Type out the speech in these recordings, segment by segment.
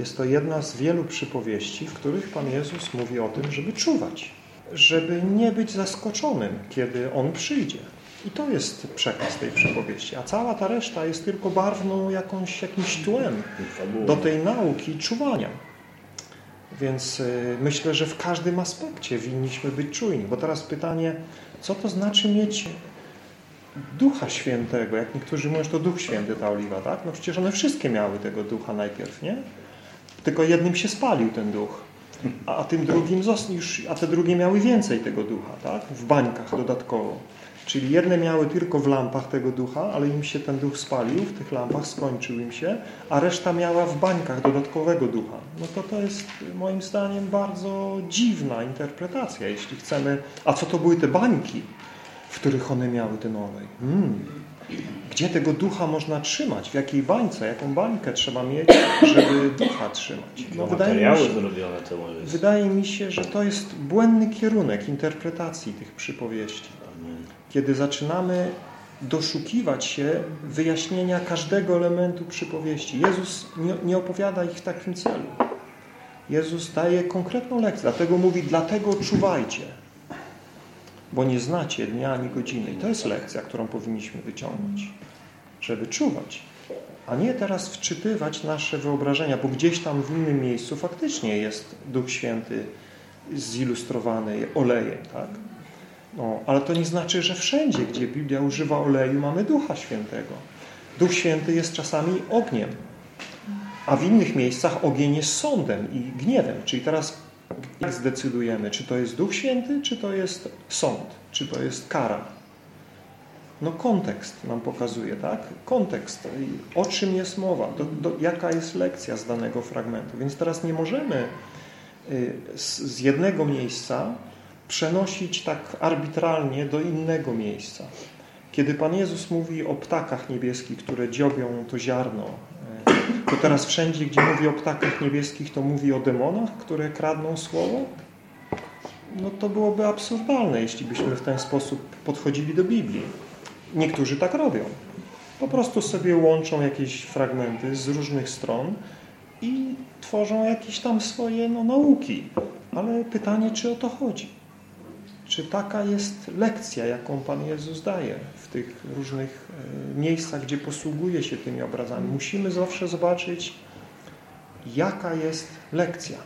Jest to jedna z wielu przypowieści, w których Pan Jezus mówi o tym, żeby czuwać, żeby nie być zaskoczonym, kiedy On przyjdzie. I to jest przekaz tej przypowieści. A cała ta reszta jest tylko barwną jakąś, jakimś tłem do tej nauki czuwania. Więc y, myślę, że w każdym aspekcie winniśmy być czujni. Bo teraz pytanie, co to znaczy mieć Ducha Świętego? Jak niektórzy mówią, że to Duch Święty ta oliwa, tak? No przecież one wszystkie miały tego Ducha najpierw, nie? Tylko jednym się spalił ten Duch. A tym drugim już, a te drugie miały więcej tego ducha, tak? W bańkach dodatkowo. Czyli jedne miały tylko w lampach tego ducha, ale im się ten duch spalił, w tych lampach skończył im się, a reszta miała w bańkach dodatkowego ducha. No to to jest moim zdaniem bardzo dziwna interpretacja, jeśli chcemy... A co to były te bańki, w których one miały ten olej? Hmm. Gdzie tego ducha można trzymać? W jakiej bańce? Jaką bańkę trzeba mieć, żeby ducha trzymać? No, wydaje, mi się, zrobione to wydaje mi się, że to jest błędny kierunek interpretacji tych przypowieści kiedy zaczynamy doszukiwać się wyjaśnienia każdego elementu przypowieści. Jezus nie, nie opowiada ich w takim celu. Jezus daje konkretną lekcję, dlatego mówi, dlatego czuwajcie, bo nie znacie dnia ani godziny. I to jest lekcja, którą powinniśmy wyciągnąć, żeby czuwać, a nie teraz wczytywać nasze wyobrażenia, bo gdzieś tam w innym miejscu faktycznie jest Duch Święty zilustrowany olejem, tak? No, ale to nie znaczy, że wszędzie, gdzie Biblia używa oleju, mamy Ducha Świętego. Duch Święty jest czasami ogniem, a w innych miejscach ogień jest sądem i gniewem. Czyli teraz jak zdecydujemy, czy to jest Duch Święty, czy to jest sąd, czy to jest kara. No kontekst nam pokazuje, tak? Kontekst. O czym jest mowa? Do, do, jaka jest lekcja z danego fragmentu? Więc teraz nie możemy y, z, z jednego miejsca przenosić tak arbitralnie do innego miejsca. Kiedy Pan Jezus mówi o ptakach niebieskich, które dziobią to ziarno, to teraz wszędzie, gdzie mówi o ptakach niebieskich, to mówi o demonach, które kradną słowo? No to byłoby absurdalne, jeśli byśmy w ten sposób podchodzili do Biblii. Niektórzy tak robią. Po prostu sobie łączą jakieś fragmenty z różnych stron i tworzą jakieś tam swoje no, nauki. Ale pytanie, czy o to chodzi? Czy taka jest lekcja, jaką Pan Jezus daje tych różnych e, miejscach, gdzie posługuje się tymi obrazami? Musimy zawsze zobaczyć, jaka jest lekcja.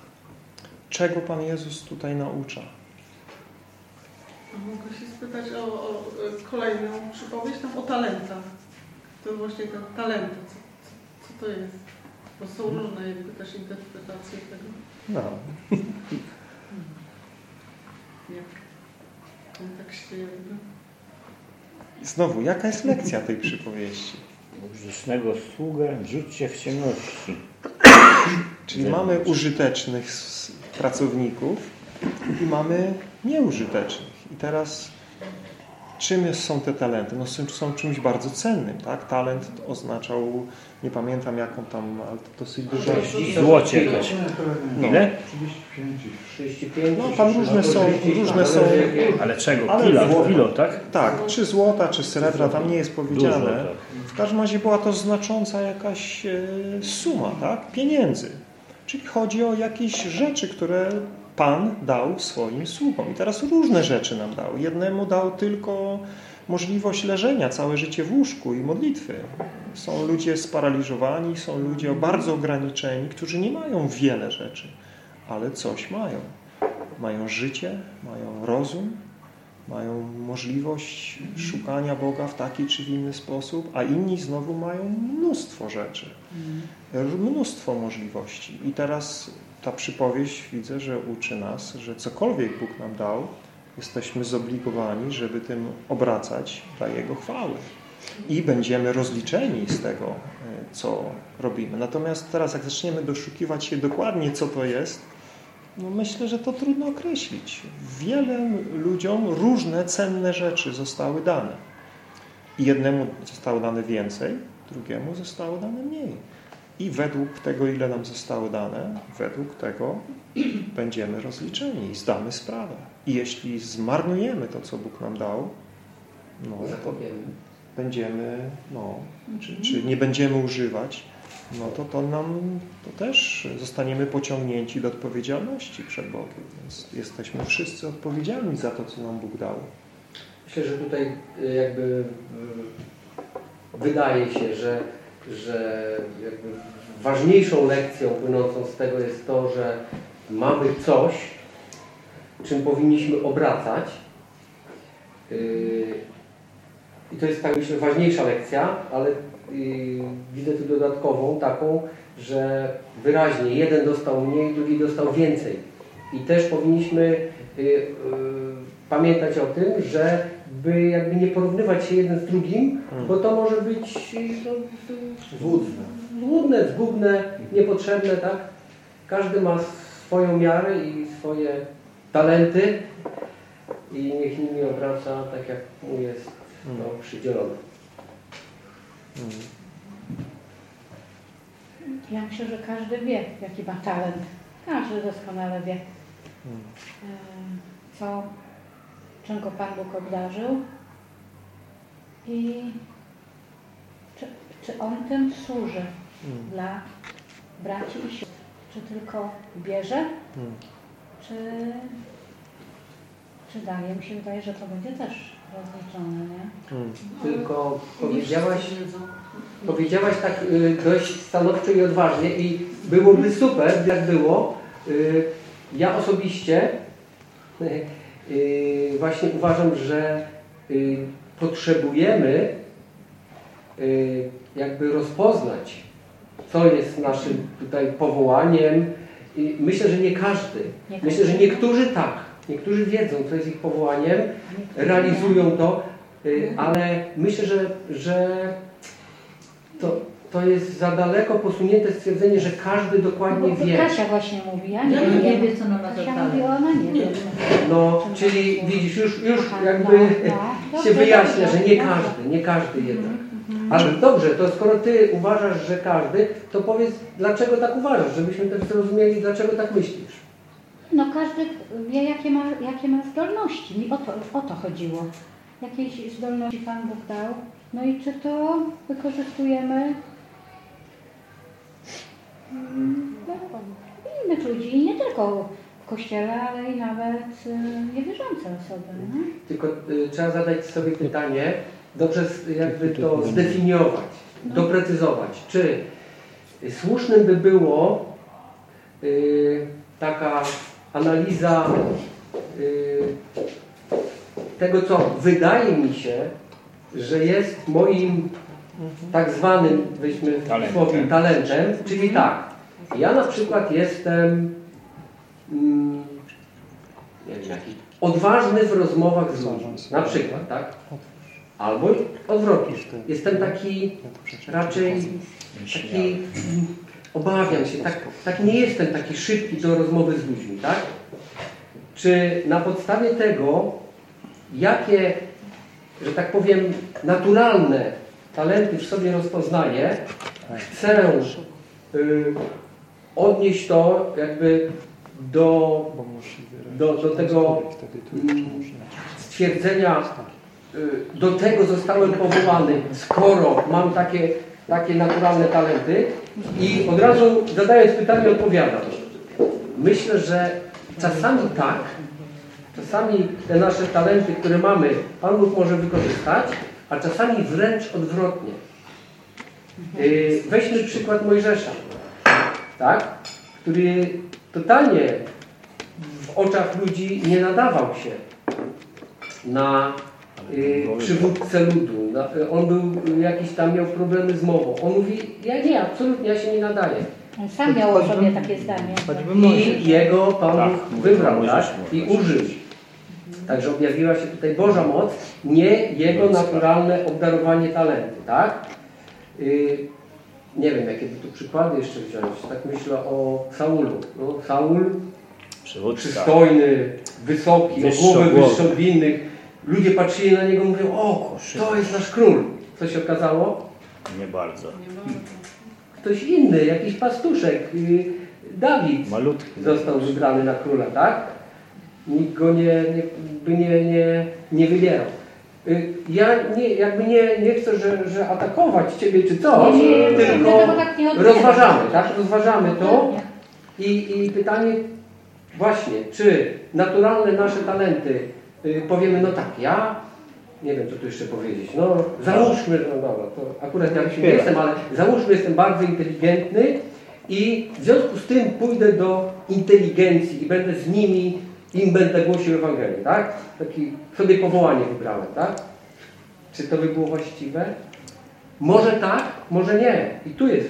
Czego Pan Jezus tutaj naucza? Mogę się spytać o, o kolejną przypowieść, tam o talentach. To właśnie te talenty. Co, co, co to jest? Bo są różne jakby też interpretacje tego. No. Jak? kontekście jakby. Znowu, jaka jest lekcja tej przypowieści? Grzesznego sługę rzućcie w ciemności. Czyli mamy użytecznych pracowników i mamy nieużytecznych. I teraz czym są te talenty? No są, czymś bardzo cennym. Tak? Talent oznaczał, nie pamiętam jaką tam, ale to dosyć dużo. Złocie. No. Ile? 35. No tam różne są, różne są. Ale czego? Kilo, kilo, tak? Tak, czy złota, czy srebra, tam nie jest powiedziane. Dużo, tak. W każdym razie była to znacząca jakaś e, suma, tak? Pieniędzy. Czyli chodzi o jakieś rzeczy, które Pan dał swoim sługom. I teraz różne rzeczy nam dał. Jednemu dał tylko możliwość leżenia całe życie w łóżku i modlitwy. Są ludzie sparaliżowani, są ludzie bardzo ograniczeni, którzy nie mają wiele rzeczy, ale coś mają. Mają życie, mają rozum, mają możliwość szukania Boga w taki czy w inny sposób, a inni znowu mają mnóstwo rzeczy, mnóstwo możliwości. I teraz ta przypowieść widzę, że uczy nas, że cokolwiek Bóg nam dał, jesteśmy zobligowani, żeby tym obracać dla Jego chwały. I będziemy rozliczeni z tego, e, co robimy. Natomiast teraz, jak zaczniemy doszukiwać się dokładnie, co to jest, no myślę, że to trudno określić. Wielem ludziom różne cenne rzeczy zostały dane. I jednemu zostało dane więcej, drugiemu zostało dane mniej. I według tego, ile nam zostało dane, według tego będziemy rozliczeni i zdamy sprawę. I jeśli zmarnujemy to, co Bóg nam dał, no, to będziemy, no, czy, czy nie będziemy używać, no to, to nam to też zostaniemy pociągnięci do odpowiedzialności przed Bogiem. Więc jesteśmy wszyscy odpowiedzialni za to, co nam Bóg dał. Myślę, że tutaj y, jakby y, wydaje się, że, że ważniejszą lekcją płynącą z tego jest to, że mamy coś, czym powinniśmy obracać. Y, I to jest tak myślę ważniejsza lekcja, ale y, widzę tu dodatkową taką, że wyraźnie jeden dostał mniej, drugi dostał więcej. I też powinniśmy y, y, pamiętać o tym, że by jakby nie porównywać się jeden z drugim, Hmm. bo to może być no, Złudne. złudne, zgubne, niepotrzebne, tak? Każdy ma swoją miarę i swoje talenty i niech nimi obraca tak, jak mu jest no, przydzielone. Mm. Ja myślę, że każdy wie, jaki ma talent. Każdy doskonale wie, Mm. e, co, czym go Pan Bóg obdarzył i czy, czy on tym służy Mm. dla braci i sióstr. Czy tylko bierze, Mm. czy, czy daje. Mi się wydaje, że to będzie też rozliczone, nie? Mm. Tylko Nie powiedziałaś, powiedziałaś tak y, dość stanowczo i odważnie i byłoby super, jak było. Y, ja osobiście y, właśnie uważam, że y, potrzebujemy y, jakby rozpoznać, co jest naszym tutaj powołaniem. Myślę, że nie każdy. Myślę, że niektórzy tak. Niektórzy wiedzą, co jest ich powołaniem, realizują to, y, ale myślę, że, że to, to jest za daleko posunięte stwierdzenie, że każdy dokładnie to wie. Kasia właśnie mówi, ja nie Ja wiem. nie wiem, co ona ma Kasia mówi, ona nie wie. No, czyli widzisz, już, już Aha, jakby no, no. się wyjaśnia, że nie każdy, nie każdy jednak. Ale dobrze, to skoro Ty uważasz, że każdy, to powiedz, dlaczego tak uważasz, żebyśmy też zrozumieli, dlaczego tak myślisz. No każdy wie, jakie ma, jakie ma zdolności. Mi o to, o to chodziło. Jakieś zdolności Pan Bóg dał. No i czy to wykorzystujemy mm, dla innych ludzi. I nie tylko w Kościele, ale i nawet y, niewierzące osoby. Nie? Tylko y, trzeba zadać sobie pytanie, dobrze jakby to zdefiniować, doprecyzować, czy słusznym by było y, taka analiza y, tego, co wydaje mi się, że jest moim tak zwanym, weźmy w Talentem. słowie, talentem, czyli tak, ja na przykład jestem mm, nie wiem, jaki, odważny w rozmowach z ludźmi, na przykład, tak? Albo odwrotnie, jestem taki raczej taki, obawiam się, tak, tak nie jestem taki szybki do rozmowy z ludźmi, tak? Czy na podstawie tego, jakie, że tak powiem, naturalne talenty w sobie rozpoznaję, chcę y, odnieść to jakby do Do- do tego, mm, stwierdzenia, y, do tego zostałem powołany, skoro mam takie, takie naturalne talenty i od razu zadając pytanie odpowiadam. Myślę, że czasami tak, czasami te nasze talenty, które mamy, Pan Bóg może wykorzystać, a czasami wręcz odwrotnie. Y, Weźmy przykład Mojżesza, tak? który totalnie w oczach ludzi nie nadawał się na y, przywódcę ludu. On był jakiś tam, miał problemy z mową. On mówi, ja nie, absolutnie, ja się nie nadaję. On sam miał o sobie takie zdanie. I jego Pan Tak, wybrał, tak? I użył. Także objawiła się tutaj Boża moc, nie jego naturalne obdarowanie talenty, tak? Y, nie wiem, jakie by tu przykłady jeszcze wziąć. Tak myślę o Saulu. No, Saul Przywódca. przystojny, wysoki, o Wyższy głowę wyższy od innych. Ludzie patrzyli na niego i mówią, o, to jest nasz król. Co się okazało? Nie bardzo. Nie bardzo. Ktoś inny, jakiś pastuszek, y, Dawid Malutki. został wybrany na króla, tak? Nikt go nie, nie, by nie, nie, nie wybierał. Y, Ja nie, jakby nie, nie chcę, że, że atakować Ciebie czy coś, Nie, nie, nie, tylko tak rozważamy, tak? Rozważamy to i, i pytanie właśnie, czy naturalne nasze talenty y, powiemy, no tak, ja nie wiem, co tu jeszcze powiedzieć, no załóżmy, no dobra, to akurat ja nie jestem, ale załóżmy, jestem bardzo inteligentny i w związku z tym pójdę do inteligencji i będę z nimi, im będę głosił Ewangelię, tak? Taki sobie powołanie wybrałem, tak? Czy to by było właściwe? Może tak, może nie. I tu jest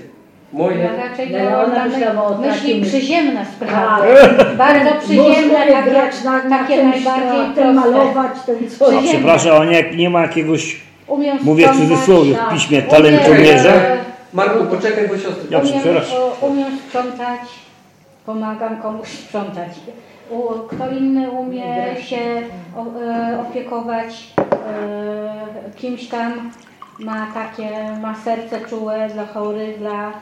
moje... Ja raczej No, to ona na myślała o myśli takim- przyziemne sprawy. Tak. Bardzo przyziemne, Można takie, grać na, na takie najbardziej proste. malować, ten coś. Przyziemne. Przepraszam, a nie, nie ma jakiegoś, Umiem mówię w cudzysłowie w piśmie, talentomierza? Marku, poczekaj, bo siostry... Ja umiem, przepraszam. o, umiem sprzątać, pomagam komuś sprzątać. Kto inny umie się e, opiekować e, kimś tam, ma takie, ma serce czułe dla chorych, dla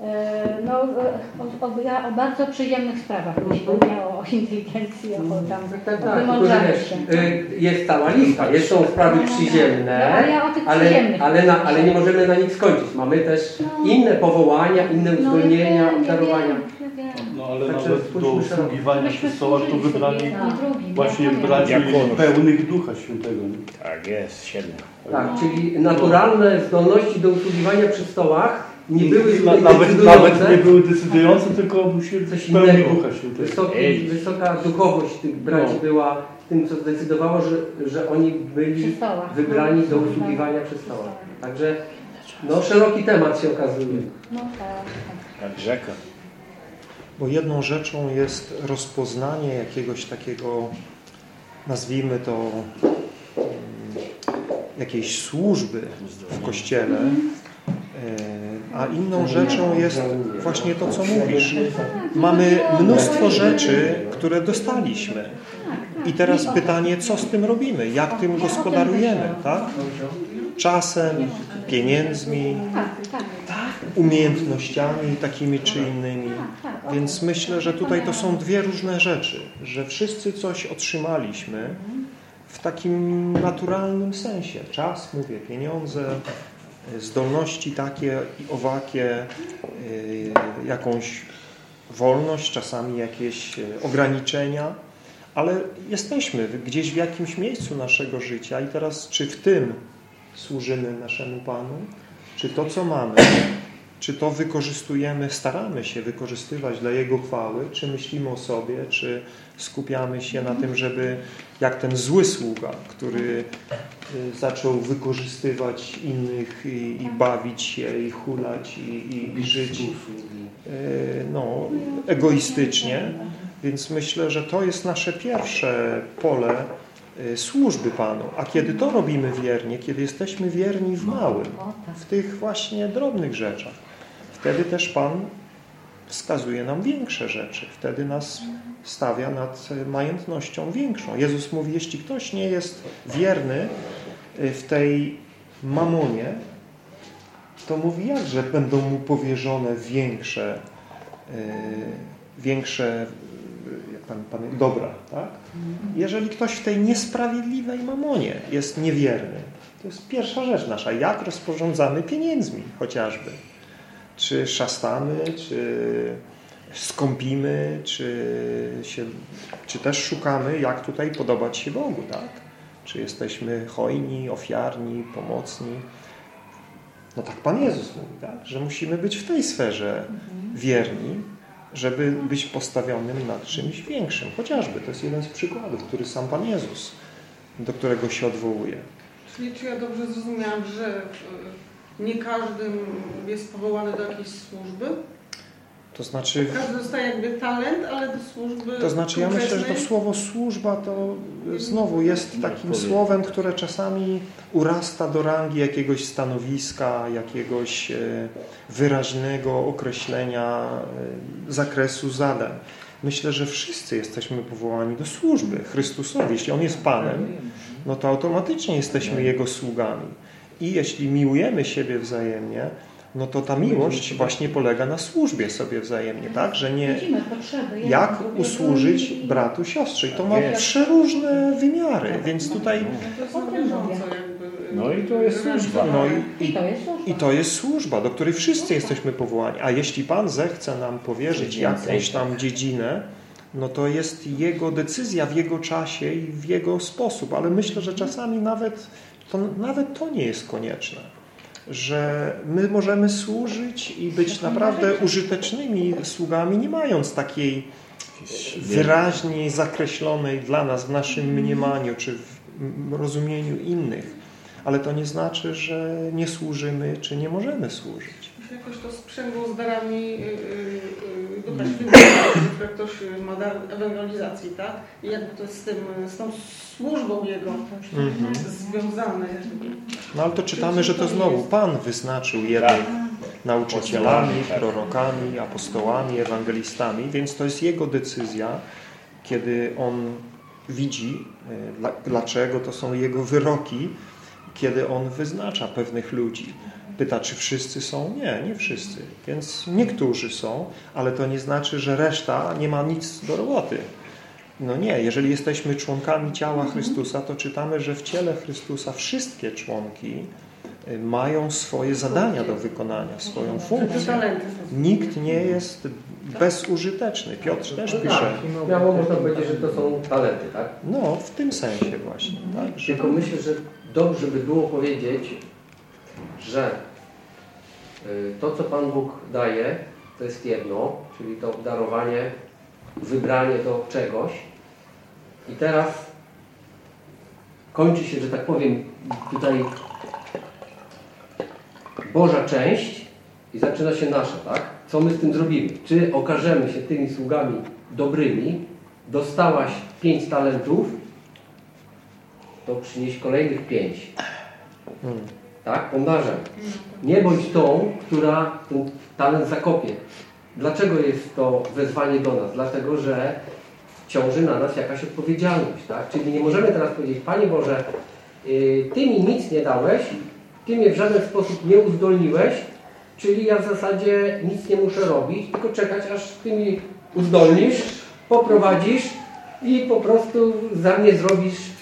e, no, o, o, o bardzo przyziemnych sprawach myślę, nie o inteligencji, o tam Tak, tak, tak. Się. y, jest cała lista. Jest są sprawy No, no, no. przyziemne, ale ale, na, ale nie możemy na nich skończyć. Mamy też inne powołania, inne uzdolnienia, obdarowania. wiem, ja wiem. No ale Także nawet do przy stołach to wybrali właśnie pamiętam. braci pełnych Ducha Świętego. nie? Tak jest, siedmiu. Tak, No. czyli naturalne zdolności do usługiwania przy stołach nie były nawet, decydujące. nawet nie były decydujące, tylko musieli Coś innego. Ducha Świętego. Wysoki, wysoka duchowość tych braci No. była tym, co zdecydowało, że, że oni byli wybrani do usługiwania przy stołach. Także no, szeroki temat się okazuje. No tak, tak. Jak rzeka. Bo jedną rzeczą jest rozpoznanie jakiegoś takiego, nazwijmy to, mm, jakiejś służby w Kościele, e, a inną rzeczą jest właśnie to, co mówisz. Mamy mnóstwo rzeczy, które dostaliśmy. I teraz pytanie, co z tym robimy? Jak tym gospodarujemy, tak? Czasem, pieniędzmi, Tak, tak. Umiejętnościami takimi czy innymi. tak, tak. Więc myślę, że tutaj to są dwie różne rzeczy, że wszyscy coś otrzymaliśmy w takim naturalnym sensie. Czas, mówię, pieniądze, zdolności takie i owakie, y, jakąś wolność, czasami jakieś y, ograniczenia, ale jesteśmy gdzieś w jakimś miejscu naszego życia i teraz czy w tym służymy naszemu Panu, czy to, co mamy, czy to wykorzystujemy, staramy się wykorzystywać dla Jego chwały, czy myślimy o sobie, czy skupiamy się na tym, żeby jak ten zły sługa, który y, zaczął wykorzystywać innych i, i bawić się, i hulać, i, i, i żyć y, no, egoistycznie. Więc myślę, że to jest nasze pierwsze pole y, służby Panu. A kiedy to robimy wiernie, kiedy jesteśmy wierni w małym, w tych właśnie drobnych rzeczach, wtedy też Pan wskazuje nam większe rzeczy. Wtedy nas stawia nad majętnością większą. Jezus mówi, jeśli ktoś nie jest wierny y, w tej mamonie, to mówi, jak, że będą mu powierzone większe, y, większe y, jak pan, pan, dobra, tak? Jeżeli ktoś w tej niesprawiedliwej mamonie jest niewierny, to jest pierwsza rzecz nasza. Jak rozporządzamy pieniędzmi chociażby? Czy szastamy, czy skąpimy, czy, się, czy też szukamy, jak tutaj podobać się Bogu, tak? Czy jesteśmy hojni, ofiarni, pomocni? No tak Pan Jezus mówi, tak? Że musimy być w tej sferze wierni, żeby być postawionym nad czymś większym. Chociażby, to jest jeden z przykładów, który sam Pan Jezus, do którego się odwołuje. Czyli czy ja dobrze zrozumiałam, że nie każdy jest powołany do jakiejś służby? To znaczy, Każdy dostaje jakby talent, ale do służby to znaczy ja myślę, że to słowo służba to znowu jest takim słowem, które czasami urasta do rangi jakiegoś stanowiska, jakiegoś e, wyraźnego określenia e, zakresu zadań. Myślę, że wszyscy jesteśmy powołani do służby Chrystusowi. Jeśli On jest Panem, no to automatycznie jesteśmy Jego sługami. I jeśli miłujemy siebie wzajemnie, no to ta miłość właśnie polega na służbie sobie wzajemnie, tak? Że nie, jak usłużyć i- bratu, siostrze. I to ma Jest. przeróżne wymiary, więc tutaj To jest O tym na bieżąco mówię. jakby No i to jest służba. No i, I i, to jest służba. Do której wszyscy jesteśmy powołani. A jeśli Pan zechce nam powierzyć jakąś tam dziedzinę, no to jest Jego decyzja w Jego czasie i w Jego sposób. Ale myślę, że czasami nawet to, nawet to nie jest konieczne. Że my możemy służyć i być naprawdę użytecznymi sługami, nie mając takiej wyraźnie zakreślonej dla nas w naszym mniemaniu czy w rozumieniu innych. Ale to nie znaczy, że nie służymy czy nie możemy służyć. Jakoś to sprzęgło z darami yy, yy, że ktoś ma dar ewangelizacji, tak? I jakby to jest z, tym, z tą służbą Jego Mhm. związane. Jakby. No ale to czytamy, że to znowu Pan wyznaczył jednych nauczycielami, Tak. prorokami, apostołami, ewangelistami, więc to jest Jego decyzja, kiedy On widzi, dla- dlaczego to są Jego wyroki, kiedy On wyznacza pewnych ludzi. Pyta, czy wszyscy są? Nie, nie wszyscy. Więc niektórzy są, ale to nie znaczy, że reszta nie ma nic do roboty. No nie, jeżeli jesteśmy członkami ciała Chrystusa, to czytamy, że w ciele Chrystusa wszystkie członki y, mają swoje zadania do wykonania, swoją Te funkcję. talenty. Nikt nie jest bezużyteczny. Piotr też pisze. Śmiało można powiedzieć, że to są talenty, tak? No, w tym sensie właśnie. Tak? Tylko myślę, że dobrze by było powiedzieć, że to, co Pan Bóg daje, to jest jedno, czyli to obdarowanie, wybranie do czegoś. I teraz kończy się, że tak powiem, tutaj Boża część i zaczyna się nasza, tak? Co my z tym zrobimy? Czy okażemy się tymi sługami dobrymi? Dostałaś pięć talentów, to przynieś kolejnych pięć. Hmm. Tak? Pomnażaj. Nie bądź tą, która ten talent zakopie. Dlaczego jest to wezwanie do nas? Dlatego, że ciąży na nas jakaś odpowiedzialność. Tak? Czyli nie możemy teraz powiedzieć, Panie Boże, yy, Ty mi nic nie dałeś, Ty mnie w żaden sposób nie uzdolniłeś, czyli ja w zasadzie nic nie muszę robić, tylko czekać, aż Ty mi uzdolnisz, poprowadzisz i po prostu za mnie zrobisz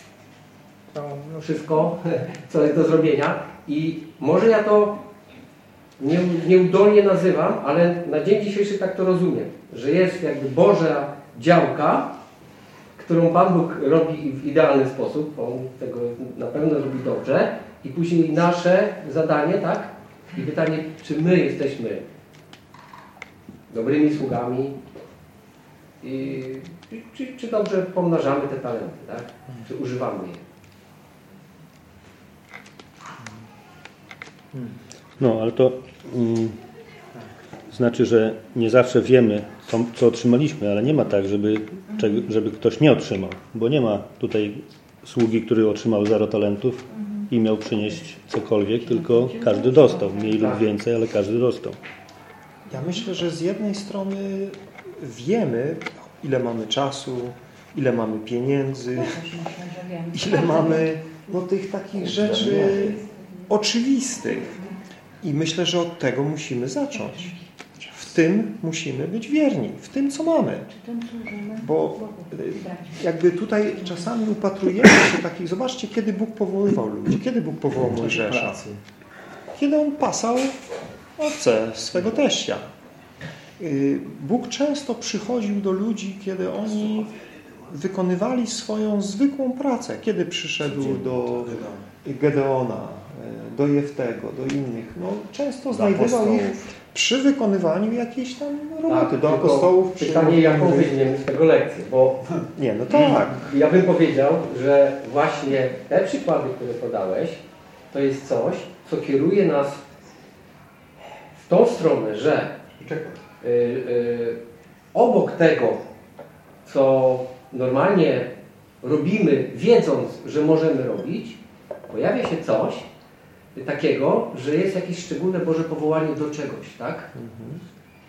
wszystko, co jest do zrobienia. I może ja to nie, nieudolnie nazywam, ale na dzień dzisiejszy tak to rozumiem, że jest jakby Boża działka, którą Pan Bóg robi w idealny sposób, On tego na pewno robi dobrze i później nasze zadanie, tak? I pytanie, czy my jesteśmy dobrymi sługami i czy, czy, dobrze pomnażamy te talenty, tak? Czy używamy je? No, ale to mm, znaczy, że nie zawsze wiemy, co, co otrzymaliśmy, ale nie ma tak, żeby, żeby ktoś nie otrzymał, bo nie ma tutaj sługi, który otrzymał zero talentów i miał przynieść cokolwiek, tylko każdy dostał, mniej lub więcej, ale każdy dostał. Ja myślę, że z jednej strony wiemy, ile mamy czasu, ile mamy pieniędzy, ile mamy no, tych takich rzeczy oczywistych. I myślę, że od tego musimy zacząć. W tym musimy być wierni, w tym, co mamy. Bo y, jakby tutaj czasami upatrujemy się takich, zobaczcie, kiedy Bóg powoływał ludzi, kiedy Bóg powołał Mojżesza. Kiedy on pasał owce swego teścia. Y, Bóg często przychodził do ludzi, kiedy oni wykonywali swoją zwykłą pracę. Kiedy przyszedł do Gedeona, do Jeftego, do innych. No, często znajdował ich przy wykonywaniu jakiejś tam roboty. do tylko apostołów. Pytanie, jaką weźmiemy z tego lekcję, bo Nie, no tak. ja bym powiedział, że właśnie te przykłady, które podałeś, to jest coś, co kieruje nas w tą stronę, że y, y, obok tego, co normalnie robimy, wiedząc, że możemy robić, pojawia się coś takiego, że jest jakieś szczególne Boże powołanie do czegoś, tak?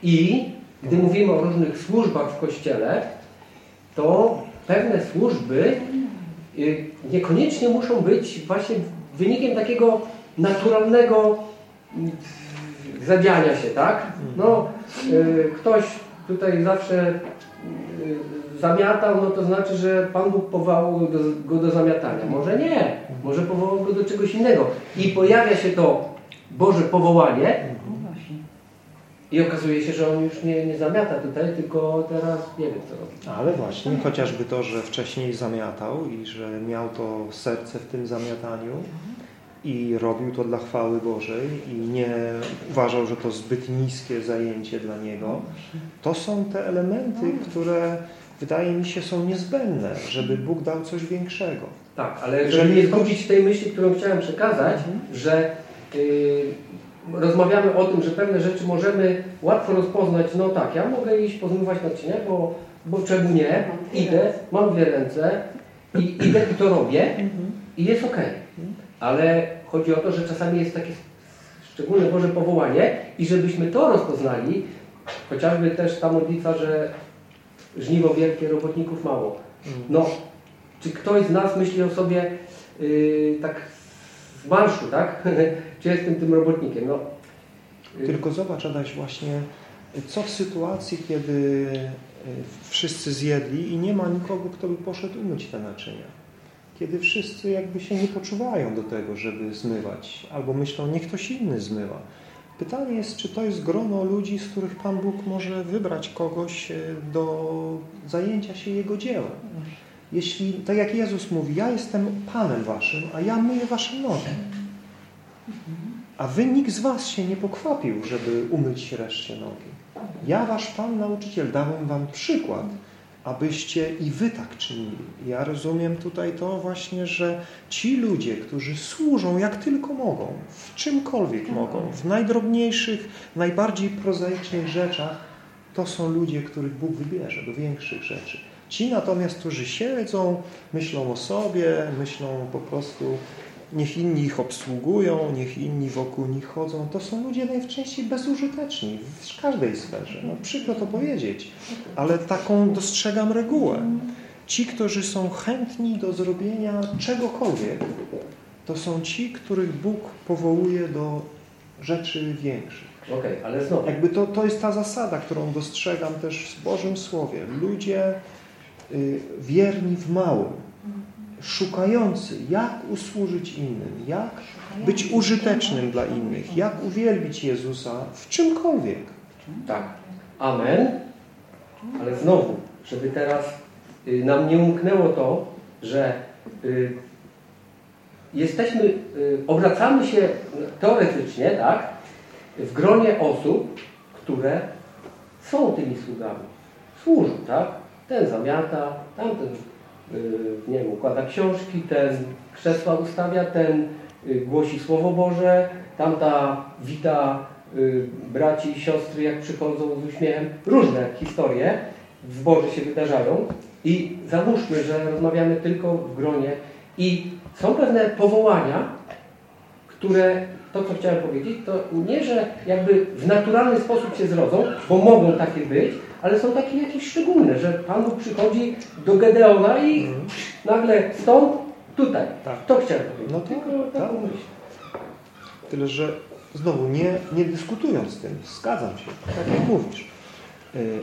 I gdy mówimy o różnych służbach w Kościele, to pewne służby y, niekoniecznie muszą być właśnie wynikiem takiego naturalnego mm, zadziania się, tak? No, y, ktoś tutaj zawsze y, zamiatał, no to znaczy, że Pan Bóg powołał go do, zamiatania. Może nie, może powołał go do czegoś innego. I pojawia się to Boże powołanie i okazuje się, że on już nie, nie zamiata tutaj, tylko teraz nie wiem co robi. Ale właśnie, chociażby to, że wcześniej zamiatał i że miał to serce w tym zamiataniu i robił to dla chwały Bożej i nie uważał, że to zbyt niskie zajęcie dla niego, to są te elementy, które wydaje mi się są niezbędne, żeby Bóg dał coś większego. Tak, ale żeby nie zgubić tej myśli, którą chciałem przekazać, że y, rozmawiamy o tym, że pewne rzeczy możemy łatwo rozpoznać, no tak, ja mogę iść pozmywać naczynia, bo, bo czemu nie, idę, mam dwie ręce i idę i to robię i jest ok. Ale chodzi o to, że czasami jest takie szczególne Boże powołanie i żebyśmy to rozpoznali, chociażby też ta modlitwa, że żniwo wielkie, robotników mało. No, czy ktoś z nas myśli o sobie yy, tak z marszu, tak? czy jestem tym robotnikiem? No, yy, Tylko zobacz, Adaś, właśnie co w sytuacji, kiedy y, wszyscy zjedli i nie ma nikogo, kto by poszedł umyć te naczynia. Kiedy wszyscy jakby się nie poczuwają do tego, żeby zmywać, albo myślą, niech ktoś inny zmywa. Pytanie jest, czy to jest grono ludzi, z których Pan Bóg może wybrać kogoś y, do zajęcia się Jego dziełem. Jeśli, tak jak Jezus mówi, ja jestem Panem Waszym, a ja myję Wasze nogi. A wy nikt z was się nie pokwapił, żeby umyć reszcie nogi. Ja, wasz Pan, nauczyciel, dałem wam przykład, abyście i wy tak czynili. Ja rozumiem tutaj to właśnie, że ci ludzie, którzy służą jak tylko mogą, w czymkolwiek mogą, w najdrobniejszych, najbardziej prozaicznych rzeczach, to są ludzie, których Bóg wybierze do większych rzeczy. Ci natomiast, którzy siedzą, myślą o sobie, myślą po prostu, niech inni ich obsługują, niech inni wokół nich chodzą, to są ludzie najczęściej bezużyteczni w każdej sferze. No, przykro to powiedzieć, ale taką dostrzegam regułę. Ci, którzy są chętni do zrobienia czegokolwiek, to są ci, których Bóg powołuje do rzeczy większych. Okej, ale znowu, Jakby to, to jest ta zasada, którą dostrzegam też w Bożym Słowie. Ludzie y, wierni w małym, szukający, jak usłużyć innym, jak być użytecznym dla innych, jak uwielbić Jezusa w czymkolwiek. tak, amen, ale znowu, żeby teraz y, nam nie umknęło to, że y, jesteśmy, y, obracamy się teoretycznie, tak, w gronie osób, które są tymi sługami. Służą, tak? Ten zamiata, tamten nie wiem, układa książki, ten krzesła ustawia, ten y, głosi Słowo Boże, tamta wita y, braci i siostry, jak przychodzą z uśmiechem. Różne historie w zborze się wydarzają i załóżmy, że rozmawiamy tylko w gronie i są pewne powołania, które, to co chciałem powiedzieć, to nie, że jakby w naturalny sposób się zrodzą, bo mogą takie być, ale są takie jakieś szczególne, że Pan Bóg przychodzi do Gedeona i nagle stąd, tutaj. Tak. To chciałem powiedzieć. No to- Tylko taką tak. myśl. Tyle, że znowu nie, nie dyskutując z tym, zgadzam się, tak jak mówisz. Y,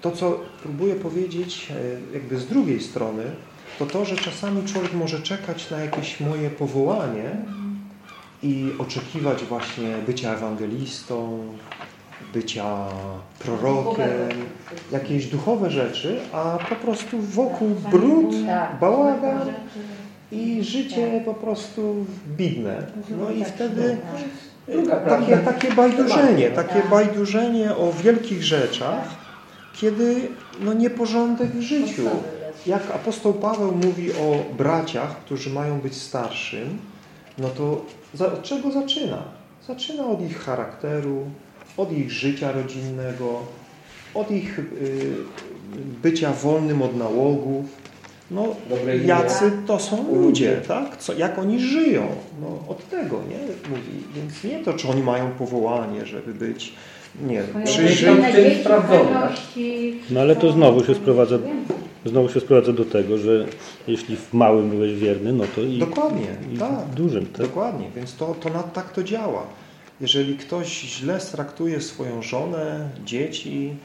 To, co próbuję powiedzieć y, jakby z drugiej strony, to to, że czasami człowiek może czekać na jakieś moje powołanie i oczekiwać właśnie bycia ewangelistą, bycia prorokiem, jakieś duchowe rzeczy, a po prostu wokół brud, bałagan i życie po prostu bidne. No i wtedy takie, takie bajdurzenie, takie bajdurzenie o wielkich rzeczach, kiedy no nieporządek w życiu. Jak apostoł Paweł mówi o braciach, którzy mają być starszym, no to od czego zaczyna? Zaczyna od ich charakteru, od ich życia rodzinnego, od ich y, bycia wolnym od nałogów. No, jacy to są ludzie, tak? Co, jak oni żyją? No, od tego, nie? Mówi. Więc nie to, czy oni mają powołanie, żeby być, nie czy Czy żyją w czymś sprawdzony, tak? No ale to znowu się sprowadza, znowu się sprowadza do tego, że jeśli w małym byłeś wierny, no to i, Dokładnie, i tak. w dużym. Tak? Dokładnie, więc to, to na, tak to działa. Jeżeli ktoś źle straktuje swoją żonę, dzieci,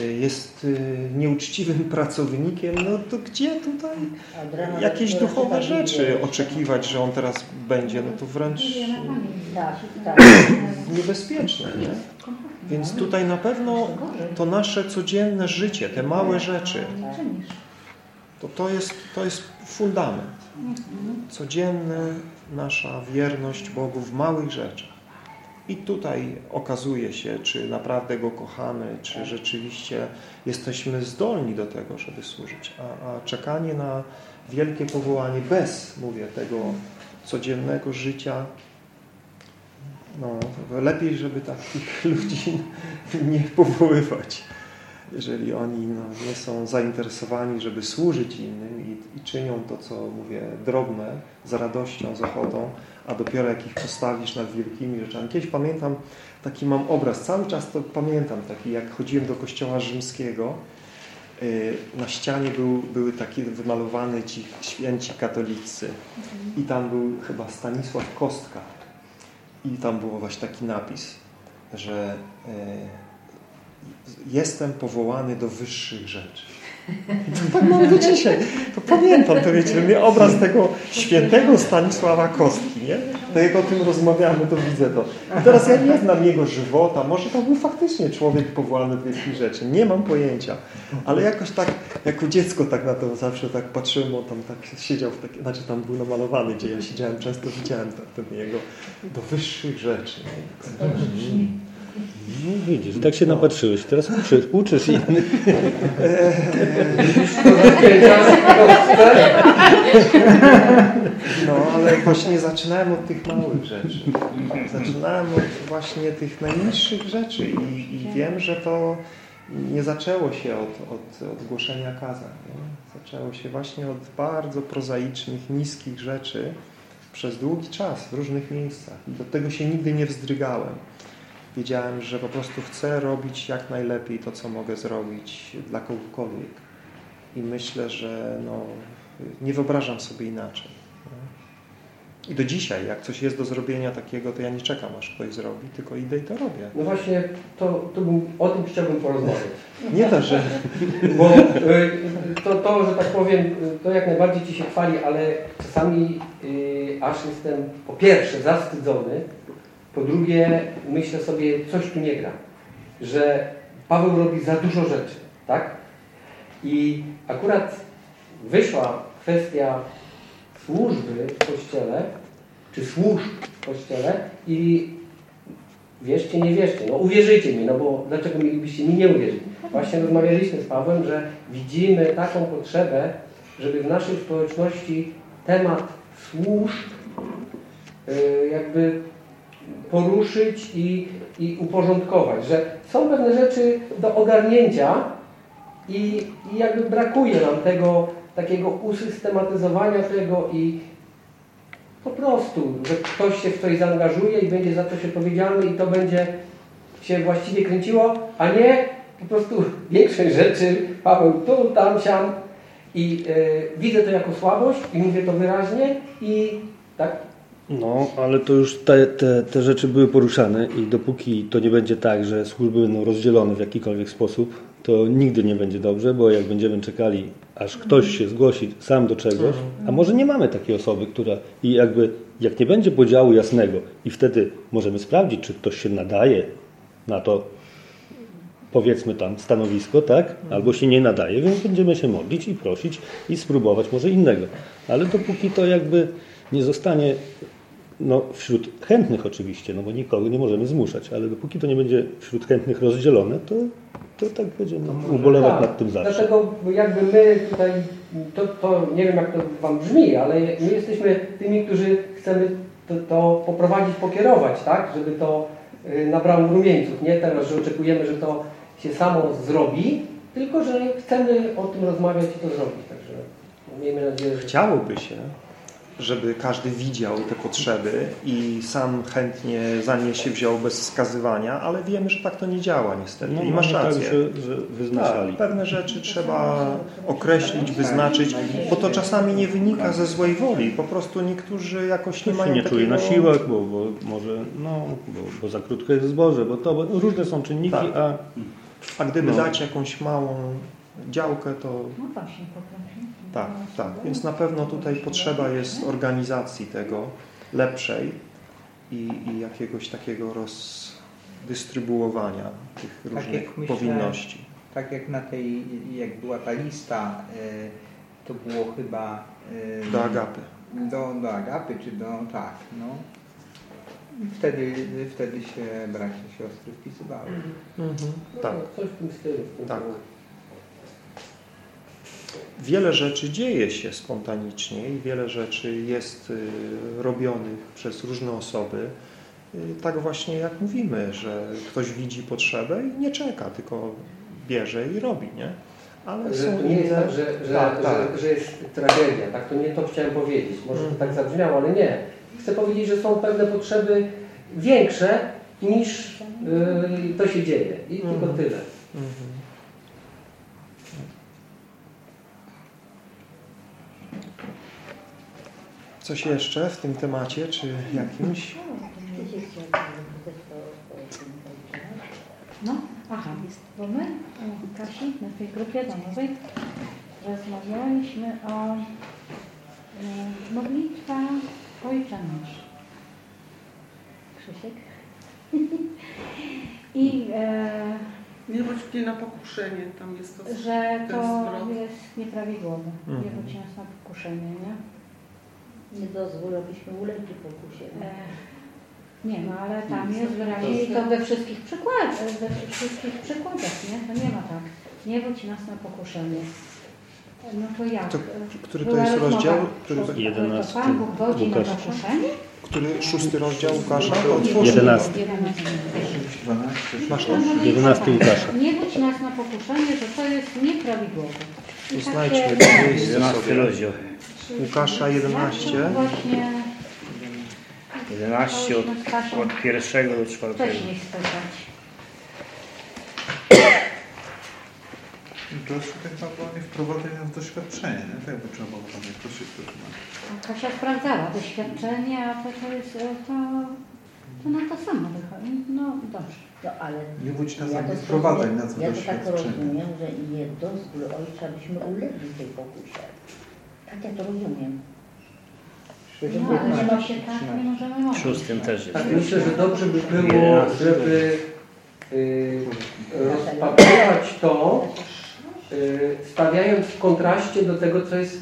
y, jest y, nieuczciwym pracownikiem, no to gdzie tutaj jakieś duchowe rzeczy oczekiwać, że on teraz będzie, no to wręcz niebezpieczne. Nie? Więc tutaj na pewno to nasze codzienne życie, te małe rzeczy, to, to, jest, to jest fundament. Codzienna nasza wierność Bogu w małych rzeczach. I tutaj okazuje się, czy naprawdę Go kochamy, czy rzeczywiście jesteśmy zdolni do tego, żeby służyć. A, a czekanie na wielkie powołanie bez, mówię, tego codziennego życia, no, lepiej, żeby takich ludzi nie powoływać jeżeli oni no, nie są zainteresowani, żeby służyć innym i, i, czynią to, co mówię, drobne, z radością, z ochotą, a dopiero jak ich postawisz nad wielkimi rzeczami. Kiedyś pamiętam, taki mam obraz, cały czas to pamiętam, taki jak chodziłem do kościoła rzymskiego, yy, na ścianie był, były takie wymalowane ci święci katolicy i tam był chyba Stanisław Kostka i tam był właśnie taki napis, że yy, jestem powołany do wyższych rzeczy. To tak mam do dzisiaj. To pamiętam, to wiecie, mnie obraz tego świętego Stanisława Kostki, nie? Tak jak o tym rozmawiamy, to widzę to. I teraz ja nie znam jego żywota, może to był faktycznie człowiek powołany do wielkich rzeczy, nie mam pojęcia. Ale jakoś tak, jako dziecko tak na to zawsze tak patrzyłem, on tam tak siedział w takie, znaczy tam był namalowany, gdzie ja siedziałem, często widziałem ten, ten jego do wyższych rzeczy. Nie? No widzisz, tak się napatrzyłeś. Teraz uczysz, uczysz innych. No, ale właśnie zaczynałem od tych małych rzeczy. Zaczynałem od właśnie tych najniższych rzeczy i, i wiem, że to nie zaczęło się od, od, od głoszenia kazań. Nie? Zaczęło się właśnie od bardzo prozaicznych, niskich rzeczy przez długi czas w różnych miejscach. Do tego się nigdy nie wzdrygałem wiedziałem, że po prostu chcę robić jak najlepiej to, co mogę zrobić dla kogokolwiek. I myślę, że no, nie wyobrażam sobie inaczej. I do dzisiaj, jak coś jest do zrobienia takiego, to ja nie czekam, aż ktoś zrobi, tylko idę i to robię. No właśnie, to, to bym, o tym chciałbym porozmawiać. Nie to, że... Bo y, to, to, że tak powiem, to jak najbardziej Ci się chwali, ale czasami y, aż jestem po pierwsze zawstydzony, po drugie, myślę sobie, coś tu nie gra. Że Paweł robi za dużo rzeczy, tak? I akurat wyszła kwestia służby w Kościele, czy służb w Kościele i wierzcie, nie wierzcie, no uwierzycie mi, no bo dlaczego mielibyście mi nie uwierzyć? Właśnie rozmawialiśmy z Pawłem, że widzimy taką potrzebę, żeby w naszej społeczności temat służb yy, jakby poruszyć i, i uporządkować, że są pewne rzeczy do ogarnięcia i, i jakby brakuje nam tego takiego usystematyzowania tego i po prostu, że ktoś się w coś zaangażuje i będzie za coś odpowiedzialny i to będzie się właściwie kręciło, a nie po prostu większość rzeczy Paweł tu, tam, siam i yy, widzę to jako słabość i mówię to wyraźnie i tak no, ale to już te, te, te rzeczy były poruszane i dopóki to nie będzie tak, że służby będą rozdzielone w jakikolwiek sposób, to nigdy nie będzie dobrze, bo jak będziemy czekali, aż ktoś się zgłosi sam do czegoś, a może nie mamy takiej osoby, która i jakby, jak nie będzie podziału jasnego i wtedy możemy sprawdzić, czy ktoś się nadaje na to, powiedzmy tam, stanowisko, tak? Albo się nie nadaje, więc będziemy się modlić i prosić i spróbować może innego. Ale dopóki to jakby nie zostanie no, wśród chętnych oczywiście, no bo nikogo nie możemy zmuszać, ale dopóki to nie będzie wśród chętnych rozdzielone, to, to tak będziemy ubolewać tak, nad tym zawsze. Dlatego jakby my tutaj, to, to nie wiem jak to Wam brzmi, ale my jesteśmy tymi, którzy chcemy to, to poprowadzić, pokierować, tak, żeby to y, nabrało rumieńców. Nie teraz, że oczekujemy, że to się samo zrobi, tylko że chcemy o tym rozmawiać i to zrobić. Także miejmy nadzieję, że... Chciałoby się, żeby każdy widział te potrzeby i sam chętnie za nie się wziął bez wskazywania, ale wiemy, że tak to nie działa niestety. No, I masz rację. Tak, że, że wyznaczali. Tak, pewne rzeczy trzeba określić, wyznaczyć, bo to czasami nie wynika ze złej woli. Po prostu niektórzy jakoś nie mają nie takiego... czuje na siłach, bo, bo może, no, bo, bo, za krótko jest zboże, bo to, bo różne są czynniki, tak. a A gdyby No. dać jakąś małą działkę, to No właśnie, poproszę. Tak, tak. Więc na pewno tutaj potrzeba jest organizacji tego lepszej i, i jakiegoś takiego rozdystrybuowania tych Tak różnych myślę- powinności. Tak jak na tej, jak była ta lista, y, to było chyba... y, Do agapy. Do, do agapy, czy do... tak, no. Wtedy, wtedy się bracia, siostry wpisywały. Mhm. Tak. No, coś w tym stylu. w tym Tak. stylu. Wiele rzeczy dzieje się spontanicznie i wiele rzeczy jest y, robionych przez różne osoby. Y, Tak właśnie jak mówimy, że ktoś widzi potrzebę i nie czeka, tylko bierze i robi, nie? Ale Że są to nie jest tak, że, że, Tak, tak. Że, że jest tragedia. Tak, to nie to chciałem powiedzieć. Może to tak zabrzmiało, ale nie. Chcę powiedzieć, że są pewne potrzeby większe niż yy, to się dzieje. I tylko Mhm. tyle. Mhm. Coś jeszcze w tym temacie, czy jakimś? No, aha, bo my u Kasi na tej grupie domowej rozmawialiśmy o e, modlitwa Ojcze Nasz. Krzysiek? I e, Nie bądź mnie na pokuszenie, tam jest to. że to jest nieprawidłowe. Nie Mhm. wróci nas na pokuszenie, nie? Nie dozwól, abyśmy ulegli pokusie. E, nie, no ale tam jest wyraźnie i to we wszystkich przykładach, we wszystkich przykładach, nie? To nie ma tak. Nie wróci nas na pokuszenie. No to jak? To, który to jest rozdział? Który to, To Jedenasty Pan Bóg godzi na pokuszenie? który szósty rozdział Łukasza? Otwórz. Jedenasty. Masz to? No, 11 Łukasza. Nie wróci nas na pokuszenie, że to jest nieprawidłowe. Tak się- to miejsce 11 sobie. rozdział. Łukasza 11. Właśnie 11 od, od pierwszego do czwartego. jest tak naprawdę wprowadzenie w doświadczenie, nie? Tak by trzeba było tam jakoś się to Kasia sprawdzała doświadczenie, a to, to jest e, to, to na to samo wychodzi. No dobrze. No ale Nie bądź nas ja ja to, nie wprowadzaj nas w ja to tak doświadczenie. rozumiem, że nie dozwól Ojca, abyśmy ulegli tej pokusie. Tak ja to rozumiem. No, ale że my się tak nie możemy W szóstym też jest. Tak, myślę, że dobrze by było, żeby y, rozpatrywać to, y, stawiając w kontraście do tego, co jest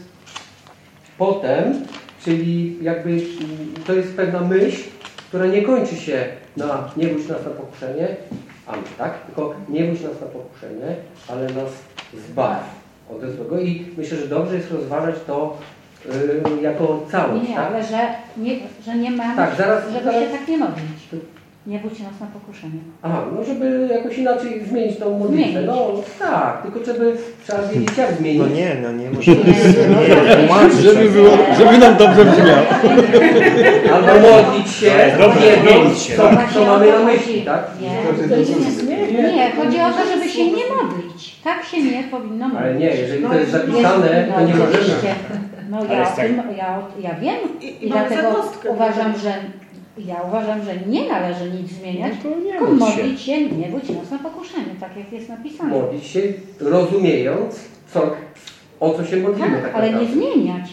potem, czyli jakby y, to jest pewna myśl, która nie kończy się na nie bój nas na pokuszenie, amen, tak? Tylko nie bój nas na pokuszenie, ale nas zbaw ode złego. I myślę, że dobrze jest rozważać to y, jako całość, Nie, tak? ale że nie, że nie mamy, Tak, zaraz- żeby zaraz- się tak nie modlić. Nie wróci nas na pokuszenie. Aha, no żeby jakoś inaczej zmienić tą modlitwę. Zmienić. No tak, tylko żeby trzeba wiedzieć jak zmienić. No nie, no nie możemy. Żeby, było, żeby nam dobrze brzmiało. Albo modlić się, wiedząc, zmienić się, co, co mamy to na myśli, tak? Nie, nie, chodzi o to, żeby się nie modlić. Tak się nie powinno modlić. Ale nie, jeżeli to jest zapisane, to nie no, możemy. No ja, o tak- tym, ja, ja wiem I, dlatego uważam, że ja uważam, że nie należy nic zmieniać, No to nie tylko modlić się, nie bójcie nas na pokuszenie, tak jak jest napisane. Modlić się, rozumiejąc, co, o co się modlimy. Tak, Tak, ale nie zmieniać.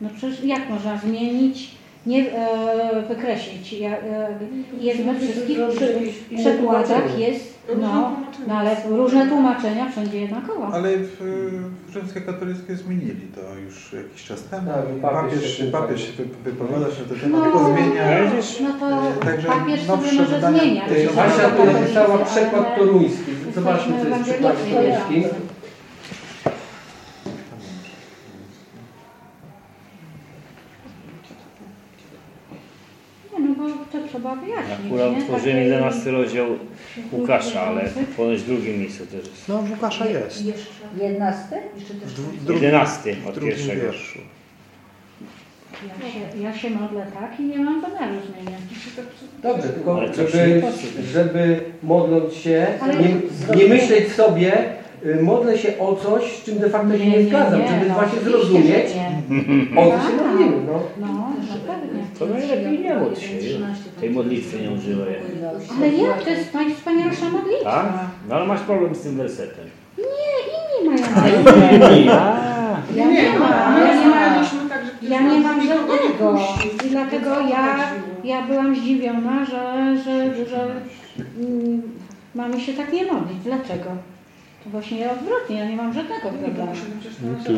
No przecież jak można zmienić, nie e, wykreślić? Ja, e, jest we wszystkich przy, przekładach jest, no, no ale różne tłumaczenia wszędzie jednakowo. Ale w, w rzymskokatolickiej zmienili to już jakiś czas temu. Tak, papież papież, się papież wypowiada się na ten temat, No, zmienia. no to e, także papież sobie nowsze może zmieniać. Asia tu napisała przekład toruński. Zobaczmy, co jest w przykładzie toruńskim. Nie, no bo to trzeba wyjaśnić. Akurat nie? otworzyłem Takie- 11 rozdział Łukasza, ale ponoć w drugim miejscu też jest. No w Łukasza jest. Jedenaste? W dwu- drugim- 11 w od drugim pierwszego. wierszu. Ja się, ja się modlę tak i nie mam zamiaru zmieniać. Dobrze, tylko żeby, żeby modląc się, nie, nie myśleć sobie, modlę się o coś, z czym de facto się nie, nie, zgadzam, nie, żeby no, właśnie zrozumieć, że nie. o co się Tak. modlimy. No. No, no pewnie. To najlepiej nie módl się. Tej modlitwy nie używaj. Ale jak? To jest najwspanialsza modlitwa. Tak? No ale masz problem z tym wersetem. Nie, inni mają. A, Ja nie, nie no, mam. Ja nie mam. rozmawialiśmy tak, że Ja nie mam nie żadnego. I dlatego ja, ja byłam zdziwiona, że, że, że mm, mamy się tak nie modlić. Dlaczego? To właśnie odwrotnie, ja nie mam żadnego problemu.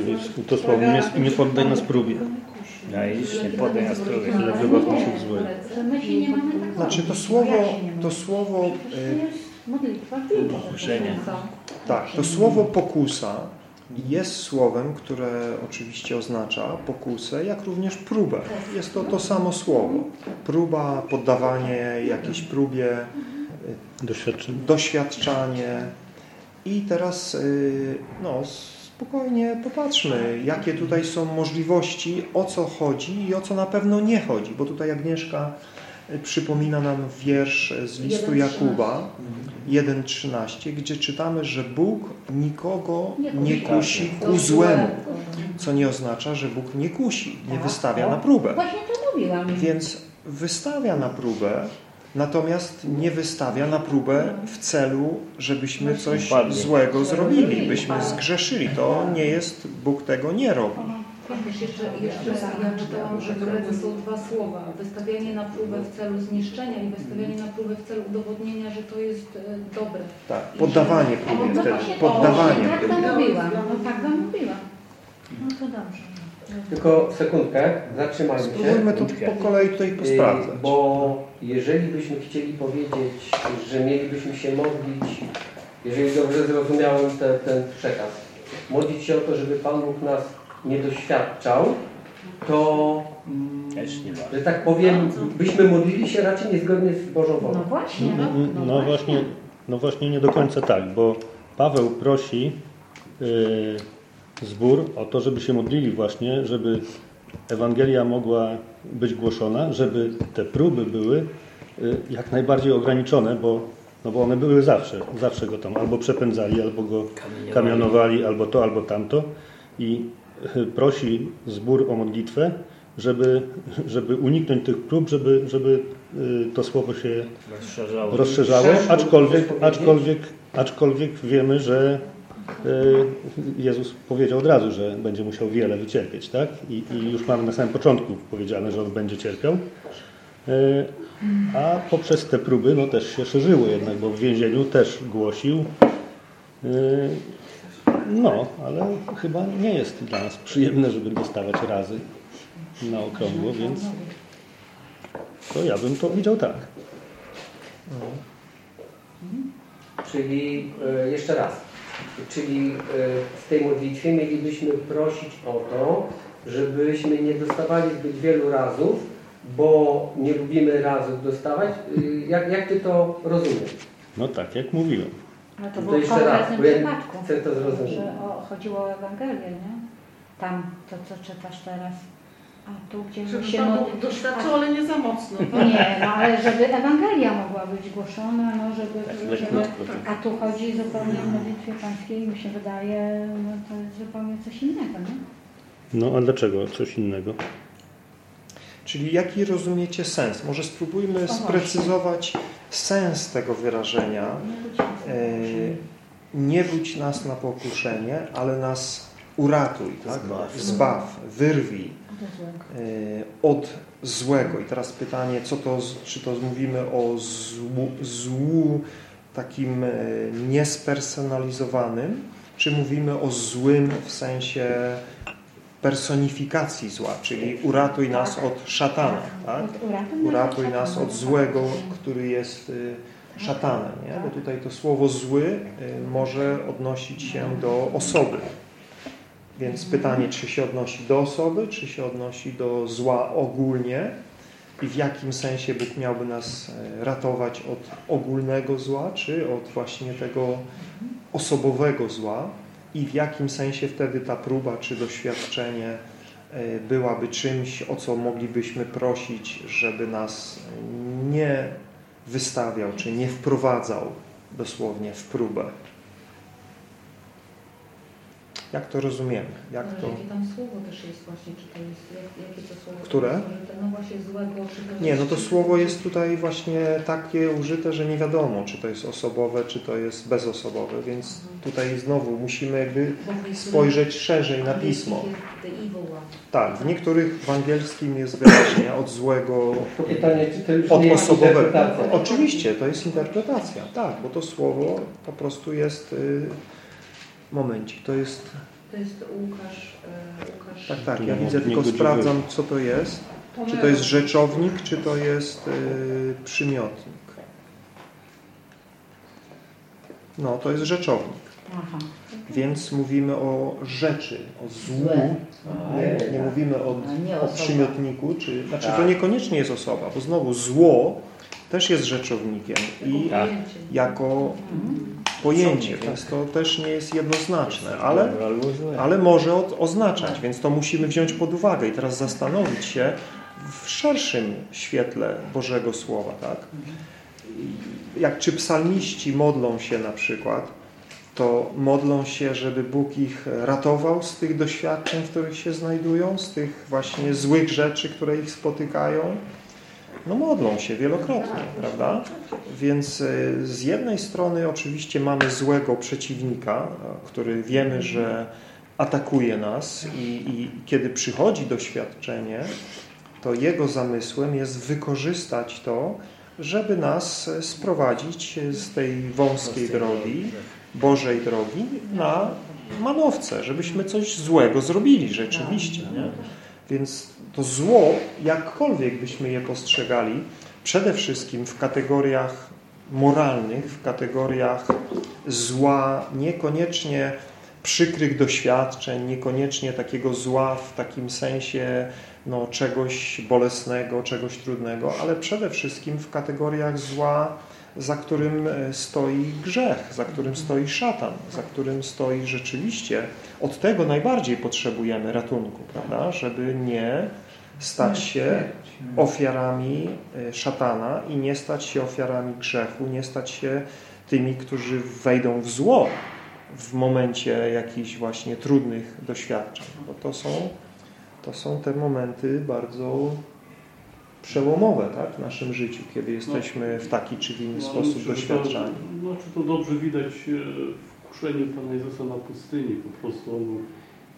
Jest to słowo, nie, nie poddaj nas próbie. no widzisz, nie podaj nas próbie. Ale wybaw mi się w złe. Tak Znaczy to słowo, Ja to słowo, Biblii. Pokuszenie. tak, to słowo pokusa jest słowem, które oczywiście oznacza pokusę, jak również próbę. Jest to to samo słowo. Próba, poddawanie jakiejś próbie, Doświadczenie. doświadczanie. I teraz y, no, spokojnie popatrzmy, jakie tutaj są możliwości, o co chodzi i o co na pewno nie chodzi, bo tutaj Agnieszka y, przypomina nam wiersz z listu 1:13. Jakuba 1.13, gdzie czytamy, że Bóg nikogo nie kusi ku złemu, co nie oznacza, że Bóg nie kusi, nie wystawia na próbę. Właśnie to mówiłam. Więc wystawia na próbę, natomiast nie wystawia na próbę w celu, żebyśmy coś Dokładnie. złego zrobili, byśmy zgrzeszyli. To nie jest, Bóg tego nie robi. Jeszcze, jeszcze ja czytałam, że w są dwa słowa. Wystawianie na próbę w celu zniszczenia i wystawianie na próbę w celu udowodnienia, że to jest e, dobre. Tak, poddawanie próbie No wtedy, poddawanie tak mówiłam. No tak to mówiłam. No to dobrze. Tylko sekundkę, zatrzymajmy się. Spróbujmy to po kolei tutaj Y, posprawdzać. Bo jeżeli byśmy chcieli powiedzieć, że mielibyśmy się modlić, jeżeli dobrze zrozumiałem te, ten przekaz, modlić się o to, żeby Pan Bóg nas nie doświadczał, to, Też nie ma. że tak powiem, byśmy modlili się raczej niezgodnie z Bożą wolą. No właśnie. No, no właśnie, no właśnie nie do końca tak, bo Paweł prosi y, zbór o to, żeby się modlili właśnie, żeby Ewangelia mogła być głoszona, żeby te próby były y, jak najbardziej ograniczone, bo, no bo one były zawsze, zawsze go tam albo przepędzali, albo go kamionowali, albo to, albo tamto i y, prosi zbór o modlitwę, żeby, żeby uniknąć tych prób, żeby, żeby y, to słowo się Rozszerzało. rozszerzało, aczkolwiek, aczkolwiek, aczkolwiek wiemy, że Jezus powiedział od razu, że będzie musiał wiele wycierpieć, tak? I, I już mamy na samym początku powiedziane, że on będzie cierpiał. Y, A poprzez te próby no, też się szerzyło jednak, bo w więzieniu też głosił. Y, No, ale chyba nie jest dla nas przyjemne, żeby dostawać razy na okrągło, więc to ja bym to widział tak. Czyli jeszcze raz, czyli e, w tej modlitwie mielibyśmy prosić o to, żebyśmy nie dostawali zbyt wielu razów, bo nie lubimy razów dostawać. Y, Jak, jak Ty to rozumiesz? No tak, jak mówiłem. No to To było jeszcze raz, bo ja chcę to zrozumieć. Że o, chodziło o Ewangelię, nie? Tam, to co czytasz teraz. A tu, gdzie Żeby się Pan. Bóg doświadczał, ale nie za mocno. No nie, no ale żeby Ewangelia mogła być głoszona, no żeby... Weź żeby tak. a tu chodzi zupełnie o modlitwie pańskiej, mi się wydaje, no to jest zupełnie coś innego, nie? No a dlaczego coś innego? Czyli jaki rozumiecie sens? Może spróbujmy sprecyzować sens tego wyrażenia. E, Nie wódź nas na pokuszenie, ale nas uratuj, tak? Zbaw. wyrwij e, od złego. I teraz pytanie, co to, czy to mówimy o złu, złu takim e, niespersonalizowanym, czy mówimy o złym w sensie personifikacji zła, czyli uratuj nas od szatana, tak? Uratuj, Uratuj nas od złego, który jest y, szatanem, nie? Bo tutaj to słowo zły y, może odnosić się do osoby. Więc pytanie, czy się odnosi do osoby, czy się odnosi do zła ogólnie i w jakim sensie Bóg miałby nas y, ratować od ogólnego zła, czy od właśnie tego osobowego zła i w jakim sensie wtedy ta próba czy doświadczenie y, byłaby czymś, o co moglibyśmy prosić, żeby nas nie wystawiał, czy nie wprowadzał dosłownie w próbę. Jak to rozumiemy, jak Ale to... Jakie tam słowo też jest właśnie, czy to jest, jak, jakie to słowo Które? To jest użyte? No właśnie złego, czy to Nie, no to słowo jest tutaj właśnie takie użyte, że nie wiadomo, czy to jest osobowe, czy to jest bezosobowe, więc tutaj znowu musimy jakby spojrzeć szerzej na pismo. Tak, w niektórych w angielskim jest wyraźnie od złego, pytanie, czy to już od nie osobowego. Oczywiście, to jest interpretacja, tak, bo to słowo po prostu jest, y, momencik, to jest, To jest Łukasz, e, Łukasz tak, tak, ja widzę, tylko sprawdzam, co to jest, czy to jest rzeczownik, czy to jest y, przymiotnik. No, to jest rzeczownik. Aha. Więc mówimy o rzeczy, o złu. Nie, nie mówimy o, o przymiotniku. Czy, znaczy Tak. to niekoniecznie jest osoba, bo znowu zło też jest rzeczownikiem i Tak. jako pojęcie, więc to też nie jest jednoznaczne, ale, ale może oznaczać, więc to musimy wziąć pod uwagę i teraz zastanowić się w szerszym świetle Bożego Słowa, tak? Jak czy psalmiści modlą się na przykład, to modlą się, żeby Bóg ich ratował z tych doświadczeń, w których się znajdują, z tych właśnie złych rzeczy, które ich spotykają. No modlą się wielokrotnie, prawda? Więc y, z jednej strony oczywiście mamy złego przeciwnika, y, który wiemy, że atakuje nas i, i kiedy przychodzi doświadczenie, to jego zamysłem jest wykorzystać to, żeby nas y, sprowadzić z tej wąskiej drogi, Bożej drogi na manowce, żebyśmy coś złego zrobili rzeczywiście. Nie? Więc to zło, jakkolwiek byśmy je postrzegali, przede wszystkim w kategoriach moralnych, w kategoriach zła, niekoniecznie przykrych doświadczeń, niekoniecznie takiego zła w takim sensie no, czegoś bolesnego, czegoś trudnego, ale przede wszystkim w kategoriach zła, za którym e, stoi grzech, za którym stoi szatan, za którym stoi rzeczywiście. Od tego najbardziej potrzebujemy ratunku, prawda? Żeby nie stać się ofiarami e, szatana i nie stać się ofiarami grzechu, nie stać się tymi, którzy wejdą w zło w momencie jakichś właśnie trudnych doświadczeń. Bo to są, to są te momenty bardzo przełomowe tak, w naszym życiu, kiedy jesteśmy w taki czy w inny No, sposób myślę, doświadczani. To, znaczy to dobrze widać e, w kuszeniu Pana Jezusa na pustyni. Po prostu on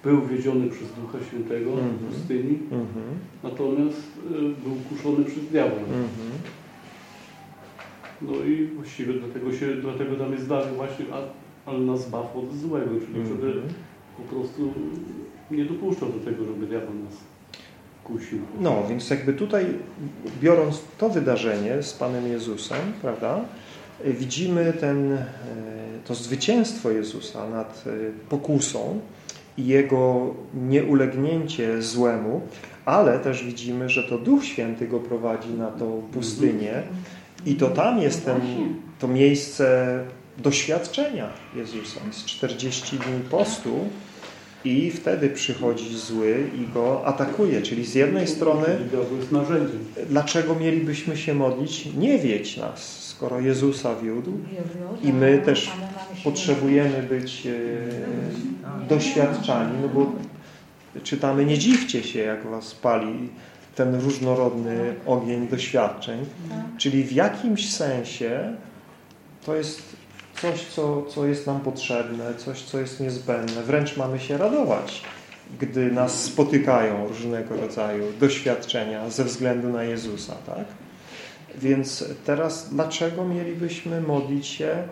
był wiedziony przez Ducha Świętego Mhm. na pustyni, Mhm. natomiast e, był kuszony przez diabła. Mhm. No i właściwie dlatego, się, dlatego tam jest dalej właśnie, ale nas zbaw od złego, czyli żeby Mhm. po prostu nie dopuszczał do tego, żeby diabeł nas kusił. No, więc jakby tutaj biorąc to wydarzenie z Panem Jezusem, prawda, widzimy ten, y, to zwycięstwo Jezusa nad y, pokusą i Jego nieulegnięcie złemu, ale też widzimy, że to Duch Święty go prowadzi na tą pustynię i to tam jest ten, to miejsce doświadczenia Jezusa. Jest 40 dni postu i wtedy przychodzi zły i go atakuje. Czyli z jednej strony dlaczego mielibyśmy się modlić? Nie wiedź nas, skoro Jezusa wiódł i my też potrzebujemy być e, doświadczani, no bo czytamy, nie dziwcie się, jak was pali ten różnorodny ogień doświadczeń. Czyli w jakimś sensie to jest coś, co, co jest nam potrzebne, coś, co jest niezbędne. Wręcz mamy się radować, gdy nas spotykają różnego rodzaju doświadczenia ze względu na Jezusa, tak? Więc teraz dlaczego mielibyśmy modlić się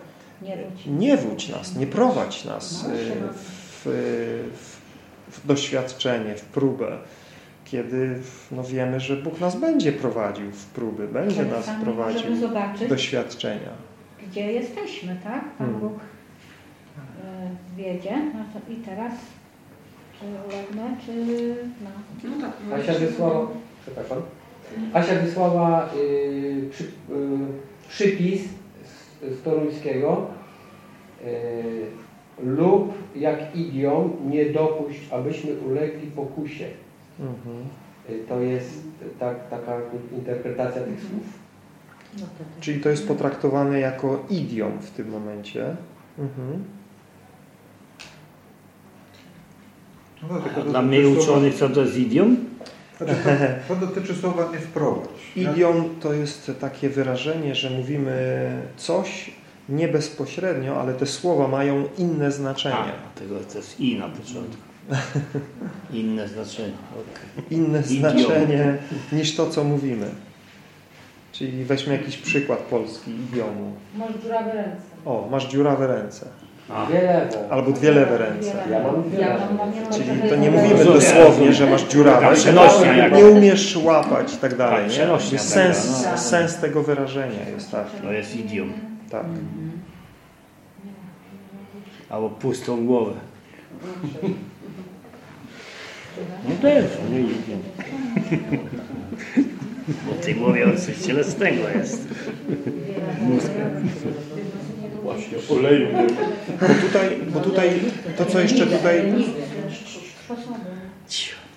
Nie wódź nas, nie prowadź nas y, w, w, w doświadczenie, w próbę, kiedy no wiemy, że Bóg nas będzie prowadził w próby, będzie nas prowadził doświadczenia. Gdzie jesteśmy, tak? Pan Hmm. Bóg e, wiedzie. No to I teraz czy ulegnę, czy... No. No tak. Asia wysłała, przepraszam, Asia wysłała y, przy, y, przypis z, z Toruńskiego y, lub jak idiom nie dopuść, abyśmy ulegli pokusie. Mhm. Y, to jest tak, taka interpretacja tych słów. No też. Czyli to jest potraktowane jako idiom w tym momencie. Mhm. No, to dla mniej uczonych co to jest idiom? Znaczy, to, to dotyczy słowa nie wprowadź. Idiom to jest takie wyrażenie, że mówimy coś nie bezpośrednio, ale te słowa mają inne znaczenie. A, tego to jest i na początku. Inne znaczenie. okej. Inne Idiom. znaczenie niż to, co mówimy. Czyli weźmy jakiś przykład polski idiomu. Masz dziurawe ręce. O, masz dziurawe ręce. A. Dwie lewe. Albo dwie lewe ręce. Ja mam dwie Ja lewe. mam Czyli to nie mówimy Rozumiem. dosłownie, że masz dziurawe, że jakaś. nie umiesz łapać i tak dalej. Tak, nie? Sens, no. sens tego wyrażenia jest taki. To jest idiom. Tak. Albo pustą głowę. No też, nie idiom. Bo w tej głowie coś cielesnego jest. Właśnie, oleju. Bo tutaj, bo tutaj to, co jeszcze tutaj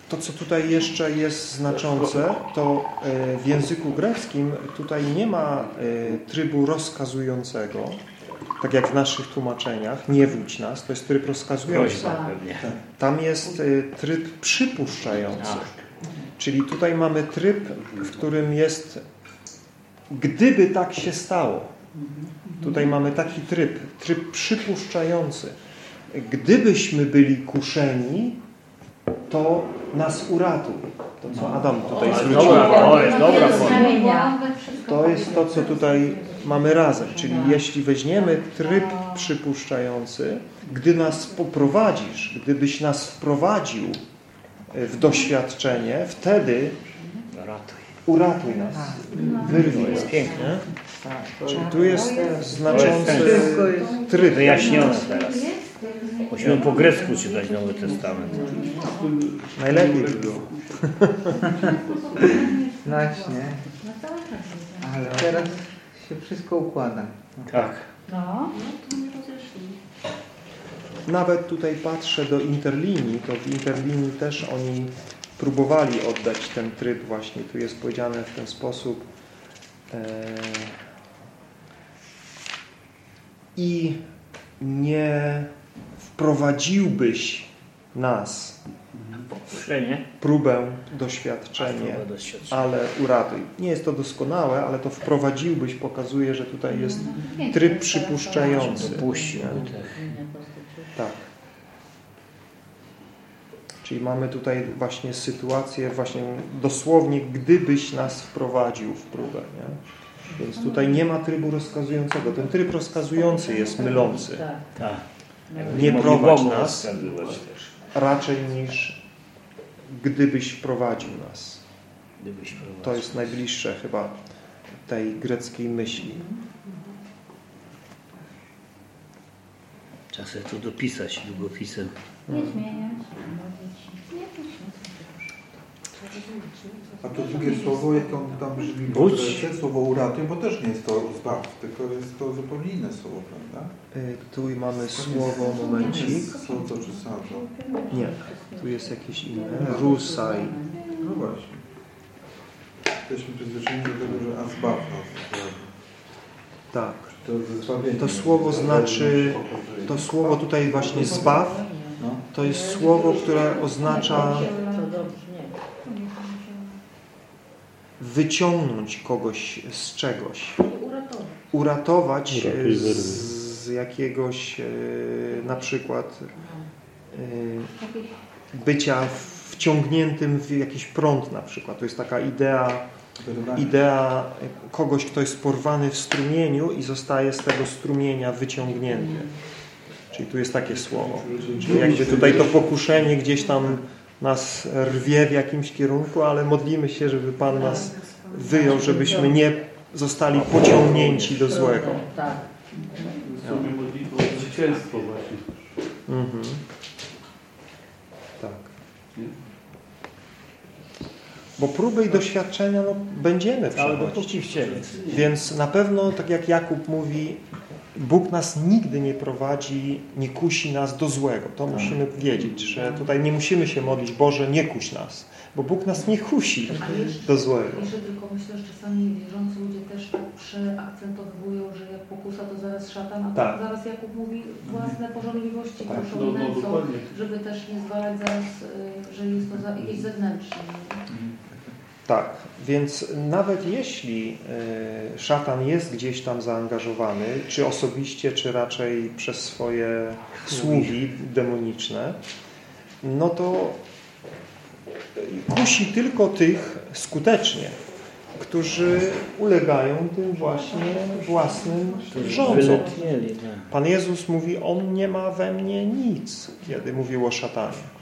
To, co tutaj jeszcze jest znaczące, to e, w języku greckim tutaj nie ma e, trybu rozkazującego, tak jak w naszych tłumaczeniach, nie wódź nas, to jest tryb rozkazujący. Pewnie. Tam jest e, tryb przypuszczający. Czyli tutaj mamy tryb, w którym jest gdyby tak się stało. Tutaj mamy taki tryb, tryb przypuszczający. Gdybyśmy byli kuszeni, to nas uratuj. To co Adam tutaj zwrócił to jest dobra forma. To jest to, co tutaj mamy razem. Czyli jeśli weźmiemy tryb przypuszczający, gdy nas poprowadzisz, gdybyś nas wprowadził w doświadczenie, wtedy Ratuj. uratuj nas, wyrwij To jest nas. piękne. Czyli tu jest znaczący tryb. Wyjaśnione teraz. Musimy po grecku czytać Nowy Testament. Najlepiej by było. Znacznie. Ale teraz się wszystko układa. Tak. No. Nawet tutaj patrzę do interlinii, to w interlinii też oni próbowali oddać ten tryb właśnie. Tu jest powiedziane w ten sposób e, i nie wprowadziłbyś nas próbę, doświadczenie, ale uratuj. Nie jest to doskonałe, ale to wprowadziłbyś pokazuje, że tutaj jest tryb przypuszczający. Dopuścił. Tak. Tak. Czyli mamy tutaj właśnie sytuację, właśnie dosłownie, gdybyś nas wprowadził w próbę. Nie? Więc tutaj nie ma trybu rozkazującego. Ten tryb rozkazujący jest mylący. Tak. Nie Mogli prowadź nas, raczej niż gdybyś wprowadził nas. To jest najbliższe chyba tej greckiej myśli. Trzeba sobie to dopisać długopisem. Nie zmieniać. A to drugie słowo, jak on tam brzmi, Budź. Słowo uratuj, bo też nie jest to zbaw, tylko jest to zupełnie inne słowo, prawda? Y, Tu mamy słowo, momencik. Słowo czy sadzą. Nie, tu jest jakieś inne. Rusaj. No właśnie. Jesteśmy przyzwyczajeni do tego, że azbaw nas Tak. To, słowo znaczy, to słowo tutaj właśnie zbaw, No. to jest słowo, które oznacza wyciągnąć kogoś z czegoś, uratować z jakiegoś e, na przykład e, bycia wciągniętym w jakiś prąd na przykład. To jest taka idea, idea kogoś, kto jest porwany w strumieniu i zostaje z tego strumienia wyciągnięty. Czyli tu jest takie słowo. Czyli jakby tutaj to pokuszenie gdzieś tam nas rwie w jakimś kierunku, ale modlimy się, żeby Pan nas wyjął, żebyśmy nie zostali pociągnięci do złego. Tak. Modlitwą o zwycięstwo właśnie. Mhm. Tak. Bo próby i doświadczenia no, będziemy Ale przechodzić. Więc na pewno, tak jak Jakub mówi, Bóg nas nigdy nie prowadzi, nie kusi nas do złego. To musimy wiedzieć, że tutaj nie musimy się modlić, Boże, nie kuś nas, bo Bóg nas nie kusi do złego. Jeszcze tylko myślę, że czasami wierzący ludzie też tak przeakcentowują, że jak pokusa, to zaraz szatan, a Tak. zaraz Jakub mówi własne pożądliwości Tak. proszą No, no, żeby też nie zwalać zaraz, y, że jest to za- jakieś zewnętrzne. Tak, więc nawet jeśli e, szatan jest gdzieś tam zaangażowany, czy osobiście, czy raczej przez swoje sługi demoniczne, no to kusi tylko tych skutecznie, którzy ulegają tym właśnie własnym rządzom. Tak. Pan Jezus mówi, On nie ma we mnie nic, kiedy mówił o szatanie.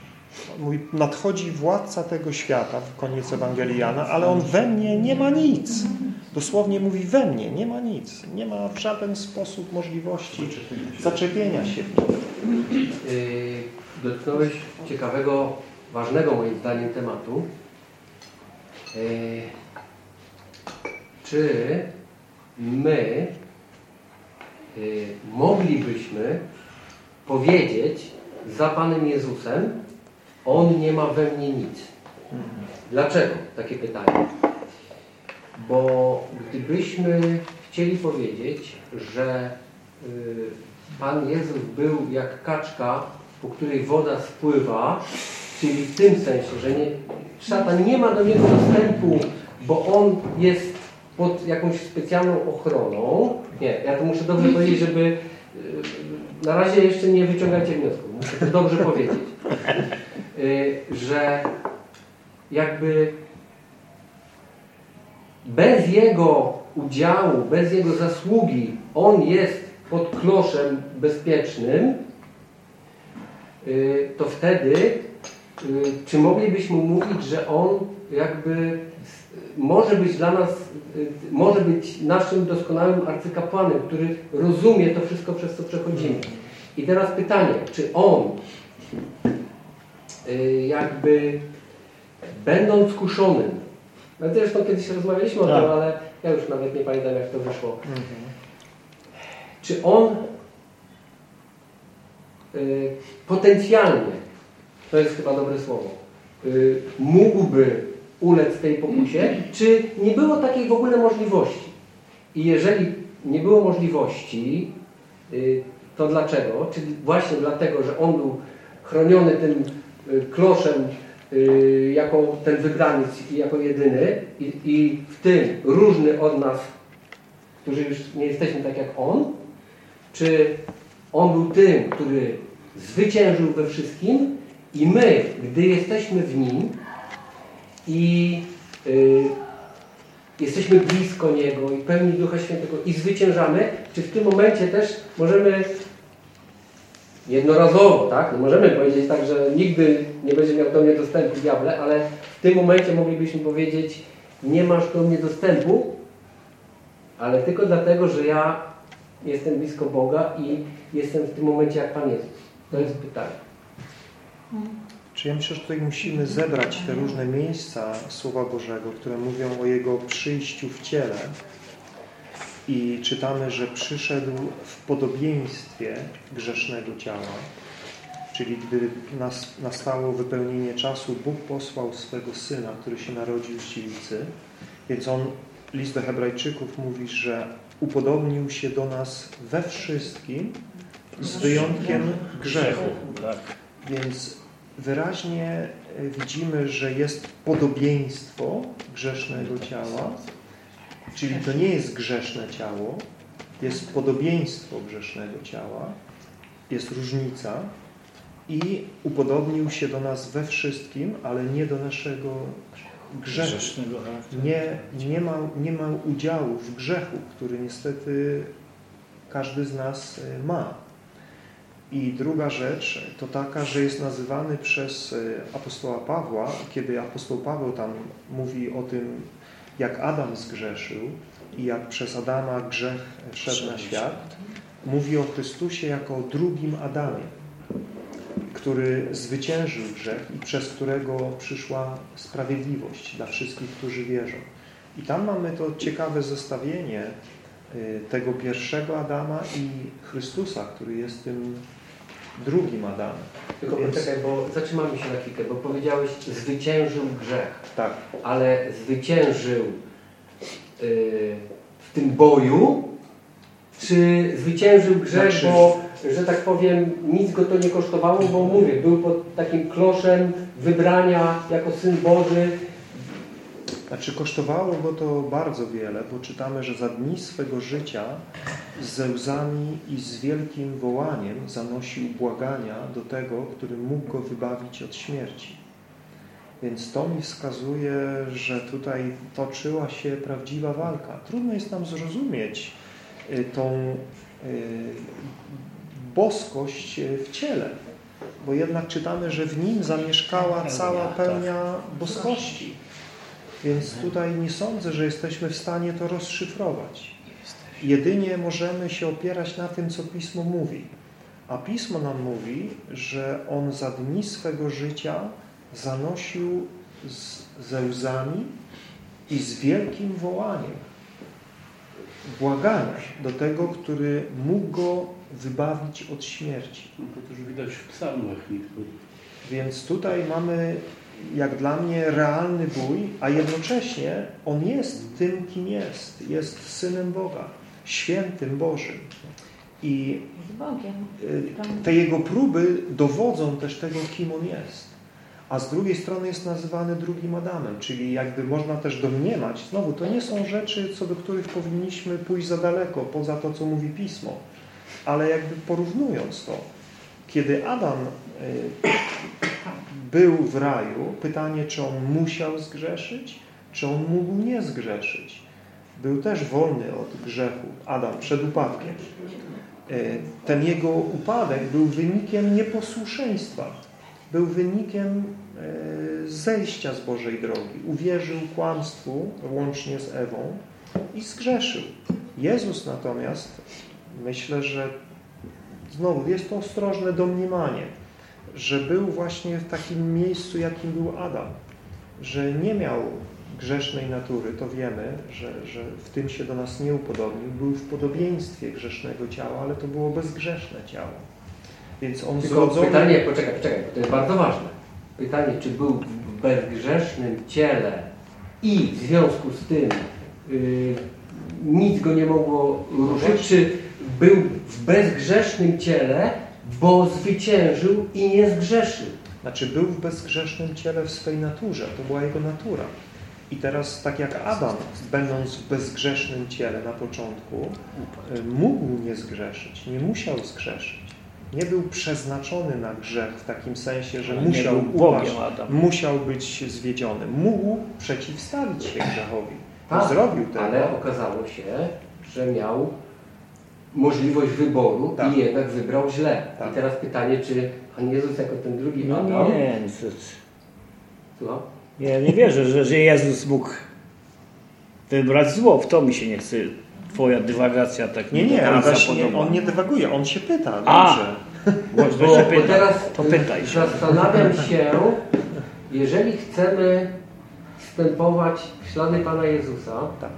Mówi, nadchodzi władca tego świata, w koniec Ewangelii Jana, ale On we mnie nie ma nic. Dosłownie mówi we mnie, nie ma nic. Nie ma w żaden sposób możliwości zaczepienia się. Yy, dotknąłeś ciekawego, ważnego moim zdaniem tematu. Yy, czy my yy, moglibyśmy powiedzieć za Panem Jezusem, On nie ma we mnie nic. Dlaczego? Takie pytanie. Bo gdybyśmy chcieli powiedzieć, że y, Pan Jezus był jak kaczka, po której woda spływa, czyli w tym sensie, że nie, szatan nie ma do niego dostępu, bo on jest pod jakąś specjalną ochroną. Nie, ja to muszę dobrze powiedzieć, żeby y, na razie jeszcze nie wyciągajcie wniosków. Muszę to dobrze powiedzieć. Y, że jakby bez jego udziału, bez jego zasługi on jest pod kloszem bezpiecznym, y, to wtedy y, czy moglibyśmy mówić, że on jakby może być dla nas, może być naszym doskonałym arcykapłanem, który rozumie to wszystko, przez co przechodzimy. I teraz pytanie, czy on jakby będąc kuszonym, no zresztą kiedyś rozmawialiśmy o Tak. tym, ale ja już nawet nie pamiętam jak to wyszło. Czy on y, potencjalnie, to jest chyba dobre słowo, y, mógłby ulec tej pokusie, czy nie było takiej w ogóle możliwości? I jeżeli nie było możliwości, y, to dlaczego? Czy właśnie dlatego, że on był chroniony tym y, kloszem y, jako ten wybraniec i jako jedyny i, i w tym różny od nas, którzy już nie jesteśmy tak jak on, czy on był tym, który zwyciężył we wszystkim i my, gdy jesteśmy w nim i y, jesteśmy blisko Niego i pełni Ducha Świętego i zwyciężamy, czy w tym momencie też możemy jednorazowo, tak? No możemy powiedzieć tak, że nigdy nie będzie miał do mnie dostępu diable, ale w tym momencie moglibyśmy powiedzieć nie masz do mnie dostępu, ale tylko dlatego, że ja jestem blisko Boga i jestem w tym momencie jak Pan Jezus. To jest pytanie. Czy ja myślę, że tutaj musimy zebrać te różne miejsca Słowa Bożego, które mówią o Jego przyjściu w ciele i czytamy, że przyszedł w podobieństwie grzesznego ciała, czyli gdy nas, nastało wypełnienie czasu, Bóg posłał swego Syna, który się narodził z dziewicy, więc On, list do hebrajczyków mówi, że upodobnił się do nas we wszystkim, z wyjątkiem grzechu. Tak. Więc wyraźnie e, widzimy, że jest podobieństwo grzesznego ciała, czyli to nie jest grzeszne ciało, jest podobieństwo grzesznego ciała, jest różnica i upodobnił się do nas we wszystkim, ale nie do naszego grzechu. Nie, nie, ma, nie ma udziału w grzechu, który niestety każdy z nas e, ma. I druga rzecz to taka, że jest nazywany przez e, apostoła Pawła, kiedy apostoł Paweł tam mówi o tym, jak Adam zgrzeszył i jak przez Adama grzech wszedł na świat, mówi o Chrystusie jako o drugim Adamie, który zwyciężył grzech i przez którego przyszła sprawiedliwość dla wszystkich, którzy wierzą. I tam mamy to ciekawe zestawienie y, tego pierwszego Adama i Chrystusa, który jest tym drugim Adamem. Tylko Więc- poczekaj, bo zatrzymamy się na chwilkę, bo powiedziałeś zwyciężył grzech. Tak. Ale zwyciężył y, w tym boju, czy zwyciężył grzech, Znaczy- bo, że tak powiem, nic go to nie kosztowało, bo mówię, był pod takim kloszem wybrania jako Syn Boży. Znaczy kosztowało go to bardzo wiele, bo czytamy, że za dni swego życia ze łzami i z wielkim wołaniem zanosił błagania do tego, który mógł go wybawić od śmierci. Więc to mi wskazuje, że tutaj toczyła się prawdziwa walka. Trudno jest nam zrozumieć y, tą y, boskość y, w ciele, bo jednak czytamy, że w nim zamieszkała cała pełnia boskości. Więc tutaj nie sądzę, że jesteśmy w stanie to rozszyfrować. Jedynie możemy się opierać na tym, co Pismo mówi. A Pismo nam mówi, że On za dni swego życia zanosił z, ze łzami i z wielkim wołaniem błagania do tego, który mógł go wybawić od śmierci. No to też widać w psalmach niektórych. Więc tutaj mamy, jak dla mnie, realny bój, a jednocześnie On jest tym, kim jest. Jest Synem Boga, świętym Bożym. I y, te Jego próby dowodzą też tego, kim On jest. A z drugiej strony jest nazywany drugim Adamem, czyli jakby można też domniemać, znowu, to nie są rzeczy, co do których powinniśmy pójść za daleko, poza to, co mówi Pismo. Ale jakby porównując to, kiedy Adam y, był w raju, pytanie, czy on musiał zgrzeszyć, czy on mógł nie zgrzeszyć. Był też wolny od grzechu, Adam, przed upadkiem. Y, Ten jego upadek był wynikiem nieposłuszeństwa. Był wynikiem y, zejścia z Bożej drogi. Uwierzył kłamstwu łącznie z Ewą i zgrzeszył. Jezus natomiast, myślę, że znowu jest to ostrożne domniemanie, że był właśnie w takim miejscu, jakim był Adam, że nie miał grzesznej natury, to wiemy, że, że w tym się do nas nie upodobnił, był w podobieństwie grzesznego ciała, ale to było bezgrzeszne ciało. Więc on Tylko zrodzony... pytanie, poczekaj, poczekaj, to jest bardzo ważne. Pytanie, czy był w bezgrzesznym ciele i w związku z tym y, nic go nie mogło ruszyć, czy był w bezgrzesznym ciele, bo zwyciężył i nie zgrzeszył. Znaczy był w bezgrzesznym ciele w swej naturze, to była jego natura. I teraz tak jak Adam, będąc w bezgrzesznym ciele na początku, y, mógł nie zgrzeszyć, nie musiał zgrzeszyć. Nie był przeznaczony na grzech w takim sensie, że musiał upaść, musiał być zwiedziony. Mógł przeciwstawić się grzechowi. Tak, Zrobił tego. Ale okazało się, że miał możliwość wyboru Tak. i jednak wybrał źle. Tak. I teraz pytanie, czy Pan Jezus jako ten drugi No Adam... nie, no Słucham? ja nie wierzę, że, że Jezus mógł wybrać zło. W to mi się nie chce Twoja dywagacja tak Nie, nie, nie, on nie dywaguje, on się pyta. A! Dobrze. Bo, bo pytać. teraz To pytaj się. zastanawiam się, jeżeli chcemy wstępować w ślady Pana Jezusa, Tak.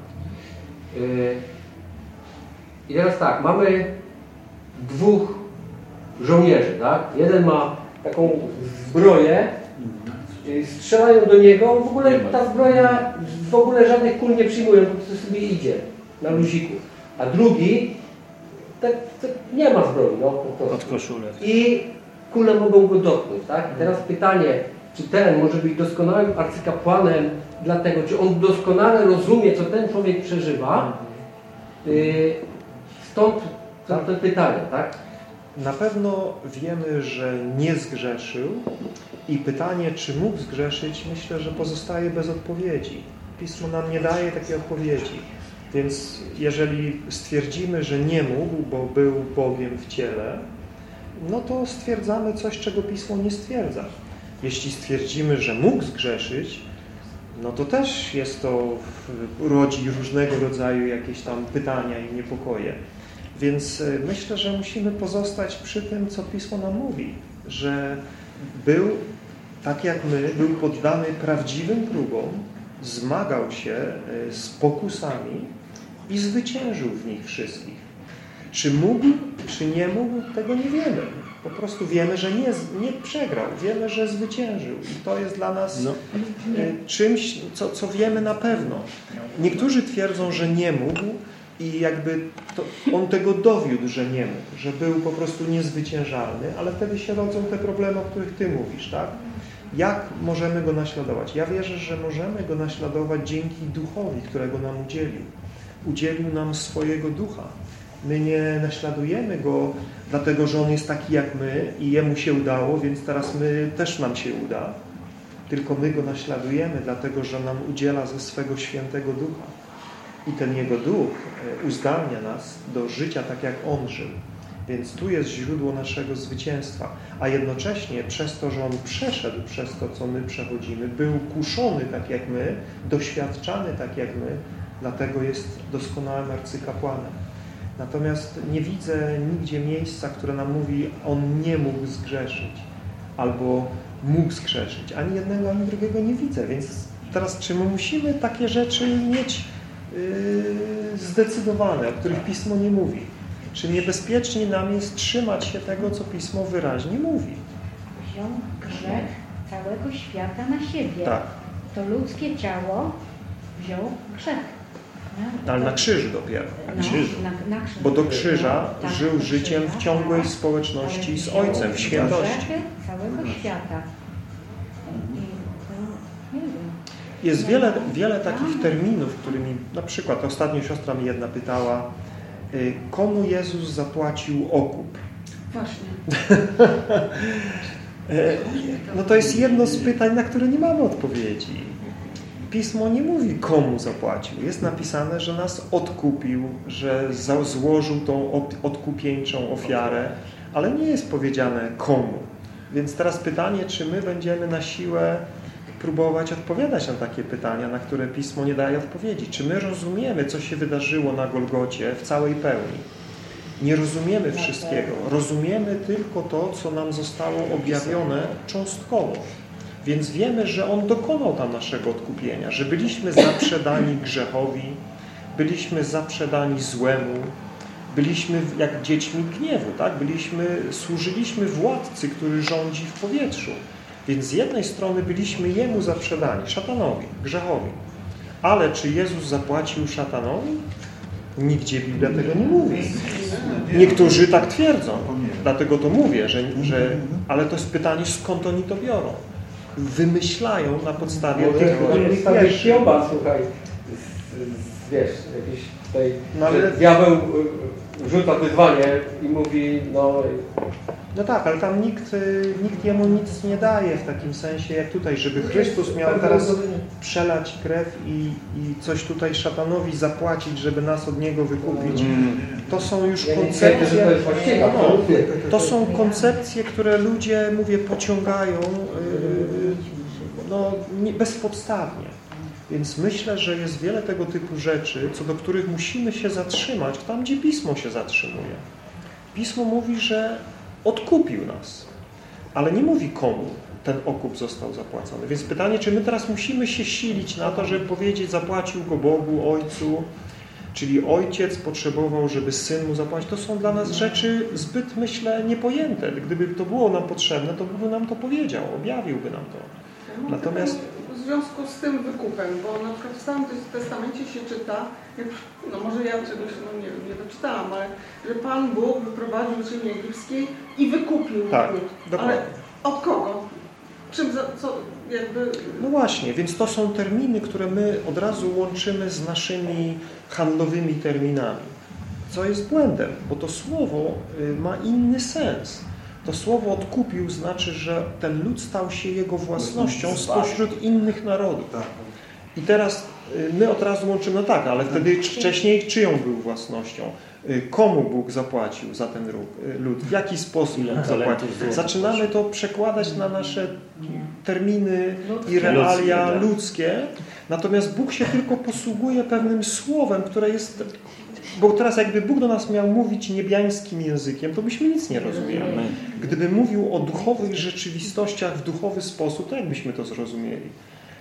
y, i teraz tak, mamy dwóch żołnierzy, tak? Jeden ma taką zbroję, y, strzelają do niego, w ogóle ta zbroja w ogóle żadnych kul nie przyjmuje, prostu sobie idzie na luziku. A drugi tak, tak nie ma zbroi, no po prostu. Koszulę. I kule mogą go dotknąć, tak? I teraz pytanie, czy ten może być doskonałym arcykapłanem dlatego, czy on doskonale rozumie, co ten człowiek przeżywa? Yy, stąd to pytanie, tak? Na pewno wiemy, że nie zgrzeszył i pytanie, czy mógł zgrzeszyć, myślę, że pozostaje bez odpowiedzi. Pismo nam nie daje takiej odpowiedzi. Więc jeżeli stwierdzimy, że nie mógł, bo był Bogiem w ciele, no to stwierdzamy coś, czego Pismo nie stwierdza. Jeśli stwierdzimy, że mógł zgrzeszyć, no to też jest to, rodzi różnego rodzaju jakieś tam pytania i niepokoje. Więc y, myślę, że musimy pozostać przy tym, co Pismo nam mówi, że był, tak jak my, był poddany prawdziwym próbom, zmagał się y, z pokusami i zwyciężył w nich wszystkich. Czy mógł, czy nie mógł, tego nie wiemy. Po prostu wiemy, że nie, nie przegrał, wiemy, że zwyciężył. I to jest dla nas No. e, czymś, co, co wiemy na pewno. Niektórzy twierdzą, że nie mógł i jakby on tego dowiódł, że nie mógł, że był po prostu niezwyciężalny, ale wtedy się rodzą te problemy, o których Ty mówisz, tak? Jak możemy Go naśladować? Ja wierzę, że możemy Go naśladować dzięki Duchowi, którego nam udzielił. Udzielił nam swojego Ducha. My nie naśladujemy Go dlatego, że On jest taki jak my i Jemu się udało, więc teraz my też nam się uda. Tylko my Go naśladujemy dlatego, że nam udziela ze swego świętego Ducha. I ten Jego Duch e, uzdalnia nas do życia tak, jak On żył. Więc tu jest źródło naszego zwycięstwa. A jednocześnie przez to, że On przeszedł przez to, co my przechodzimy, był kuszony tak jak my, doświadczany tak jak my, dlatego jest doskonałym arcykapłanem. Natomiast nie widzę nigdzie miejsca, które nam mówi, On nie mógł zgrzeszyć. Albo mógł zgrzeszyć. Ani jednego, ani drugiego nie widzę. Więc teraz, czy my musimy takie rzeczy mieć zdecydowane, o których Pismo nie mówi? Czy niebezpiecznie nam jest trzymać się tego, co Pismo wyraźnie mówi? Wziął grzech całego świata na siebie. Tak, To ludzkie ciało wziął grzech. nie? ale na krzyżu dopiero. No, Na, na krzyżu. Bo do krzyża Tak, żył życiem w ciągłej społeczności z Ojcem, w świętości. grzechy całego świata. Jest wiele, wiele takich terminów, którymi na przykład ostatnio siostra mi jedna pytała, y, komu Jezus zapłacił okup? Właśnie. E, No to jest jedno z pytań, na które nie mamy odpowiedzi. Pismo nie mówi, komu zapłacił. Jest napisane, że nas odkupił, że złożył tą od- odkupieńczą ofiarę, ale nie jest powiedziane komu. Więc teraz pytanie, czy my będziemy na siłę próbować odpowiadać na takie pytania, na które Pismo nie daje odpowiedzi. Czy my rozumiemy, co się wydarzyło na Golgocie w całej pełni? Nie rozumiemy wszystkiego. Rozumiemy tylko to, co nam zostało objawione cząstkowo. Więc wiemy, że On dokonał tam naszego odkupienia, że byliśmy zaprzedani grzechowi, byliśmy zaprzedani złemu, byliśmy jak dziećmi gniewu, tak? Byliśmy, służyliśmy władcy, który rządzi w powietrzu. Więc z jednej strony byliśmy Jemu zaprzedani, szatanowi, grzechowi. Ale czy Jezus zapłacił szatanowi? Nigdzie Biblia tego nie mówi. Niektórzy tak twierdzą. Dlatego to mówię, że, że ale to jest pytanie, skąd oni to biorą. Wymyślają na podstawie Może tych jest ta wierszy. wieścioba, słuchaj, z, wiesz, jakiś tutaj, No ale- diabeł y, rzuca wyzwanie i mówi, no No tak, ale tam nikt, y, nikt jemu nic nie daje w takim sensie jak tutaj, żeby Chrystus miał teraz przelać krew i, i coś tutaj szatanowi zapłacić, żeby nas od niego wykupić. To są już koncepcje, no, to są koncepcje, które ludzie, mówię, pociągają yy, no, nie, bezpodstawnie. Więc myślę, że jest wiele tego typu rzeczy, co do których musimy się zatrzymać tam, gdzie Pismo się zatrzymuje. Pismo mówi, że odkupił nas, ale nie mówi komu ten okup został zapłacony. Więc pytanie, czy my teraz musimy się silić na to, żeby powiedzieć, zapłacił go Bogu, Ojcu, czyli Ojciec potrzebował, żeby Syn mu zapłacić. To są dla nas rzeczy zbyt, myślę, niepojęte. Gdyby to było nam potrzebne, to by nam to powiedział, objawiłby nam to. Natomiast W związku z tym wykupem, bo na przykład w Starym Testamencie się czyta, no może ja czegoś no nie, wiem, nie doczytałam, ale że Pan Bóg wyprowadził z ziemi egipskiej i wykupił Tak, lud. dokładnie. Ale od kogo? Czym, za, co, jakby... No właśnie, więc to są terminy, które my od razu łączymy z naszymi handlowymi terminami, co jest błędem, bo to słowo y, ma inny sens. To słowo odkupił znaczy, że ten lud stał się jego własnością spośród innych narodów. I teraz my od razu łączymy, no tak, ale wtedy wcześniej czyją był własnością? Y, Komu Bóg zapłacił za ten y, lud? W jaki sposób Bóg zapłacił? Zaczynamy to przekładać na nasze terminy i realia tak. ludzkie, natomiast Bóg się tylko posługuje pewnym słowem, które jest... Bo teraz jakby Bóg do nas miał mówić niebiańskim językiem, to byśmy nic nie rozumieli. Gdyby mówił o duchowych rzeczywistościach w duchowy sposób, to jakbyśmy to zrozumieli?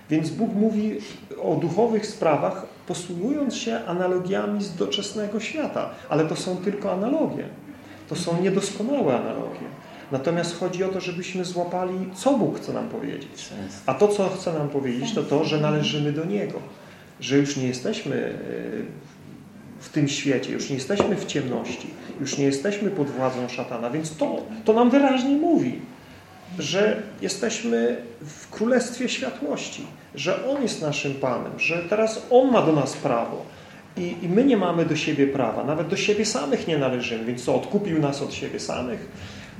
Więc Bóg mówi o duchowych sprawach, posługując się analogiami z doczesnego świata. Ale to są tylko analogie. To są niedoskonałe analogie. Natomiast chodzi o to, żebyśmy złapali, co Bóg chce nam powiedzieć. A to, co chce nam powiedzieć, to to, że należymy do Niego. Że już nie jesteśmy e, w tym świecie, już nie jesteśmy w ciemności, już nie jesteśmy pod władzą szatana. Więc to, to nam wyraźnie mówi, że jesteśmy w Królestwie Światłości, że On jest naszym Panem, że teraz On ma do nas prawo. I, I, my nie mamy do siebie prawa, nawet do siebie samych nie należymy, więc co, odkupił nas od siebie samych?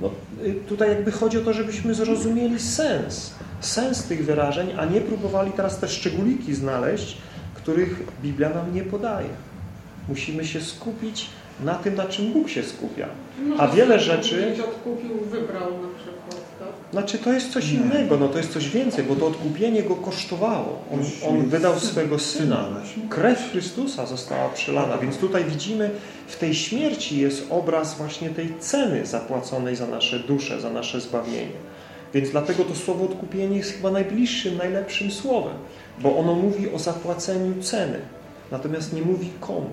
No, y, tutaj jakby chodzi o to, żebyśmy zrozumieli sens, sens tych wyrażeń, a nie próbowali teraz te szczególiki znaleźć, których Biblia nam nie podaje. Musimy się skupić na tym, na czym Bóg się skupia. A wiele rzeczy... odkupił, wybrał na przykład? Znaczy to jest coś innego, no to jest coś więcej, bo to odkupienie go kosztowało. On, on wydał swego Syna. Krew Chrystusa została przelana, więc tutaj widzimy, w tej śmierci jest obraz właśnie tej ceny zapłaconej za nasze dusze, za nasze zbawienie. Więc dlatego to słowo odkupienie jest chyba najbliższym, najlepszym słowem, bo ono mówi o zapłaceniu ceny, natomiast nie mówi komu.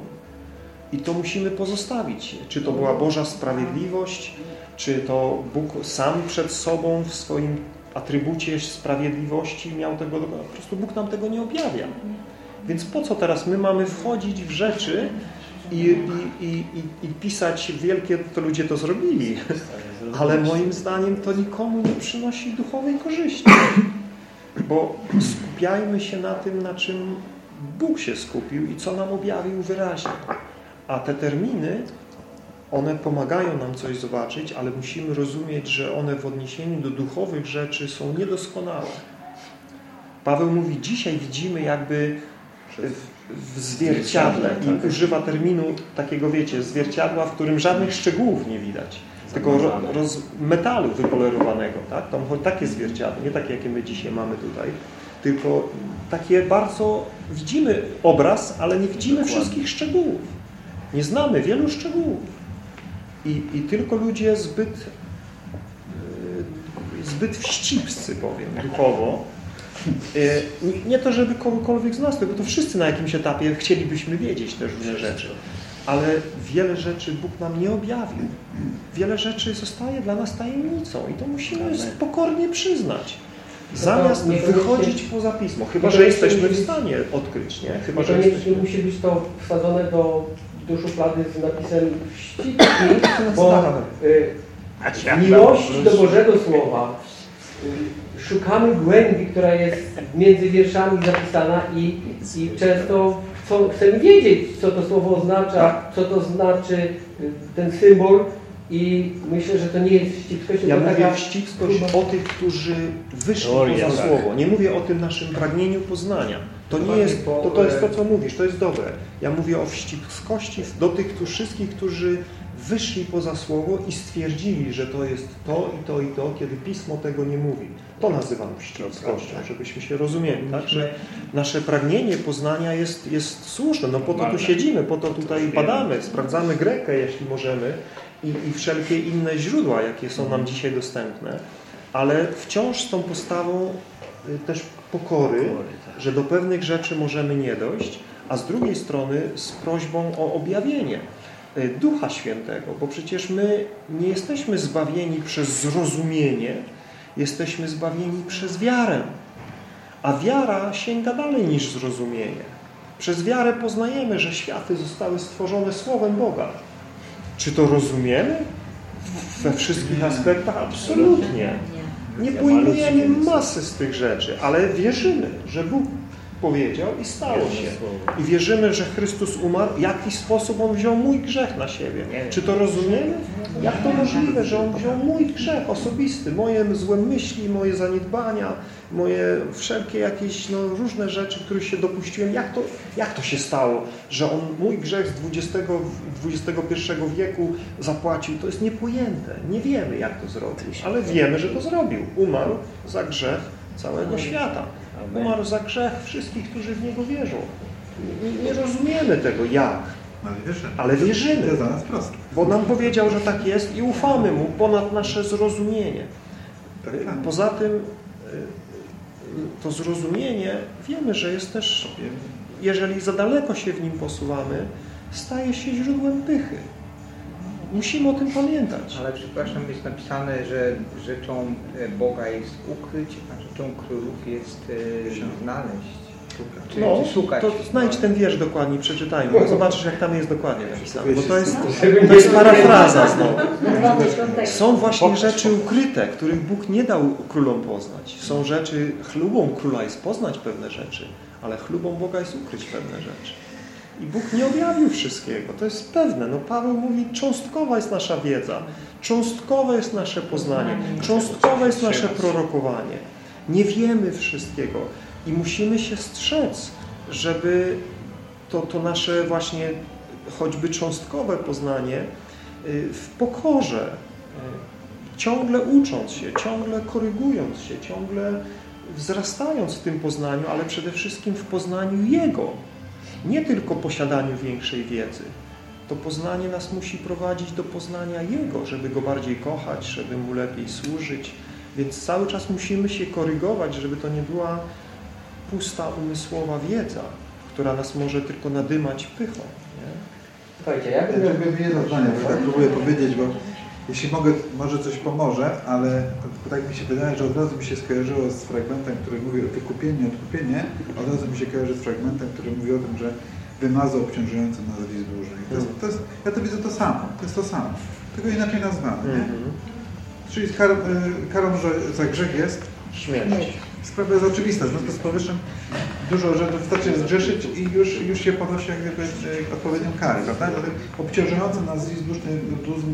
I to musimy pozostawić. Czy to była Boża sprawiedliwość, czy to Bóg sam przed sobą w swoim atrybucie sprawiedliwości miał tego dokonać. Po prostu Bóg nam tego nie objawia. Więc po co teraz my mamy wchodzić w rzeczy i, i, i, i, pisać wielkie, to ludzie to zrobili. Ale moim zdaniem to nikomu nie przynosi duchowej korzyści. Bo skupiajmy się na tym, na czym Bóg się skupił i co nam objawił wyraźnie. A te terminy, one pomagają nam coś zobaczyć, ale musimy rozumieć, że one w odniesieniu do duchowych rzeczy są niedoskonałe. Paweł mówi, dzisiaj widzimy jakby w, zwierciadle i używa terminu takiego, wiecie, zwierciadła, w którym żadnych szczegółów nie widać. Tylko ro, roz, metalu wypolerowanego, tak? Tam takie zwierciadło, nie takie, jakie my dzisiaj mamy tutaj, tylko takie bardzo, widzimy obraz, ale nie widzimy Dokładnie. wszystkich szczegółów. Nie znamy wielu szczegółów. I, i tylko ludzie zbyt, e, zbyt wścibscy, powiem, duchowo, e, nie to, żeby kogokolwiek z nas, tylko to wszyscy na jakimś etapie chcielibyśmy wiedzieć te różne rzeczy. Ale wiele rzeczy Bóg nam nie objawił. Wiele rzeczy zostaje dla nas tajemnicą i to musimy pokornie przyznać. Zamiast wychodzić poza Pismo. Chyba, że jesteśmy w stanie odkryć, nie? Chyba, że jesteśmy... musi być to wsadzone do do szuflady z napisem wścibski, bo y, miłości do Bożego Słowa y, szukamy głębi, która jest między wierszami zapisana i, i często chcą, chcemy wiedzieć, co to słowo oznacza, co to znaczy y, ten symbol i myślę, że to nie jest wścibskość. Ja mówię wścibskość o tych, którzy wyszli Teoria, poza tak. Słowo. Nie mówię o tym naszym pragnieniu poznania. To nie jest, to, to jest to, co mówisz, to jest dobre. Ja mówię o wścibskości do tych wszystkich, którzy wyszli poza Słowo i stwierdzili, że to jest to i to i to, kiedy Pismo tego nie mówi. To nazywam wścibskością, żebyśmy się rozumieli, tak? że nasze pragnienie poznania jest, jest słuszne. No po to tu siedzimy, po to tutaj badamy, sprawdzamy Grekę, jeśli możemy i, i wszelkie inne źródła, jakie są nam dzisiaj dostępne, ale wciąż z tą postawą y, też pokory. Że do pewnych rzeczy możemy nie dojść, a z drugiej strony z prośbą o objawienie y, Ducha Świętego, bo przecież my nie jesteśmy zbawieni przez zrozumienie, jesteśmy zbawieni przez wiarę. A wiara sięga dalej niż zrozumienie. Przez wiarę poznajemy, że światy zostały stworzone Słowem Boga. Czy to rozumiemy we wszystkich aspektach? Absolutnie. Nie pojmujemy masy z tych rzeczy, ale wierzymy, że Bóg powiedział i stało się. I wierzymy, że Chrystus umarł. W jaki sposób On wziął mój grzech na siebie? Czy to rozumiemy? Jak to możliwe, że On wziął mój grzech osobisty, moje złe myśli, moje zaniedbania, moje wszelkie jakieś no, różne rzeczy, których się dopuściłem. Jak to, jak to się stało, że On mój grzech z XX, XXI wieku zapłacił? To jest niepojęte. Nie wiemy, jak to zrobił, ale wiemy, że to zrobił. Umarł za grzech całego świata. Umarł za grzech wszystkich, którzy w Niego wierzą. Nie, rozumiemy tego jak. Ale wierzymy. Ale wierzymy. To jest dla nas proste. Bo nam powiedział, że tak jest i ufamy Mu ponad nasze zrozumienie. Tak, tak. Poza tym to zrozumienie wiemy, że jest też, jeżeli za daleko się w nim posuwamy, staje się źródłem pychy. Musimy o tym pamiętać. Ale przepraszam, jest napisane, że rzeczą e, Boga jest ukryć, a rzeczą królów jest e, znaleźć. Czy, No, czy szukać. to znajdź ten wiersz dokładnie, przeczytajmy. No. Zobaczysz, jak tam jest dokładnie napisane. Bo to jest, to jest parafraza znowu. Są właśnie rzeczy ukryte, których Bóg nie dał królom poznać. Są rzeczy, chlubą króla jest poznać pewne rzeczy, ale chlubą Boga jest ukryć pewne rzeczy. I Bóg nie objawił wszystkiego. To jest pewne. No Paweł mówi, cząstkowa jest nasza wiedza, cząstkowe jest nasze poznanie, cząstkowe jest nasze prorokowanie. Nie wiemy wszystkiego i musimy się strzec, żeby to, to nasze właśnie choćby cząstkowe poznanie y, w pokorze, y, ciągle ucząc się, ciągle korygując się, ciągle wzrastając w tym poznaniu, ale przede wszystkim w poznaniu Jego, nie tylko posiadaniu większej wiedzy. To poznanie nas musi prowadzić do poznania Jego, żeby Go bardziej kochać, żeby Mu lepiej służyć. Więc cały czas musimy się korygować, żeby to nie była pusta umysłowa wiedza, która nas może tylko nadymać pychą. Nie? Słuchajcie, ja Ja bym... tylko jedno zdanie, tak próbuję powiedzieć, bo jeśli mogę, może coś pomoże, ale tak mi się wydaje, że od razu mi się skojarzyło z fragmentem, który mówi o wykupieniu, odkupienie, od razu mi się kojarzy z fragmentem, który mówi o tym, że wymazał obciążający nas list dłużny. I To jest, to jest, ja to widzę to samo, to jest to samo, tylko inaczej nazwane. Nie? Mhm. Czyli kar, y, karą że za grzech jest Śmierć. Sprawa jest oczywista. W związku z powyższym dużo rzeczy wystarczy zgrzeszyć i już, już się ponosi jak gdyby e, odpowiednią karę, prawda? Ale obciążający nas list dłużny,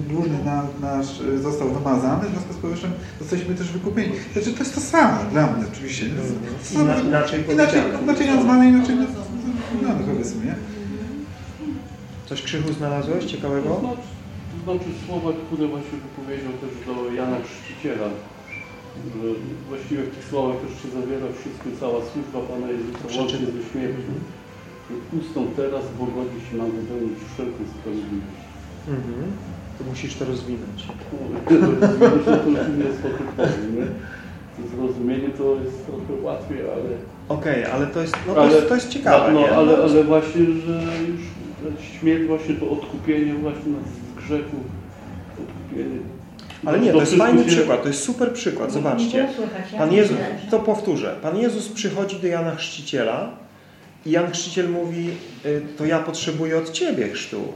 dłużny na, nasz e, został wymazany, w związku z powyższym zostaliśmy też wykupieni. Znaczy to jest to samo dla mnie oczywiście. To jest- Inna, inaczej Inaczej, inaczej nazwane, inaczej no, powiedzmy, nie? Coś Krzychu znalazłeś ciekawego? To znaczy, to znaczy słowa, które właśnie wypowiedział też do Jana Chrzciciela. Że właściwie w tych słowach też się zawiera wszystko, cała służba Pana Jezusa łącznie ze śmiercią. Ustąp teraz, bo godzi się nam wypełnić wszelką sprawiedliwość. Mhm. To musisz to rozwinąć. Zrozumienie to nie jest Zrozumienie to jest trochę łatwiej, ale... Okej, ale to jest, no to jest, to jest ciekawe. No, nie? ale, ale właśnie, że już śmierć właśnie to odkupienie właśnie nas z grzechu, odkupienie. Ale nie, To jest fajny przykład, to jest super przykład. Zobaczcie. Pan Jezus, to powtórzę. Pan Jezus przychodzi do Jana Chrzciciela i Jan Chrzciciel mówi, y, to ja potrzebuję od Ciebie chrztu.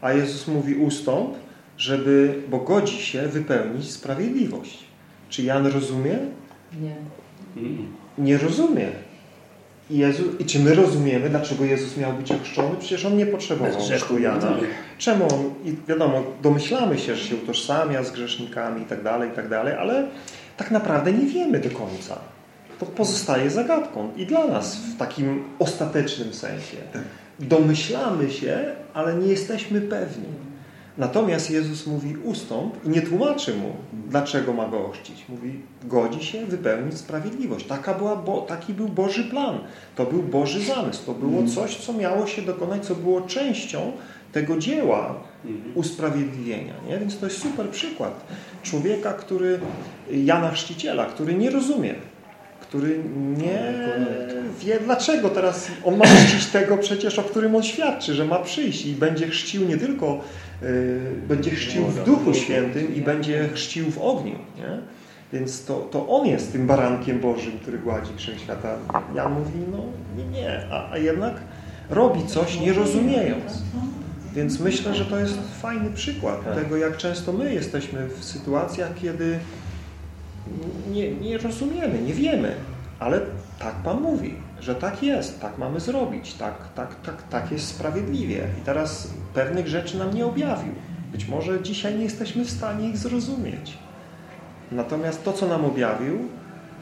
A Jezus mówi, ustąp, żeby, bo godzi się wypełnić sprawiedliwość. Czy Jan rozumie? Nie. Nie rozumie. I, Jezu, I czy my rozumiemy, dlaczego Jezus miał być ochrzczony? Przecież On nie potrzebował grzechu, Jana. tak. Czemu On, i wiadomo, domyślamy się, że się utożsamia z grzesznikami i tak dalej, i tak dalej, ale tak naprawdę nie wiemy do końca. To pozostaje zagadką i dla nas w takim ostatecznym sensie. Domyślamy się, ale nie jesteśmy pewni. Natomiast Jezus mówi ustąp i nie tłumaczy mu, dlaczego ma go ochrzcić. Mówi, godzi się wypełnić sprawiedliwość. Taka była, bo, taki był Boży plan. To był Boży zamysł. To było coś, co miało się dokonać, co było częścią tego dzieła usprawiedliwienia. Nie? Więc to jest super przykład człowieka, który, Jana Chrzciciela, który nie rozumie, który nie wie dlaczego teraz on ma chrzcić tego przecież, o którym on świadczy, że ma przyjść i będzie chrzcił nie tylko, y, będzie chrzcił w Duchu Świętym i będzie chrzcił w ogniu. Nie? Więc to, to on jest tym barankiem Bożym, który gładzi grzech świata. Ja mówi, no nie, nie, a, a jednak robi coś nie rozumiejąc. Więc myślę, że to jest fajny przykład tego, jak często my jesteśmy w sytuacjach, kiedy nie, nie rozumiemy, nie wiemy, ale tak Pan mówi, że tak jest, tak mamy zrobić, tak, tak, tak, tak jest sprawiedliwie. I teraz pewnych rzeczy nam nie objawił. Być może dzisiaj nie jesteśmy w stanie ich zrozumieć. Natomiast to, co nam objawił,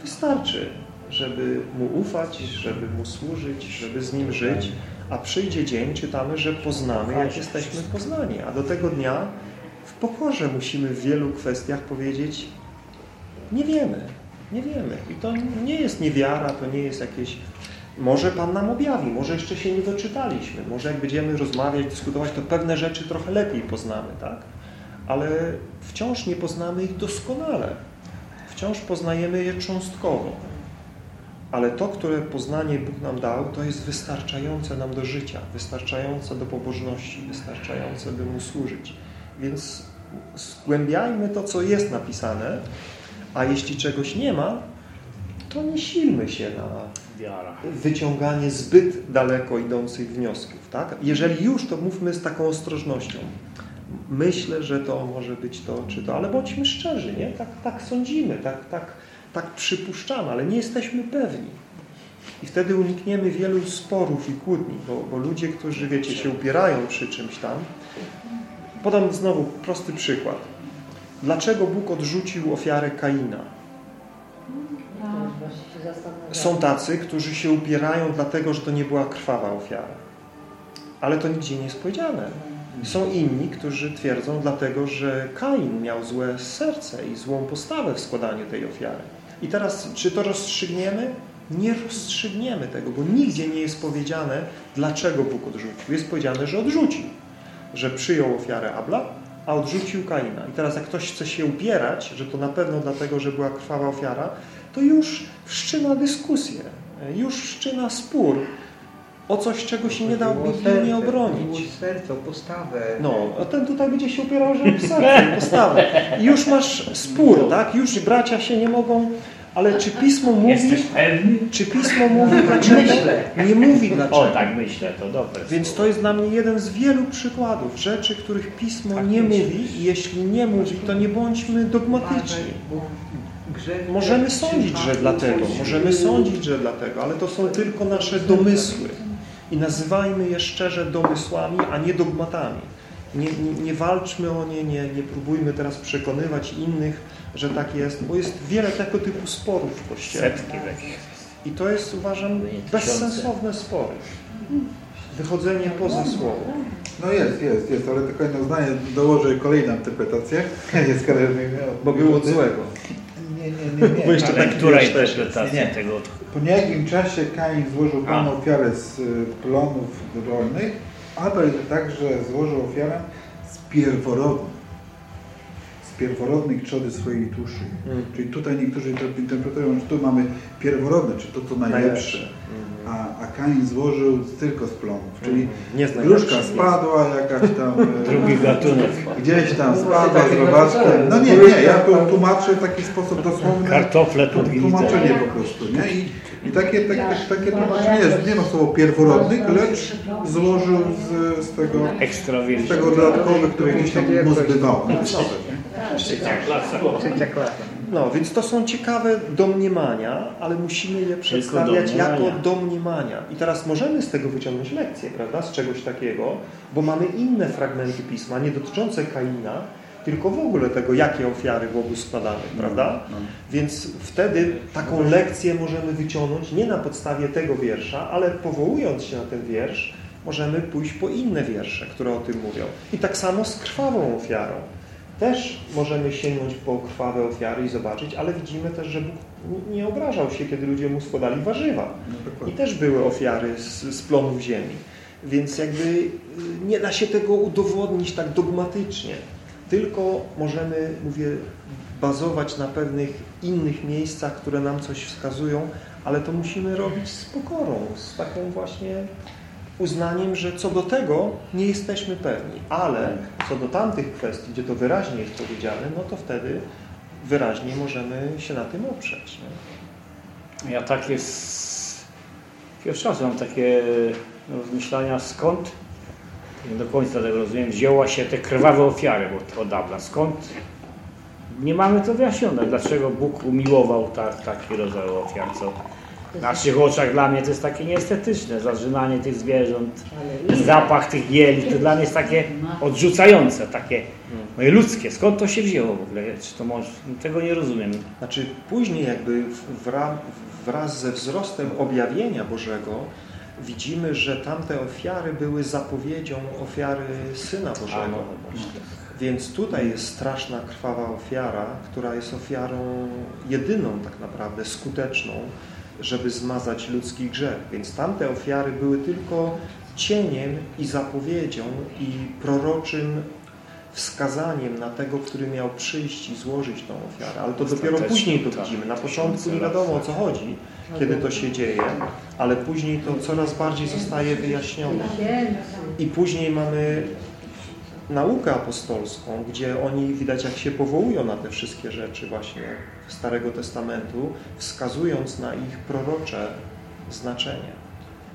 wystarczy, żeby Mu ufać, żeby Mu służyć, żeby z Nim żyć, a przyjdzie dzień, czytamy, że poznamy, jak jesteśmy poznani. A do tego dnia w pokorze musimy w wielu kwestiach powiedzieć nie wiemy, nie wiemy. I to nie jest niewiara, to nie jest jakieś... Może Pan nam objawi, może jeszcze się nie doczytaliśmy, może jak będziemy rozmawiać, dyskutować, to pewne rzeczy trochę lepiej poznamy, tak? Ale wciąż nie poznamy ich doskonale. Wciąż poznajemy je cząstkowo. ale to, które poznanie Bóg nam dał, to jest wystarczające nam do życia, wystarczające do pobożności, wystarczające, by Mu służyć. Więc zgłębiajmy to, co jest napisane, a jeśli czegoś nie ma, to nie silmy się na wyciąganie zbyt daleko idących wniosków. Tak? Jeżeli już, to mówmy z taką ostrożnością. Myślę, że to może być to czy to, ale bądźmy szczerzy, nie? Tak, tak sądzimy, tak, tak, tak przypuszczamy, ale nie jesteśmy pewni. I wtedy unikniemy wielu sporów i kłótni, bo, bo ludzie, którzy, wiecie, się upierają przy czymś tam. Podam znowu prosty przykład. Dlaczego Bóg odrzucił ofiarę Kaina? Są tacy, którzy się upierają dlatego, że to nie była krwawa ofiara. Ale to nigdzie nie jest powiedziane. Są inni, którzy twierdzą dlatego, że Kain miał złe serce i złą postawę w składaniu tej ofiary. I teraz, czy to rozstrzygniemy? Nie rozstrzygniemy tego, bo nigdzie nie jest powiedziane, dlaczego Bóg odrzucił. Jest powiedziane, że odrzucił. Że przyjął ofiarę Abla, a odrzucił Kaina. I teraz jak ktoś chce się upierać, że to na pewno dlatego, że była krwawa ofiara, to już wszczyna dyskusję, już wszczyna spór o coś, czego się nie da biblijnie obronić. serce, o postawę. No, a ten tutaj będzie się upierał, że serce, postawę. I już masz spór, tak? Już bracia się nie mogą ale czy Pismo mówi... Czy Pismo mówi dlaczego? Myślę. Nie mówi dlaczego. O, tak myślę, to dobre. Więc to jest dla mnie jeden z wielu przykładów rzeczy, których Pismo nie mówi i jeśli nie mówi, to nie bądźmy dogmatyczni. Możemy sądzić, że dlatego, możemy sądzić, że dlatego, ale to są tylko nasze domysły. I nazywajmy je szczerze domysłami, a nie dogmatami. Nie, nie, nie walczmy o nie, nie, nie próbujmy teraz przekonywać innych, że tak jest, bo jest wiele tego typu sporów w Kościele. Setki takich. I to jest, uważam, bezsensowne spory. Wychodzenie poza słowo. No jest, jest, jest, ale tylko jedno zdanie dołożę kolejną interpretację. Jest Bo było od złego. Nie, nie, nie. nie. Bo jeszcze Ale tak która też nie. tego? Po niejakim czasie Kain złożył Panu ofiarę z y, plonów rolnych, Abel także złożył ofiarę z pierworodnych z pierworodnych trzody swojej duszy. Mm. Czyli tutaj niektórzy interpretują, że tu mamy pierworodne, czy to co najlepsze. Najlepsze. A, a Kain złożył tylko z plonów. Czyli Mm. Gruszka spadła, jakaś tam... e, Drugi gatunek. Gdzieś tam spadła z robaczkiem. No nie, nie, ja tu tłumaczę w taki sposób dosłowny. Kartofle pod Tłumaczenie po prostu, nie? I, i takie, takie, takie tłumaczenie jest. Nie ma słowo pierworodnych, lecz złożył z, z tego, z tego dodatkowe, które gdzieś tam mu zbywało. Trzecia klasa. No, więc to są ciekawe domniemania, ale musimy je przedstawiać domniemania. jako domniemania. I teraz możemy z tego wyciągnąć lekcję, prawda, z czegoś takiego, bo mamy inne fragmenty Pisma, nie dotyczące Kaina, tylko w ogóle tego, jakie ofiary Bogu składamy, prawda? Więc wtedy taką lekcję możemy wyciągnąć nie na podstawie tego wiersza, ale powołując się na ten wiersz, możemy pójść po inne wiersze, które o tym mówią. I tak samo z krwawą ofiarą. Też możemy sięgnąć po krwawe ofiary i zobaczyć, ale widzimy też, że Bóg nie obrażał się, kiedy ludzie mu składali warzywa. I też były ofiary z, z plonów ziemi. Więc jakby y, nie da się tego udowodnić tak dogmatycznie. Tylko możemy, mówię, bazować na pewnych innych miejscach, które nam coś wskazują, ale to musimy robić z pokorą, z taką właśnie uznaniem, że co do tego nie jesteśmy pewni, ale co do tamtych kwestii, gdzie to wyraźnie jest powiedziane, no to wtedy wyraźnie możemy się na tym oprzeć. Nie? Ja takie z... pierwszy raz mam takie rozmyślania, skąd nie do końca tego rozumiem, wzięła się te krwawe ofiary od Abla. Skąd? Nie mamy to wyjaśnione, dlaczego Bóg umiłował tak, taki rodzaj ofiar, co w naszych oczach dla mnie to jest takie nieestetyczne, zażynanie tych zwierząt, zapach tych jeli, to dla mnie jest takie odrzucające, takie moje ludzkie. Skąd to się wzięło w ogóle? Czy to może, tego nie rozumiem. Znaczy później jakby wra, wraz ze wzrostem objawienia Bożego widzimy, że tamte ofiary były zapowiedzią ofiary Syna Bożego. No. Więc tutaj jest straszna, krwawa ofiara, która jest ofiarą jedyną tak naprawdę, skuteczną, żeby zmazać ludzki grzech. Więc tamte ofiary były tylko cieniem i zapowiedzią i proroczym wskazaniem na tego, który miał przyjść i złożyć tą ofiarę. Ale to dopiero później to tak. widzimy. Na początku nie wiadomo o co chodzi, kiedy to się dzieje, ale później to coraz bardziej zostaje wyjaśnione. I później mamy naukę apostolską, gdzie oni widać jak się powołują na te wszystkie rzeczy właśnie Starego Testamentu, wskazując na ich prorocze znaczenie.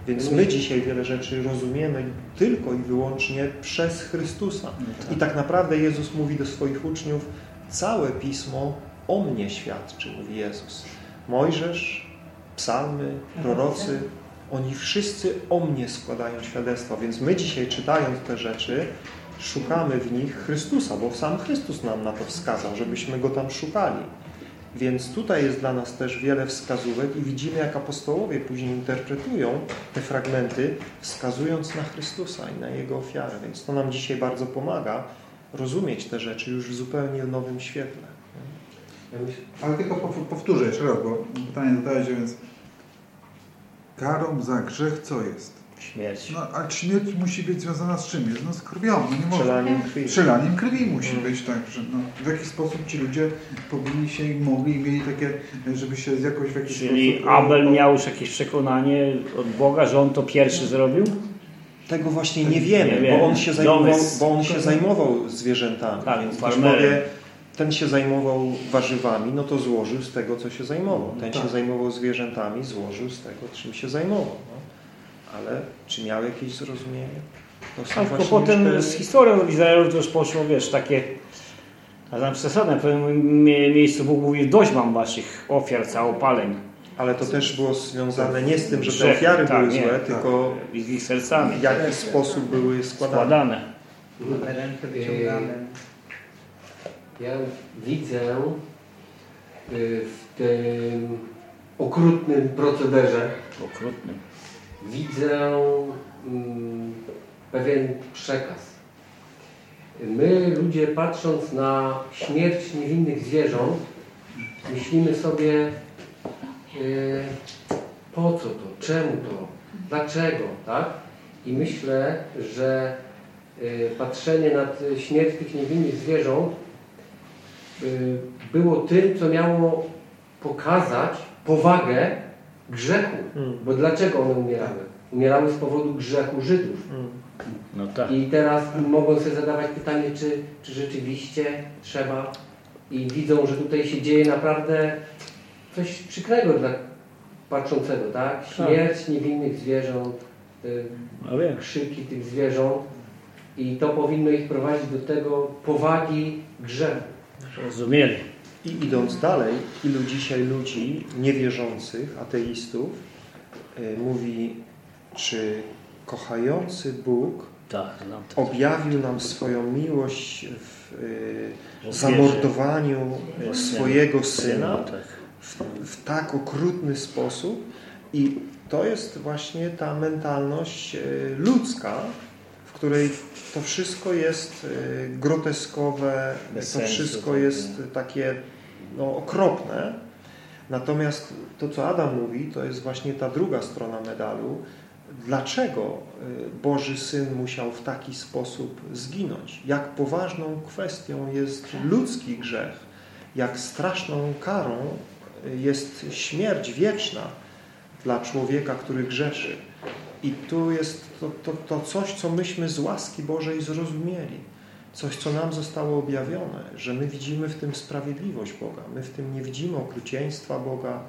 Więc my dzisiaj wiele rzeczy rozumiemy tylko i wyłącznie przez Chrystusa. I tak naprawdę Jezus mówi do swoich uczniów, całe Pismo o mnie świadczy, mówi Jezus. Mojżesz, psalmy, prorocy, oni wszyscy o mnie składają świadectwo. Więc my dzisiaj czytając te rzeczy, szukamy w nich Chrystusa, bo sam Chrystus nam na to wskazał, żebyśmy Go tam szukali. Więc tutaj jest dla nas też wiele wskazówek i widzimy, jak apostołowie później interpretują te fragmenty, wskazując na Chrystusa i na Jego ofiarę. Więc to nam dzisiaj bardzo pomaga rozumieć te rzeczy już w zupełnie nowym świetle. Ale tylko pow- powtórzę jeszcze raz, bo pytanie zadałeś, więc karą za grzech co jest? Śmierć. No, a śmierć musi być związana z czym? Jest? No z krwią. No nie może. Przelaniem krwi. Przelaniem krwi musi być, tak. Że, no, w jakiś sposób ci ludzie powinni się i mogli i mieli takie, żeby się z jakoś w jakiś Czyli sposób... Abel miał już jakieś przekonanie od Boga, że on to pierwszy zrobił? Tego właśnie nie wiemy, Nie wiemy. bo on się zajmował, bo on się zajmował zwierzętami. Tak, więc farmerem. ten się zajmował warzywami, no to złożył z tego, co się zajmował. Ten się tak. zajmował zwierzętami, złożył z tego, czym się zajmował. No. Ale czy miał jakieś zrozumienie? To są A tylko potem te- z historią Izraelu to już poszło, wiesz, takie a tam przesadne, w pewnym mie- miejscu Bóg mówi, dość mam waszych ofiar, całopaleń. Ale to też było związane nie z tym, że te ofiary tak, były nie, złe, tak. tylko Ich, ich sercami. w jaki sposób były składane. Składane. Ręce wyciągane. Ja widzę y, w tym okrutnym procederze, Okrutnym. Widzę mm, pewien przekaz. My, ludzie, patrząc na śmierć niewinnych zwierząt, myślimy sobie, y, po co to, czemu to, dlaczego, tak? I myślę, że y, patrzenie na śmierć tych niewinnych zwierząt y, było tym, co miało pokazać powagę grzechu. Mm. Bo dlaczego one umierały? Umierały z powodu grzechu Żydów. Mm. No tak. I teraz mogą sobie zadawać pytanie, czy, czy rzeczywiście trzeba i widzą, że tutaj się dzieje naprawdę coś przykrego dla patrzącego, tak? Śmierć niewinnych zwierząt, y, No krzyki tych zwierząt i to powinno ich prowadzić do tego powagi grzechu. Rozumieli. I idąc dalej, ilu dzisiaj ludzi niewierzących, ateistów, y, mówi, czy kochający Bóg Tak, objawił nam swoją miłość w y, zamordowaniu swojego syna w, w tak okrutny sposób. I to jest właśnie ta mentalność y, ludzka, w której to wszystko jest y, groteskowe, Bez to sensu, wszystko tak, jest takie no, okropne. Natomiast to, co Adam mówi, to jest właśnie ta druga strona medalu. Dlaczego y, Boży Syn musiał w taki sposób zginąć? Jak poważną kwestią jest ludzki grzech, jak straszną karą y, jest śmierć wieczna dla człowieka, który grzeszy. I tu jest to, to, to coś, co myśmy z łaski Bożej zrozumieli. Coś, co nam zostało objawione, że my widzimy w tym sprawiedliwość Boga. My w tym nie widzimy okrucieństwa Boga,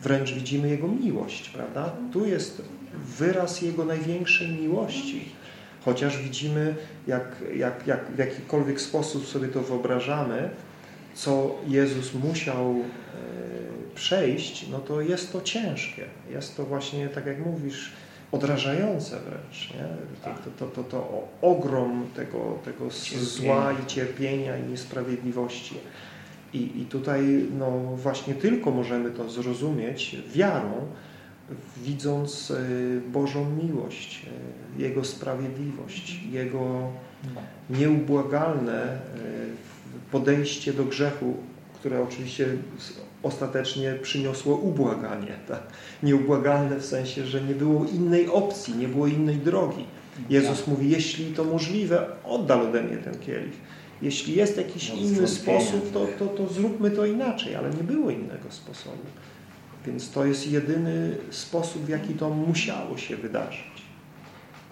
wręcz widzimy Jego miłość, prawda? Tu jest wyraz Jego największej miłości. Chociaż widzimy, jak, jak, jak w jakikolwiek sposób sobie to wyobrażamy, co Jezus musiał e, przejść, no to jest to ciężkie. Jest to właśnie, tak jak mówisz, odrażające wręcz. Nie? To, to, to, to o- ogrom tego, tego zła i cierpienia i niesprawiedliwości. I, I tutaj no, właśnie tylko możemy to zrozumieć wiarą, widząc y, Bożą miłość, y, Jego sprawiedliwość, Jego nieubłagalne y, podejście do grzechu, które oczywiście ostatecznie przyniosło ubłaganie. Tak? Nieubłagalne w sensie, że nie było innej opcji, nie było innej drogi. Jezus mówi, jeśli to możliwe, oddal ode mnie ten kielich. Jeśli jest jakiś No, inny sposób, to, to, to zróbmy to inaczej, ale nie było innego sposobu. Więc to jest jedyny sposób, w jaki to musiało się wydarzyć.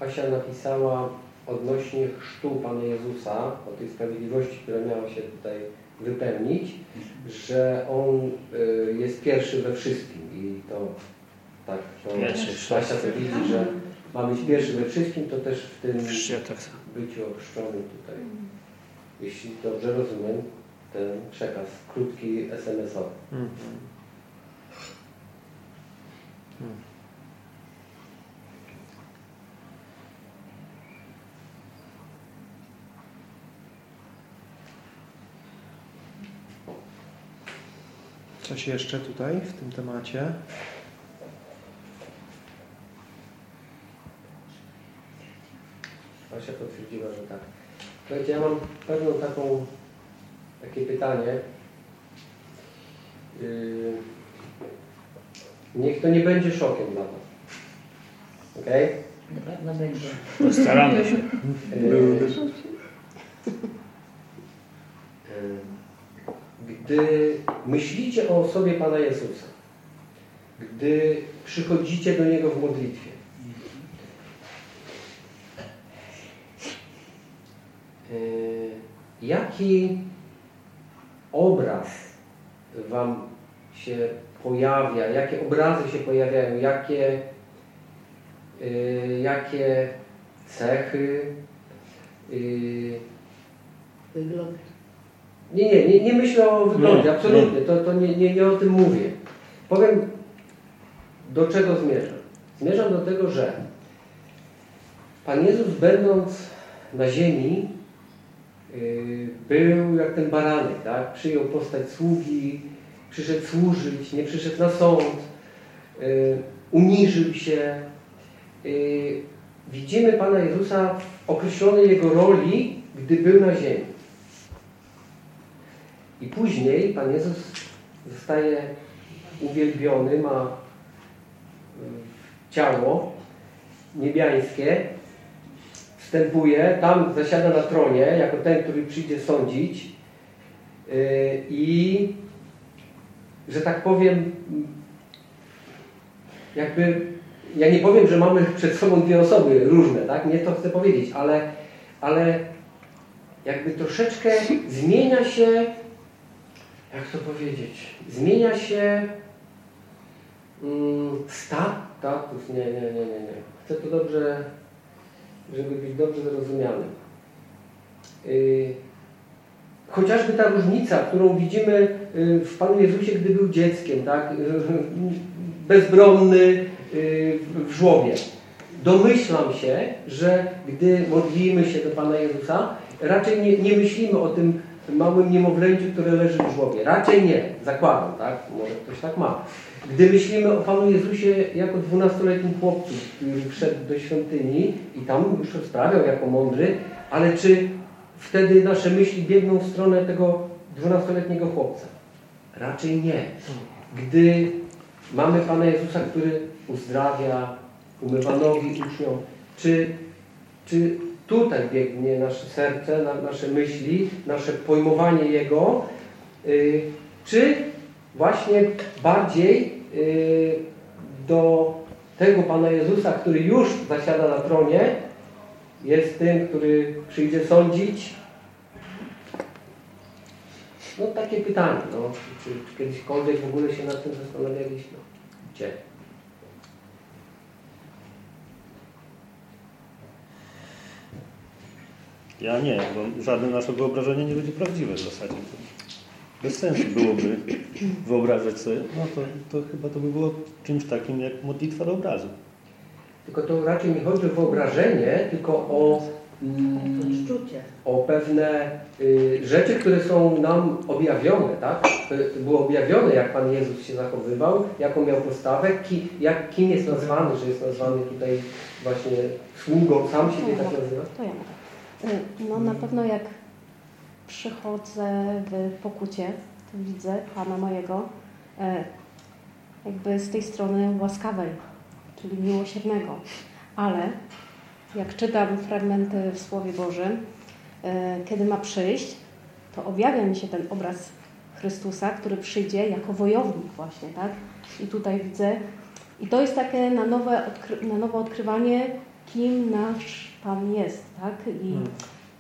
Asia napisała odnośnie chrztu Pana Jezusa, o tej sprawiedliwości, która miała się tutaj wypełnić, że On y, jest pierwszy we wszystkim i to tak, to Pierwszy, Asia to widzi, że ma być pierwszy we wszystkim, to też w tym tak byciu ochrzczonym tutaj. Jeśli dobrze rozumiem ten przekaz, krótki SMS-owy. Mhm. Hmm. Coś jeszcze tutaj w tym temacie? Asia potwierdziła, że tak. Słuchajcie, ja mam pewną taką, takie pytanie. Yy, niech to nie będzie szokiem dla Was. Okej? Na pewno będzie. Postaramy się. Yy, Gdy myślicie o osobie Pana Jezusa, gdy przychodzicie do Niego w modlitwie, yy, jaki obraz Wam się pojawia, jakie obrazy się pojawiają, jakie, yy, jakie cechy, yy, Wygląd. Nie, nie, nie, nie myślę o wyglądzie, Nie, absolutnie, to, to nie, nie, nie o tym mówię. Powiem, do czego zmierzam. Zmierzam do tego, że Pan Jezus będąc na ziemi yy, był jak ten baranek, tak? Przyjął postać sługi, przyszedł służyć, nie przyszedł na sąd, yy, uniżył się. Yy, widzimy Pana Jezusa w określonej Jego roli, gdy był na ziemi. I później Pan Jezus zostaje uwielbiony, ma y, ciało niebiańskie, wstępuje, tam zasiada na tronie, jako ten, który przyjdzie sądzić y, i, że tak powiem, jakby, ja nie powiem, że mamy przed sobą dwie osoby różne, tak? Nie to chcę powiedzieć, ale, ale jakby troszeczkę zmienia się jak to powiedzieć, zmienia się mm, sta, status, nie, nie, nie, nie, nie. Chcę to dobrze, żeby być dobrze zrozumiany. Yy, chociażby ta różnica, którą widzimy yy, w Panu Jezusie, gdy był dzieckiem, tak? Bezbronny yy, w żłobie. Domyślam się, że gdy modlimy się do Pana Jezusa, raczej nie, nie myślimy o tym małym niemowlęciu, które leży w żłobie. Raczej nie, zakładam, tak? Może ktoś tak ma. Gdy myślimy o Panu Jezusie jako dwunastoletnim chłopcu, który wszedł do świątyni i tam już rozprawiał jako mądry, ale czy wtedy nasze myśli biegną w stronę tego dwunastoletniego chłopca? Raczej nie. Gdy mamy Pana Jezusa, który uzdrawia, umywa nogi uczniom, czy, czy tutaj biegnie nasze serce, na, nasze myśli, nasze pojmowanie Jego, y, czy właśnie bardziej y, do tego Pana Jezusa, który już zasiada na tronie, jest tym, który przyjdzie sądzić? No takie pytanie, no. Czy, czy kiedyśkolwiek w ogóle się nad tym zastanawialiśmy? Gdzie? Ja nie, bo żadne nasze wyobrażenie nie będzie prawdziwe w zasadzie. Bez sensu byłoby wyobrażać sobie, no to, to chyba to by było czymś takim jak modlitwa do obrazu. Tylko to raczej nie chodzi o wyobrażenie, tylko o, mm, o pewne y, rzeczy, które są nam objawione, tak? To Było objawione, jak Pan Jezus się zachowywał, jaką miał postawę, ki, jak, kim jest nazwany, że jest nazwany tutaj właśnie sługą, sam siebie tak nazywa. To ja mogę. Y, No na pewno jak przychodzę w pokucie, to widzę Pana mojego e, jakby z tej strony łaskawej, czyli miłosiernego. Ale jak czytam fragmenty w Słowie Bożym, e, kiedy ma przyjść, to objawia mi się ten obraz Chrystusa, który przyjdzie jako wojownik właśnie, tak? I tutaj widzę, i to jest takie na, nowe, na nowo odkrywanie, kim nasz Pan jest, tak? I Hmm.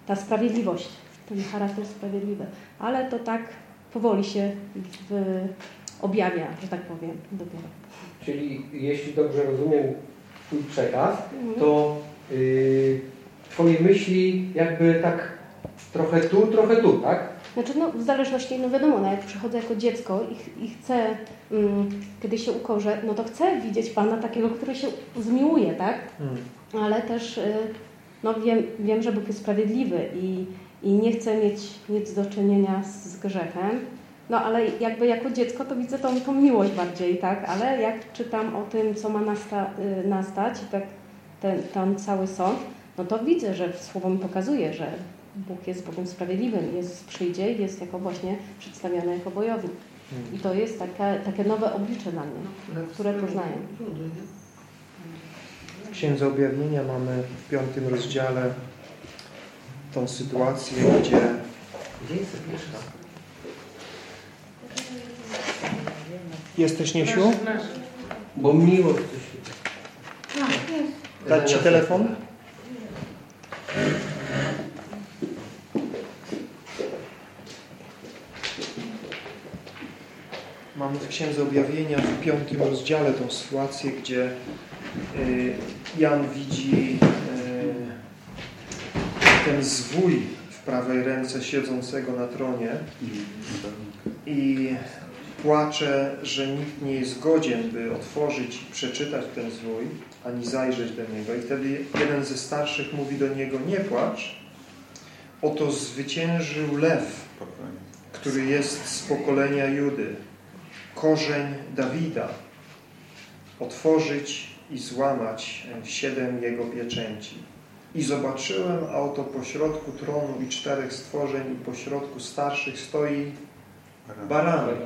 ta sprawiedliwość, ten charakter sprawiedliwy. Ale to tak powoli się w, objawia, że tak powiem, dopiero. Czyli jeśli dobrze rozumiem Twój przekaz, Mhm. to yy, Twoje myśli jakby tak trochę tu, trochę tu, tak? Znaczy, no, w zależności, no wiadomo, no, jak przychodzę jako dziecko i, i chcę, mm, kiedy się ukorzę, no to chcę widzieć Pana takiego, który się zmiłuje, tak? Ale też y, no, wiem, wiem, że Bóg jest sprawiedliwy i, i nie chcę mieć nic do czynienia z, z grzechem. No ale jakby jako dziecko to widzę tą, tą miłość bardziej, tak? Ale jak czytam o tym, co ma nasta, y, nastać, tak, ten, ten cały sąd, no to widzę, że słowo mi pokazuje, że Bóg jest Bogiem sprawiedliwym, jest przyjdzie i jest jako właśnie przedstawiany jako bojownik. I to jest takie, takie nowe oblicze dla mnie, które poznaję. W Księdze Objawienia mamy w piątym rozdziale tą sytuację, gdzie Gdzie jest Agnieszka? Jesteś, Niesiu? Bo miło coś Dać Ci telefon? Mamy w Księdze Objawienia w piątym rozdziale tą sytuację, gdzie Jan widzi y, ten zwój w prawej ręce siedzącego na tronie i płacze, że nikt nie jest godzien, by otworzyć i przeczytać ten zwój, ani zajrzeć do niego. I wtedy jeden ze starszych mówi do niego, nie płacz, oto zwyciężył lew, który jest z pokolenia Judy, korzeń Dawida, otworzyć i złamać siedem jego pieczęci. I zobaczyłem, a oto pośrodku tronu i czterech stworzeń i pośrodku starszych stoi baranek,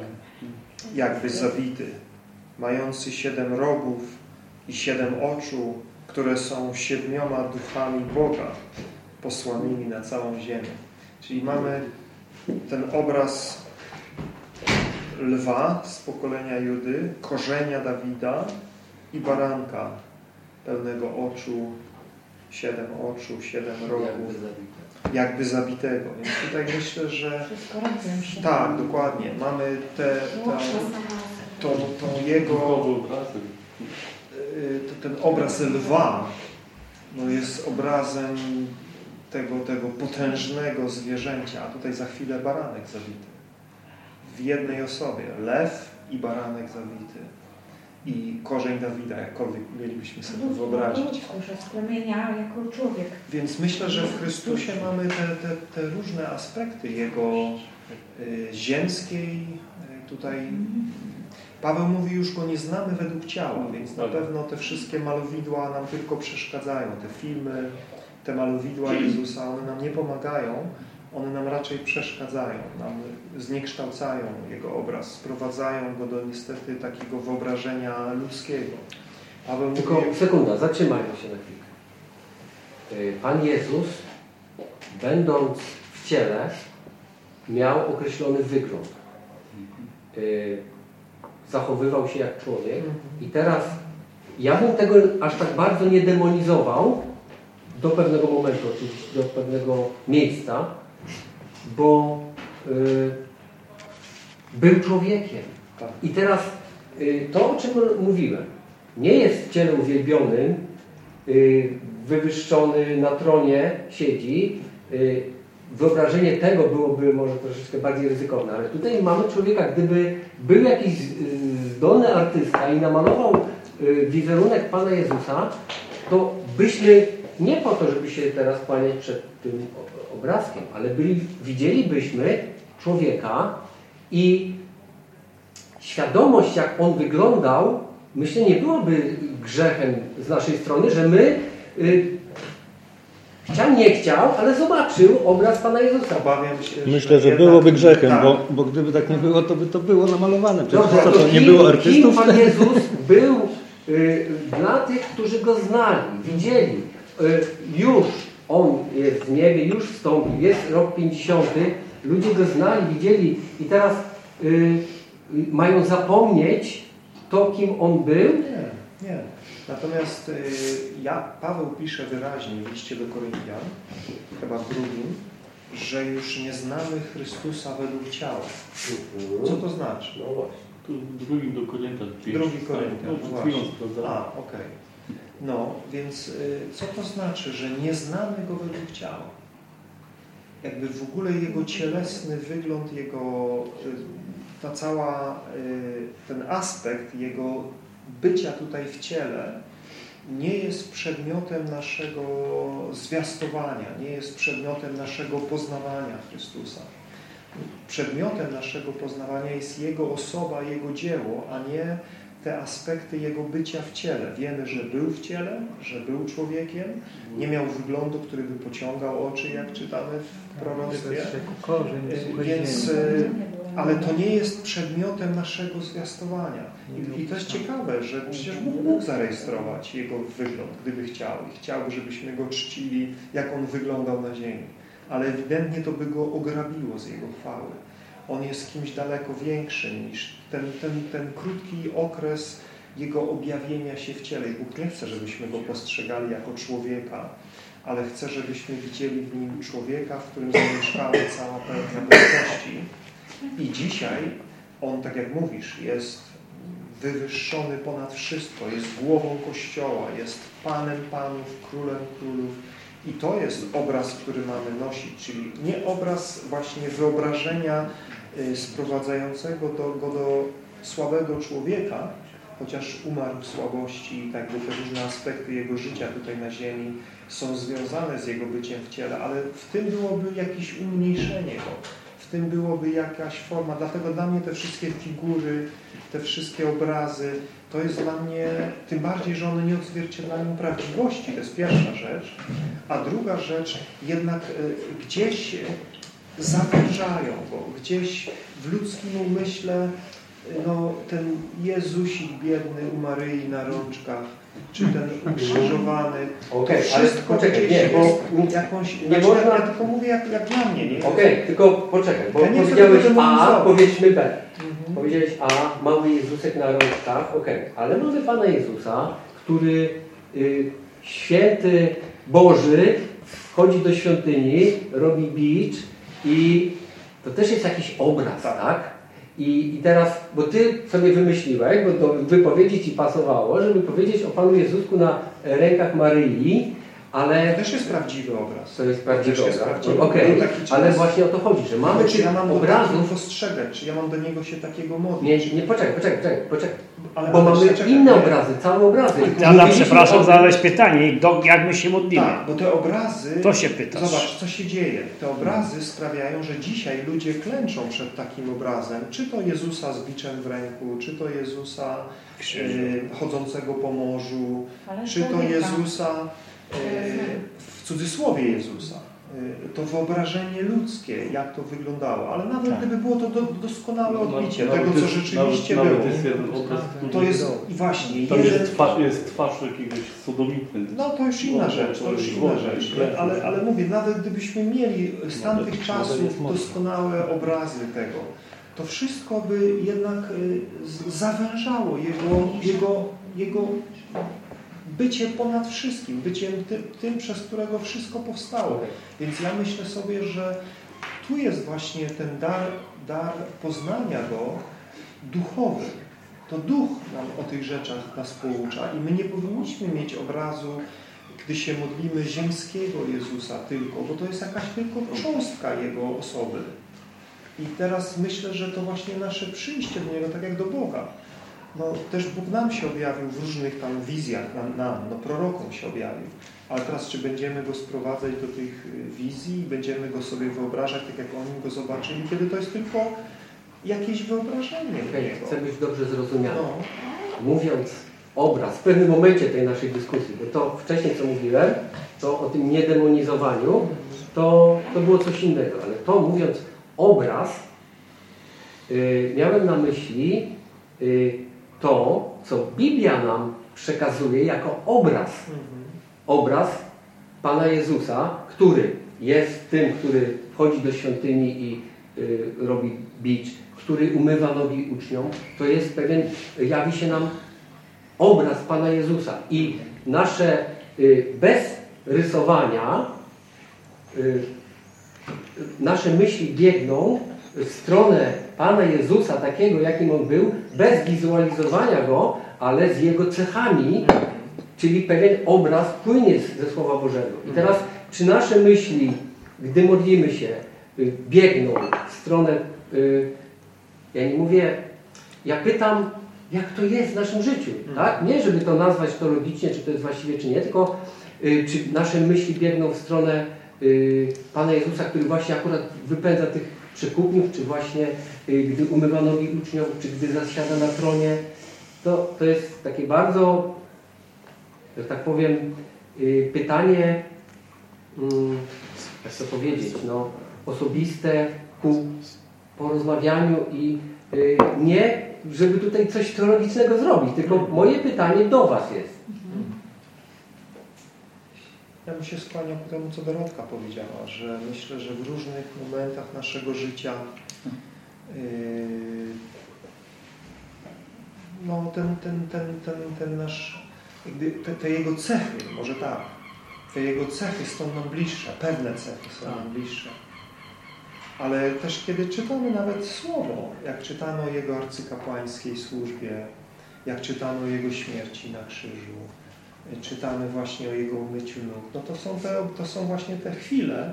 jakby zabity, mający siedem rogów i siedem oczu, które są siedmioma duchami Boga posłanymi na całą ziemię. Czyli mamy ten obraz lwa z pokolenia Judy, korzenia Dawida i baranka pełnego oczu, siedem oczu, siedem rogów, jakby zabitego. Więc tutaj myślę, że tak, dokładnie. Mamy te, ta, to, to jego y, to ten obraz lwa no jest obrazem tego, tego potężnego zwierzęcia, a tutaj za chwilę baranek zabity. W jednej osobie. Lew i baranek zabity. I korzeń Dawida, jakkolwiek mielibyśmy sobie to wyobrazić. Że z plemienia jako człowiek. Więc myślę, że w Chrystusie mamy te, te, te różne aspekty Jego y, ziemskiej y, tutaj Paweł mówi, już Go nie znamy według ciała, więc na pewno te wszystkie malowidła nam tylko przeszkadzają. Te filmy, te malowidła Jezusa, one nam nie pomagają, one nam raczej przeszkadzają, nam zniekształcają Jego obraz, sprowadzają Go do niestety takiego wyobrażenia ludzkiego. Paweł Tylko mówi, sekunda, zatrzymajmy się na chwilkę. Y, Pan Jezus, będąc w ciele, miał określony wygląd. Y, Zachowywał się jak człowiek i teraz ja bym tego aż tak bardzo nie demonizował do pewnego momentu, oczywiście do pewnego miejsca, bo y, był człowiekiem. I teraz y, to, o czym mówiłem, nie jest w ciele uwielbionym, y, wywyższony na tronie siedzi. Y, wyobrażenie tego byłoby może troszeczkę bardziej ryzykowne, ale tutaj mamy człowieka, gdyby był jakiś zdolny artysta i namalował y, wizerunek Pana Jezusa, to byśmy nie po to, żeby się teraz kłaniać przed tym obrazkiem, ale byli, widzielibyśmy człowieka i świadomość, jak on wyglądał, myślę, nie byłoby grzechem z naszej strony, że my y, chciał, nie chciał, ale zobaczył obraz Pana Jezusa. Obawiam się, Myślę, że byłoby grzechem, tak. bo, bo gdyby tak nie było, to by to było namalowane. Przecież Dobrze, to to nie kim, było kim artystów? Pan Jezus był y, dla tych, którzy Go znali, widzieli. Y, już On jest w niebie, już wstąpił, jest rok 50, ludzie go znali, widzieli i teraz y, y, mają zapomnieć to, kim on był? Nie, nie. Natomiast y, ja, Paweł pisze wyraźnie w liście do Koryntian, chyba w drugim, że już nie znamy Chrystusa według ciała. Co to znaczy? No właśnie. Tu w drugim do Koryntian. Drugi Koryntian, No, no sprawdzałem. A, okej. No, więc y, co to znaczy, że nie znamy Go według ciała? Jakby w ogóle Jego cielesny wygląd, Jego, y, ta cała, y, ten aspekt Jego bycia tutaj w ciele nie jest przedmiotem naszego zwiastowania, nie jest przedmiotem naszego poznawania Chrystusa. Przedmiotem naszego poznawania jest Jego osoba, Jego dzieło, a nie te aspekty Jego bycia w ciele. Wiemy, że był w ciele, że był człowiekiem, nie miał wyglądu, który by pociągał oczy, jak czytamy w proroctwie. Więc, y, ale to nie jest przedmiotem naszego zwiastowania. I, I to jest ciekawe, że przecież Bóg mógł zarejestrować Jego wygląd, gdyby chciał. I chciałby, żebyśmy Go czcili, jak On wyglądał na ziemi. Ale ewidentnie to by Go ograbiło z Jego chwały. On jest kimś daleko większym niż ten, ten, ten krótki okres Jego objawienia się w ciele. I Bóg nie chce, żebyśmy Go postrzegali jako człowieka, ale chce, żebyśmy widzieli w Nim człowieka, w którym zamieszkała cała pełnia boskości. I dzisiaj On, tak jak mówisz, jest wywyższony ponad wszystko, jest głową Kościoła, jest Panem Panów, Królem Królów. I to jest obraz, który mamy nosić, czyli nie obraz właśnie wyobrażenia sprowadzającego do, go do słabego człowieka, chociaż umarł w słabości i tak te różne aspekty jego życia tutaj na ziemi są związane z jego byciem w ciele, ale w tym byłoby jakieś umniejszenie go, w tym byłoby jakaś forma, dlatego dla mnie te wszystkie figury, te wszystkie obrazy, to jest dla mnie, tym bardziej, że one nie odzwierciedlają prawdziwości, to jest pierwsza rzecz, a druga rzecz, jednak y, gdzieś zawężają go, gdzieś w ludzkim umyśle no, ten Jezusik biedny u Maryi na rączkach, czy ten ukrzyżowany, Okej, to ale wszystko poczekaj, gdzieś nie, bo jakąś, nie znaczy, można- ja, tylko mówię jak, jak dla mnie, nie? Okej, tylko poczekaj, bo Ja powiedziałeś A, powiedzmy B. Mhm. Powiedziałeś A, mały Jezusek na rączkach, okej, ale mamy Pana Jezusa, który y, święty Boży wchodzi do świątyni, robi bicz i to też jest jakiś obraz, tak? I, I teraz, bo Ty sobie wymyśliłeś, bo do wypowiedzi Ci pasowało, żeby powiedzieć o Panu Jezusku na rękach Maryi, ale... To też jest prawdziwy obraz. To jest prawdziwy obraz. Okej, taki czas. ale właśnie o to chodzi, że mamy Czy tych ja mam obrazów... takiego postrzegać, czy ja mam do niego się takiego modlić? Nie, nie, poczekaj, poczekaj, poczekaj, poczekaj. Ale Bo ale mamy czekaj, inne nie. obrazy, całe obrazy. Jana, Mówiliśmy przepraszam, tym- zadałeś pytanie, do, jak my się modlimy. Tak, bo te obrazy... To się pytasz. Zobacz, co się dzieje. Te obrazy sprawiają, że dzisiaj ludzie klęczą przed takim obrazem. Czy to Jezusa z biczem w ręku, czy to Jezusa e, chodzącego po morzu, Ale czy to. Jezusa, e, w cudzysłowie Jezusa. E, To wyobrażenie ludzkie, jak to wyglądało. Ale nawet Tak. gdyby było to do, doskonałe No, odbicie nawet tego, co jest- rzeczywiście nawet, było. Nawet jest jeden obraz, który- To jest i właśnie Tam jeden... jest twarz, jest twarz jakiegoś sodomity. No to już inna No, rzecz, to już inna rzecz. Ale, ale mówię, nawet gdybyśmy mieli z tamtych Model czasów doskonałe obrazy tego, to wszystko by jednak y, zawężało jego, jego, jego bycie ponad wszystkim, byciem tym, tym, przez którego wszystko powstało. Więc ja myślę sobie, że tu jest właśnie ten dar, dar poznania Go duchowy. To duch nam o tych rzeczach nas poucza i my nie powinniśmy mieć obrazu, gdy się modlimy ziemskiego Jezusa tylko, bo to jest jakaś tylko cząstka Jego osoby. I teraz myślę, że to właśnie nasze przyjście do Niego, tak jak do Boga. No, też Bóg nam się objawił w różnych tam wizjach, nam, nam no prorokom się objawił. Ale teraz czy będziemy Go sprowadzać do tych y, wizji będziemy Go sobie wyobrażać, tak jak oni Go zobaczyli, kiedy to jest tylko jakieś wyobrażenie Niego. chcę być dobrze zrozumiany. No. Mówiąc obraz, w pewnym momencie tej naszej dyskusji, bo to wcześniej co mówiłem, to o tym niedemonizowaniu, to, to było coś innego, ale to mówiąc obraz, yy, miałem na myśli yy, to, co Biblia nam przekazuje jako obraz. Mhm. Obraz Pana Jezusa, który jest tym, który wchodzi do świątyni i y, robi bicz, który umywa nogi uczniom, to jest pewien, jawi się nam obraz Pana Jezusa. I nasze y, bez rysowania y, nasze myśli biegną stronę Pana Jezusa, takiego jakim On był, bez wizualizowania Go, ale z Jego cechami, czyli pewien obraz płynie ze Słowa Bożego. I teraz, czy nasze myśli, gdy modlimy się, y, biegną w stronę, y, ja nie mówię, ja pytam, jak to jest w naszym życiu, tak? Nie, żeby to nazwać to logicznie, czy to jest właściwie, czy nie, tylko y, czy nasze myśli biegną w stronę Pana Jezusa, który właśnie akurat wypędza tych przekupniów, czy właśnie gdy umywa nogi uczniom, czy gdy zasiada na tronie, to, to jest takie bardzo, że tak powiem, pytanie, mm, jak to powiedzieć, no, osobiste ku porozmawianiu i nie, żeby tutaj coś teologicznego zrobić, tylko moje pytanie do Was jest. Ja bym się skłaniał ku temu, co Dorotka powiedziała, że myślę, że w różnych momentach naszego życia yy, no, ten, ten, ten, ten, ten nasz, te, te, jego cechy, może tak, te jego cechy są nam bliższe, pewne cechy są nam bliższe. Ale też kiedy czytamy nawet Słowo, jak czytano o Jego arcykapłańskiej służbie, jak czytano o Jego śmierci na krzyżu, czytamy właśnie o Jego umyciu nóg, no to są, te, to są właśnie te chwile,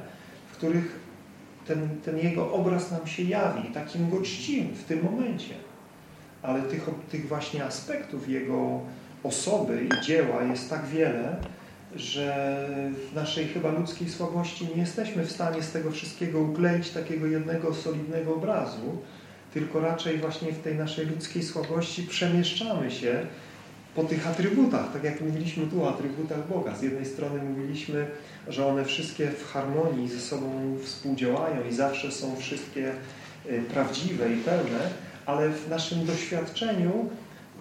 w których ten, ten Jego obraz nam się jawi, takim go czcimy w tym momencie. Ale tych, tych właśnie aspektów Jego osoby i dzieła jest tak wiele, że w naszej chyba ludzkiej słabości nie jesteśmy w stanie z tego wszystkiego ukleić takiego jednego solidnego obrazu, tylko raczej właśnie w tej naszej ludzkiej słabości przemieszczamy się po tych atrybutach, tak jak mówiliśmy tu o atrybutach Boga. Z jednej strony mówiliśmy, że one wszystkie w harmonii ze sobą współdziałają i zawsze są wszystkie y, prawdziwe i pełne, ale w naszym doświadczeniu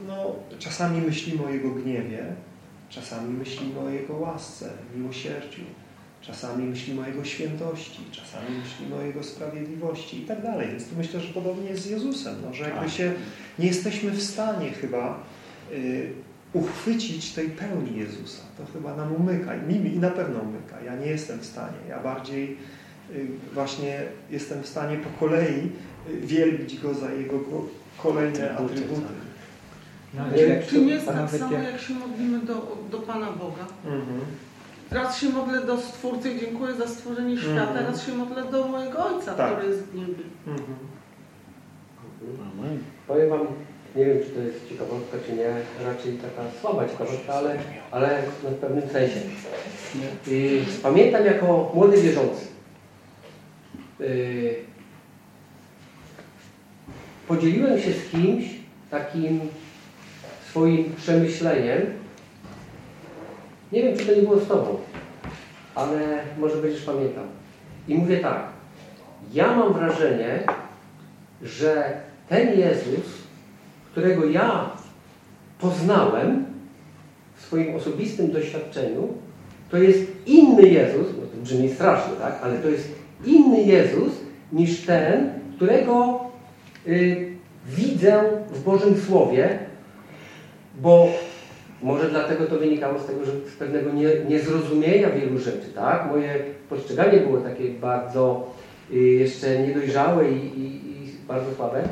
no, czasami myślimy o Jego gniewie, czasami myślimy o Jego łasce, miłosierdziu, czasami myślimy o Jego świętości, czasami myślimy o Jego sprawiedliwości i tak dalej. Więc tu myślę, że podobnie jest z Jezusem, no, że jakby tak. się nie jesteśmy w stanie chyba uchwycić tej pełni Jezusa. To chyba nam umyka i mi i na pewno umyka. Ja nie jestem w stanie. Ja bardziej y, właśnie jestem w stanie po kolei y, wielbić Go za Jego kolejne atrybuty. No, Czy, czy nie jest tak samo, jak się modlimy do, do Pana Boga? Mhm. Raz się modlę do Stwórcy i dziękuję za stworzenie świata, mhm. raz się modlę do mojego Ojca, tak. który jest w niebie. Mhm. Powiem Wam, nie wiem, czy to jest ciekawostka, czy nie, raczej taka słaba ciekawostka, ale, ale w pewnym sensie. I pamiętam jako młody wierzący, yy, podzieliłem się z kimś takim swoim przemyśleniem. Nie wiem, czy to nie było z Tobą, ale może będziesz pamiętał. I mówię tak. Ja mam wrażenie, że ten Jezus, którego ja poznałem w swoim osobistym doświadczeniu, to jest inny Jezus, no to brzmi strasznie, tak? Ale to jest inny Jezus niż ten, którego y, widzę w Bożym Słowie, bo może dlatego to wynikało z tego, że z pewnego nie, niezrozumienia wielu rzeczy, tak? Moje postrzeganie było takie bardzo y, jeszcze niedojrzałe i, i, i, bardzo słabe.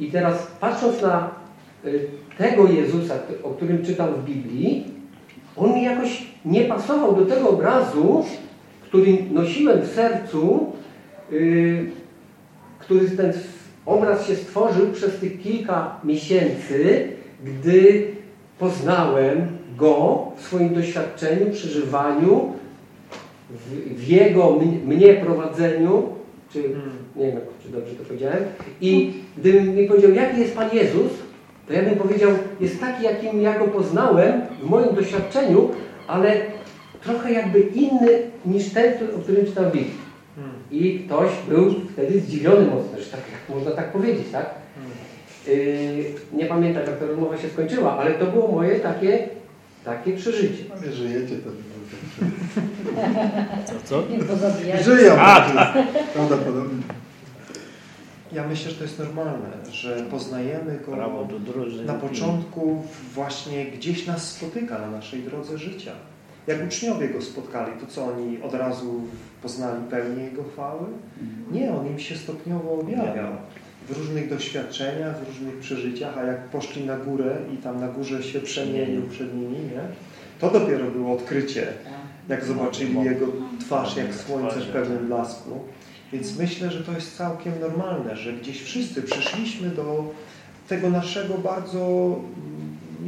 I teraz patrząc na y, tego Jezusa, o którym czytam w Biblii, on mi jakoś nie pasował do tego obrazu, który nosiłem w sercu, y, który ten obraz się stworzył przez tych kilka miesięcy, gdy poznałem Go w swoim doświadczeniu, przeżywaniu, w, w Jego mnie prowadzeniu, czy hmm. nie wiem, czy dobrze to powiedziałem, i gdybym mi powiedział, jaki jest Pan Jezus, to ja bym powiedział, jest taki, jakim ja Go poznałem w moim doświadczeniu, ale trochę jakby inny niż ten, o którym czytam w Biblii. Hmm. I ktoś był wtedy zdziwiony mocno, że tak, można tak powiedzieć, tak? Yy, nie pamiętam, jak ta rozmowa się skończyła, ale to było moje takie, takie przeżycie. A że żyjecie, to Co, co? Żyją. Prawdopodobnie. Ja myślę, że to jest normalne, że poznajemy Go na początku właśnie gdzieś nas spotyka na naszej drodze życia. Jak uczniowie Go spotkali, to co oni od razu poznali pełnię Jego chwały? Nie, On im się stopniowo objawiał w różnych doświadczeniach, w różnych przeżyciach, a jak poszli na górę i tam na górze się przemienił przed nimi, nie? to dopiero było odkrycie, jak zobaczyli Jego twarz jak słońce w pełnym blasku. Więc myślę, że to jest całkiem normalne, że gdzieś wszyscy przyszliśmy do tego naszego bardzo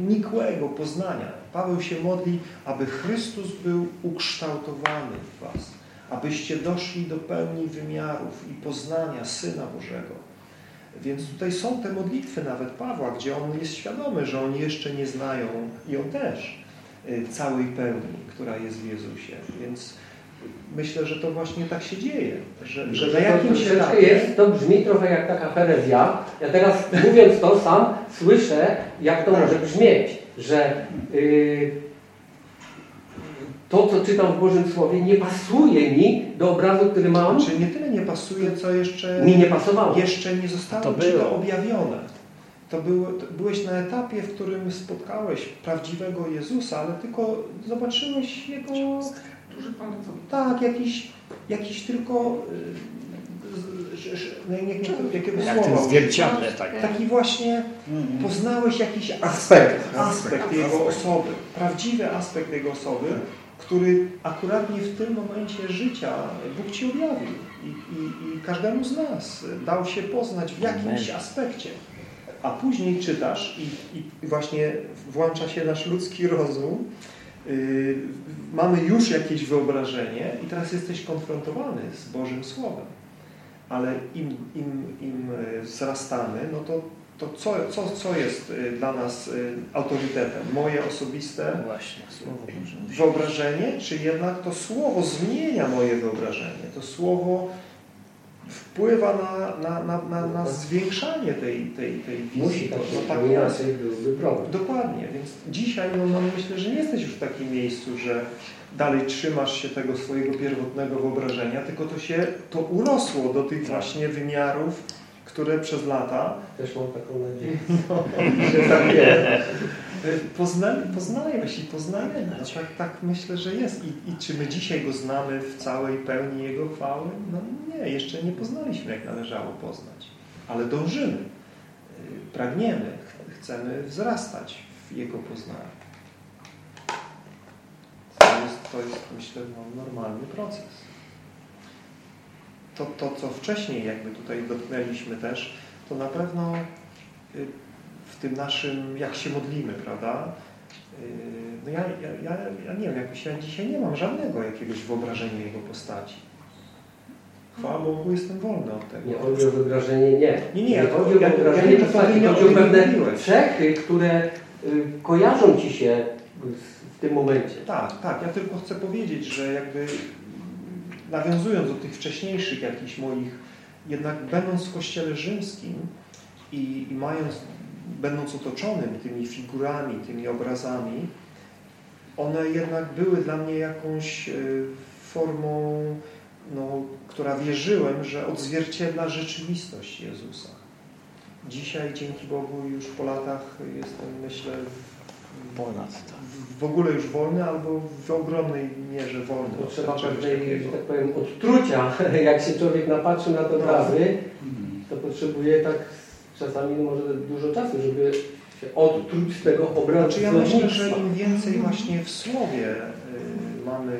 nikłego poznania. Paweł się modli, aby Chrystus był ukształtowany w was, abyście doszli do pełni wymiarów i poznania Syna Bożego. Więc tutaj są te modlitwy nawet Pawła, gdzie on jest świadomy, że oni jeszcze nie znają i on też całej pełni, która jest w Jezusie. Więc myślę, że to właśnie tak się dzieje, że, że na jakimś etapie... jest, to brzmi trochę jak taka herezja. Ja teraz mówiąc to sam słyszę, jak to może brzmieć, że yy, to, co czytam w Bożym Słowie, nie pasuje mi do obrazu, który mam. Czy nie tyle nie pasuje, co jeszcze mi nie pasowało. Jeszcze nie zostało to to objawione. To, był, to byłeś na etapie, w którym spotkałeś prawdziwego Jezusa, ale tylko zobaczyłeś Jego tak, jakiś, jakiś tylko no nie, jakiego Jak słowa zwierciadle tak. Taki właśnie mhm. poznałeś jakiś aspekt, aspekt jego osoby, prawdziwy aspekt jego osoby, który akuratnie w tym momencie życia Bóg Ci objawił i, i, i każdemu z nas dał się poznać w jakimś aspekcie. A później czytasz i, i właśnie włącza się nasz ludzki rozum Yy, mamy już jakieś wyobrażenie i teraz jesteś konfrontowany z Bożym Słowem. Ale im, im, im e, wzrastamy, no to, to co, co, co jest e, dla nas e, autorytetem? Moje osobiste no Właśnie, wyobrażenie, czy jednak to Słowo zmienia moje wyobrażenie? To Słowo wpływa na, na, na, na, na zwiększanie tej, tej, tej wizji. Musi tak, no, tak inaczej byłby problem. Dokładnie, więc dzisiaj no, no, myślę, że nie jesteś już w takim miejscu, że dalej trzymasz się tego swojego pierwotnego wyobrażenia, tylko to się, to urosło do tych właśnie wymiarów, które przez lata... Też mam taką nadzieję. No, że tak jest. Pozna, poznajesz i poznajemy. No, tak, tak myślę, że jest. I, I czy my dzisiaj Go znamy w całej pełni Jego chwały? No nie, jeszcze nie poznaliśmy, jak należało poznać. Ale dążymy, y, pragniemy, chcemy wzrastać w Jego poznaniu. To jest, to jest myślę, no, normalny proces. To, to, co wcześniej jakby tutaj dotknęliśmy też, to na pewno y, w tym naszym, jak się modlimy, prawda? Yy, no ja, ja, ja, ja nie wiem, jakoś ja dzisiaj nie mam żadnego jakiegoś wyobrażenia Jego postaci. Chwała Bogu, jestem wolny od tego. Nie chodzi o wyobrażenie, nie. Nie, nie, nie chodzi o wyobrażenie ja, postaci, chodzi o pewne cechy, które y, kojarzą Ci się w tym momencie. Tak, tak. Ja tylko chcę powiedzieć, że jakby nawiązując do tych wcześniejszych jakichś moich, jednak będąc w Kościele Rzymskim i, i mając będąc otoczonym tymi figurami, tymi obrazami, one jednak były dla mnie jakąś e, formą, no, która wierzyłem, że odzwierciedla rzeczywistość Jezusa. Dzisiaj, dzięki Bogu, już po latach jestem, myślę, ponad tak. w ogóle już wolny albo w ogromnej mierze wolny. No, trzeba pewnej, tak powiem, odtrucia. Jak się człowiek napatrzy na te no. obrazy, to potrzebuje tak czasami może dużo czasu, żeby się odtruć tego obrazu. Znaczy ja myślę, że im więcej właśnie w Słowie y, mamy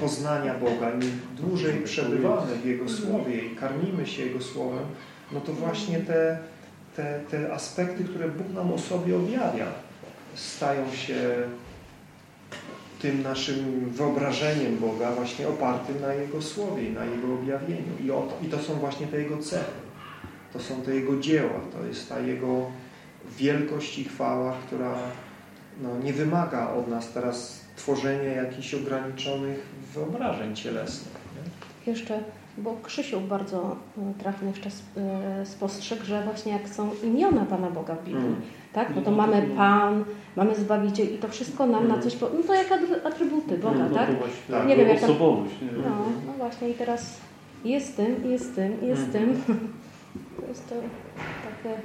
poznania Boga, im dłużej przebywamy w Jego Słowie i karmimy się Jego Słowem, no to właśnie te, te, te aspekty, które Bóg nam o sobie objawia, stają się tym naszym wyobrażeniem Boga właśnie opartym na Jego Słowie, na Jego objawieniu. I, o to, i to są właśnie te Jego cechy to są te Jego dzieła, to jest ta Jego wielkość i chwała, która no, nie wymaga od nas teraz tworzenia jakichś ograniczonych wyobrażeń cielesnych. Nie? Jeszcze, bo Krzysiu bardzo e, trafnie jeszcze e, spostrzegł, że właśnie jak są imiona Pana Boga w Biblii, mm. tak? No to mamy Pan, mamy Zbawiciel i to wszystko nam na coś... No to jak atrybuty Boga, no, tak? Właśnie, nie wiem, jak osobowość. Nie? No, no właśnie i teraz jest tym, jest tym, jest tym. To jest to takie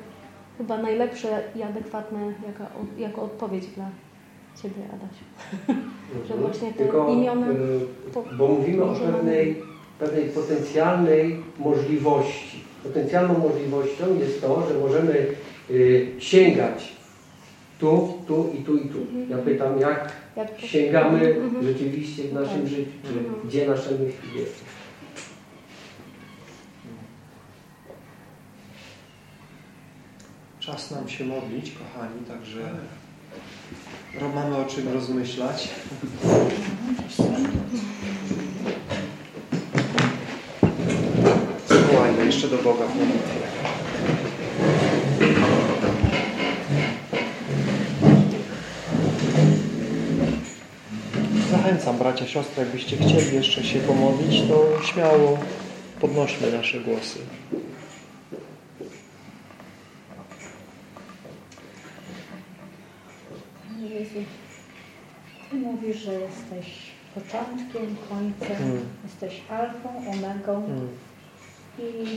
chyba najlepsze i adekwatne jaka, jako odpowiedź dla Ciebie, Adaś. Że Mhm. właśnie te Tylko, imiona... y, Bo mówimy o pewnej, pewnej potencjalnej możliwości. Potencjalną możliwością jest to, że możemy y, sięgać tu, tu i tu i tu. Ja pytam, jak, Jak sięgamy Mhm. rzeczywiście w naszym Tak. życiu, Mhm. gdzie nasze myśli jest. Czas nam się modlić, kochani, także mamy o czym rozmyślać. Zwołajmy jeszcze do Boga w. Zachęcam bracia, siostry, jakbyście chcieli jeszcze się pomodlić, to śmiało podnośmy nasze głosy. Jezu, Ty mówisz, że jesteś początkiem, końcem, Mm. jesteś alfą, omegą Mm. i,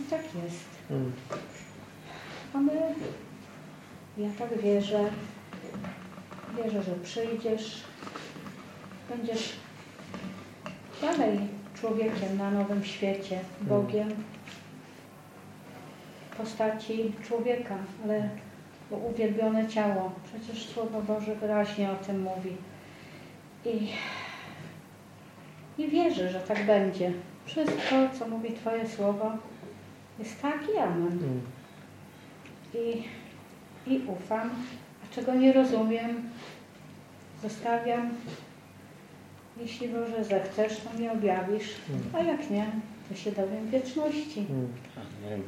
i tak jest. Mm. Ale ja tak wierzę, wierzę, że przyjdziesz, będziesz dalej człowiekiem na nowym świecie, Bogiem w postaci człowieka, ale bo uwielbione ciało. Przecież Słowo Boże wyraźnie o tym mówi. I, I wierzę, że tak będzie. Wszystko, co mówi Twoje Słowo, jest tak i amen. Mm. I, I ufam, a czego nie rozumiem, zostawiam. Jeśli Boże zechcesz, to mi objawisz, a jak nie, to się dowiem w wieczności. Amen.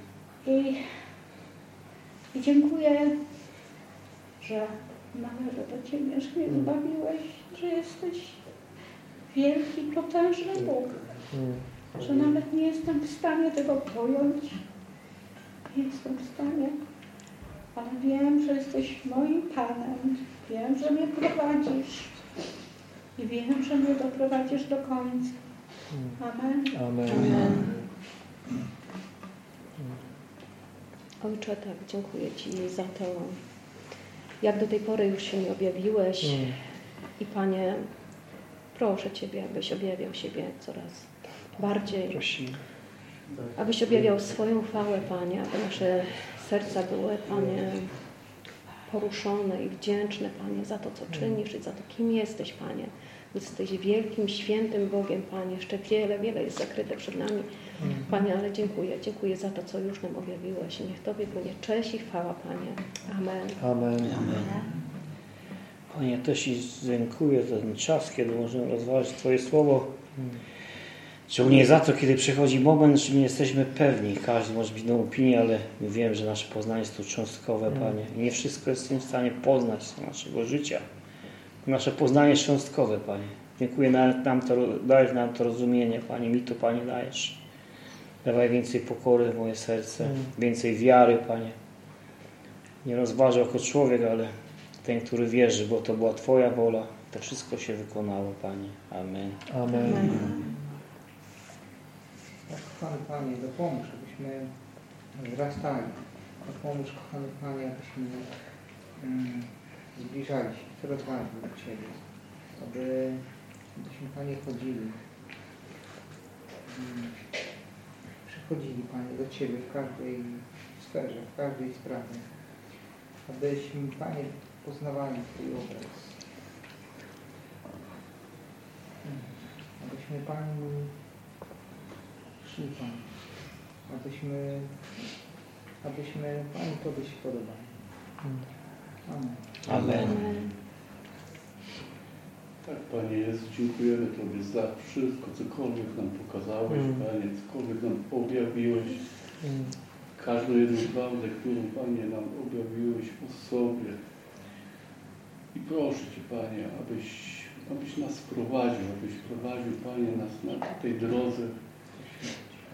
I, I dziękuję, że należę do Ciebie, że mnie zbawiłeś, że jesteś wielki, potężny Bóg, że nawet nie jestem w stanie tego pojąć. Nie jestem w stanie, ale wiem, że jesteś moim Panem. Wiem, że mnie prowadzisz i wiem, że mnie doprowadzisz do końca. Amen. Amen. Ojcze, tak, dziękuję Ci za to, jak do tej pory już się mi objawiłeś. Mm. I Panie, proszę Ciebie, abyś objawiał siebie coraz bardziej. Prosimy. Abyś objawiał swoją chwałę, Panie, aby nasze serca były, Panie, poruszone i wdzięczne, Panie, za to, co czynisz i za to, kim jesteś, Panie. Jesteś wielkim, świętym Bogiem, Panie. Jeszcze wiele, wiele jest zakryte przed nami. Panie, ale dziękuję. Dziękuję za to, co już nam objawiłeś. Niech Tobie płynie cześć i chwała, Panie. Amen. Amen. Panie, też Ci dziękuję za ten czas, kiedy możemy rozważyć Twoje słowo. Szczególnie za to, kiedy przychodzi moment, że nie jesteśmy pewni. Każdy może mieć inną opinię, ale my wiemy, że nasze poznanie jest to cząstkowe, Panie. I nie wszystko jesteśmy w stanie poznać z naszego życia. Nasze poznanie jest cząstkowe, Panie. Dziękuję, nam, nam to, dajesz nam to rozumienie, Panie. Mi to, Panie, dajesz. Dawaj więcej pokory w moje serce, Mm. więcej wiary, Panie. Nie rozważał jako człowiek, ale ten, który wierzy, bo to była Twoja wola. To wszystko się wykonało, Panie. Amen. Amen. Tak, kochany Panie, dopomóż, abyśmy wzrastali. Dopomóż, kochany Panie, abyśmy mm, zbliżali się coraz bardziej do Ciebie. Aby, abyśmy, Panie, chodzili. Mm, przychodzili, Panie, do Ciebie w każdej sferze, w każdej sprawie. Abyśmy, Panie, poznawali Twój obraz. Mm, Abyśmy, Panie, szli Pan, abyśmy, abyśmy Panu Tobie się podobali. Amen. Amen. Tak, Panie Jezu, dziękujemy Tobie za wszystko, cokolwiek nam pokazałeś, Mm. Panie, cokolwiek nam objawiłeś. Mm. Każdą jedną prawdę, którą, Panie, nam objawiłeś o sobie. I proszę Cię, Panie, abyś, abyś nas prowadził, abyś prowadził, Panie, nas na tej drodze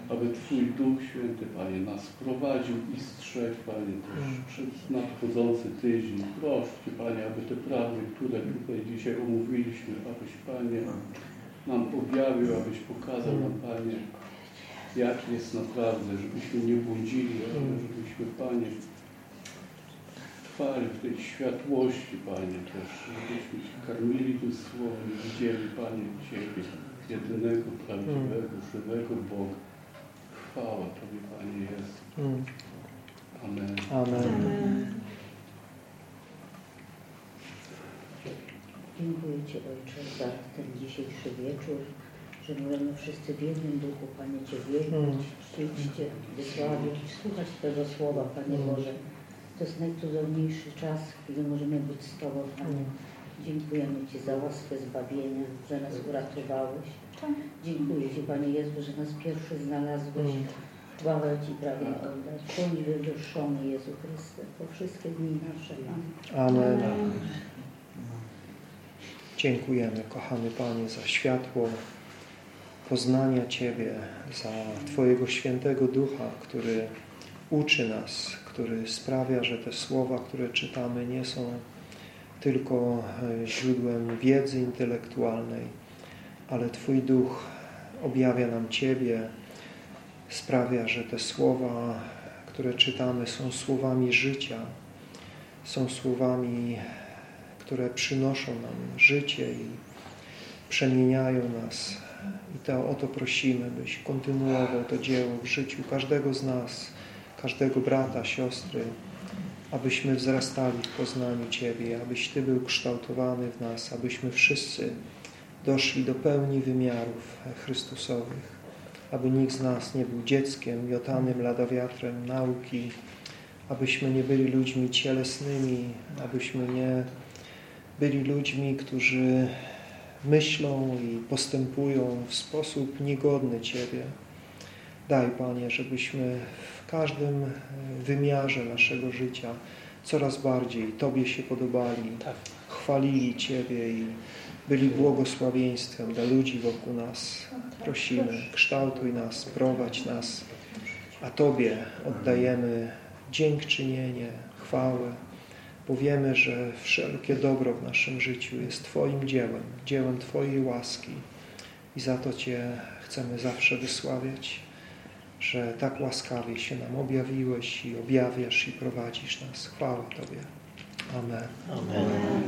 aby Twój Duch Święty, Panie, nas prowadził i strzegł, Panie, też przez nadchodzący tydzień. Proszę Cię, Panie, aby te prawdy, które tutaj dzisiaj omówiliśmy, abyś, Panie, nam objawił, abyś pokazał nam, Panie, jak jest naprawdę, żebyśmy nie błądzili, ale żebyśmy, Panie, trwali w tej światłości, Panie, też, żebyśmy się karmili tym Słowem widzieli, Panie, Ciebie, jedynego, prawdziwego, żywego Boga. Chwała Tobie, Panie Jezu. Amen. Amen. Dziękuję Ci Ojcze za ten dzisiejszy wieczór, że możemy wszyscy w jednym duchu, Panie Cię wielbić, czcić Cię, wysławić, słuchać Twojego słowa, Panie Boże. To jest najcudowniejszy czas, kiedy możemy być z Tobą, Panie. Dziękujemy Ci za łaskę zbawienia, że nas uratowałeś. Dziękuję Ci, Panie Jezu, że nas pierwszy znalazłeś. Chwałę Ci prawie oddać. Bądź wywyższony Jezu Chryste po wszystkie dni nasze. Amen. Dziękujemy, kochany Panie, za światło poznania Ciebie, za Twojego świętego Ducha, który uczy nas, który sprawia, że te słowa, które czytamy, nie są tylko e, źródłem wiedzy intelektualnej, ale Twój Duch objawia nam Ciebie, sprawia, że te słowa, które czytamy, są słowami życia, są słowami, które przynoszą nam życie i przemieniają nas. I to o to prosimy, byś kontynuował to dzieło w życiu każdego z nas, każdego brata, siostry, abyśmy wzrastali w poznaniu Ciebie, abyś Ty był kształtowany w nas, abyśmy wszyscy doszli do pełni wymiarów Chrystusowych, aby nikt z nas nie był dzieckiem miotanym lada wiatrem nauki, abyśmy nie byli ludźmi cielesnymi, abyśmy nie byli ludźmi, którzy myślą i postępują w sposób niegodny Ciebie. Daj, Panie, żebyśmy w każdym wymiarze naszego życia coraz bardziej Tobie się podobali, chwalili Ciebie i byli błogosławieństwem dla ludzi wokół nas. Prosimy, kształtuj nas, prowadź nas, a Tobie oddajemy dziękczynienie, chwałę, bo wiemy, że wszelkie dobro w naszym życiu jest Twoim dziełem, dziełem Twojej łaski i za to Cię chcemy zawsze wysławiać, że tak łaskawie się nam objawiłeś i objawiasz i prowadzisz nas. Chwała Tobie. Amen. Amen.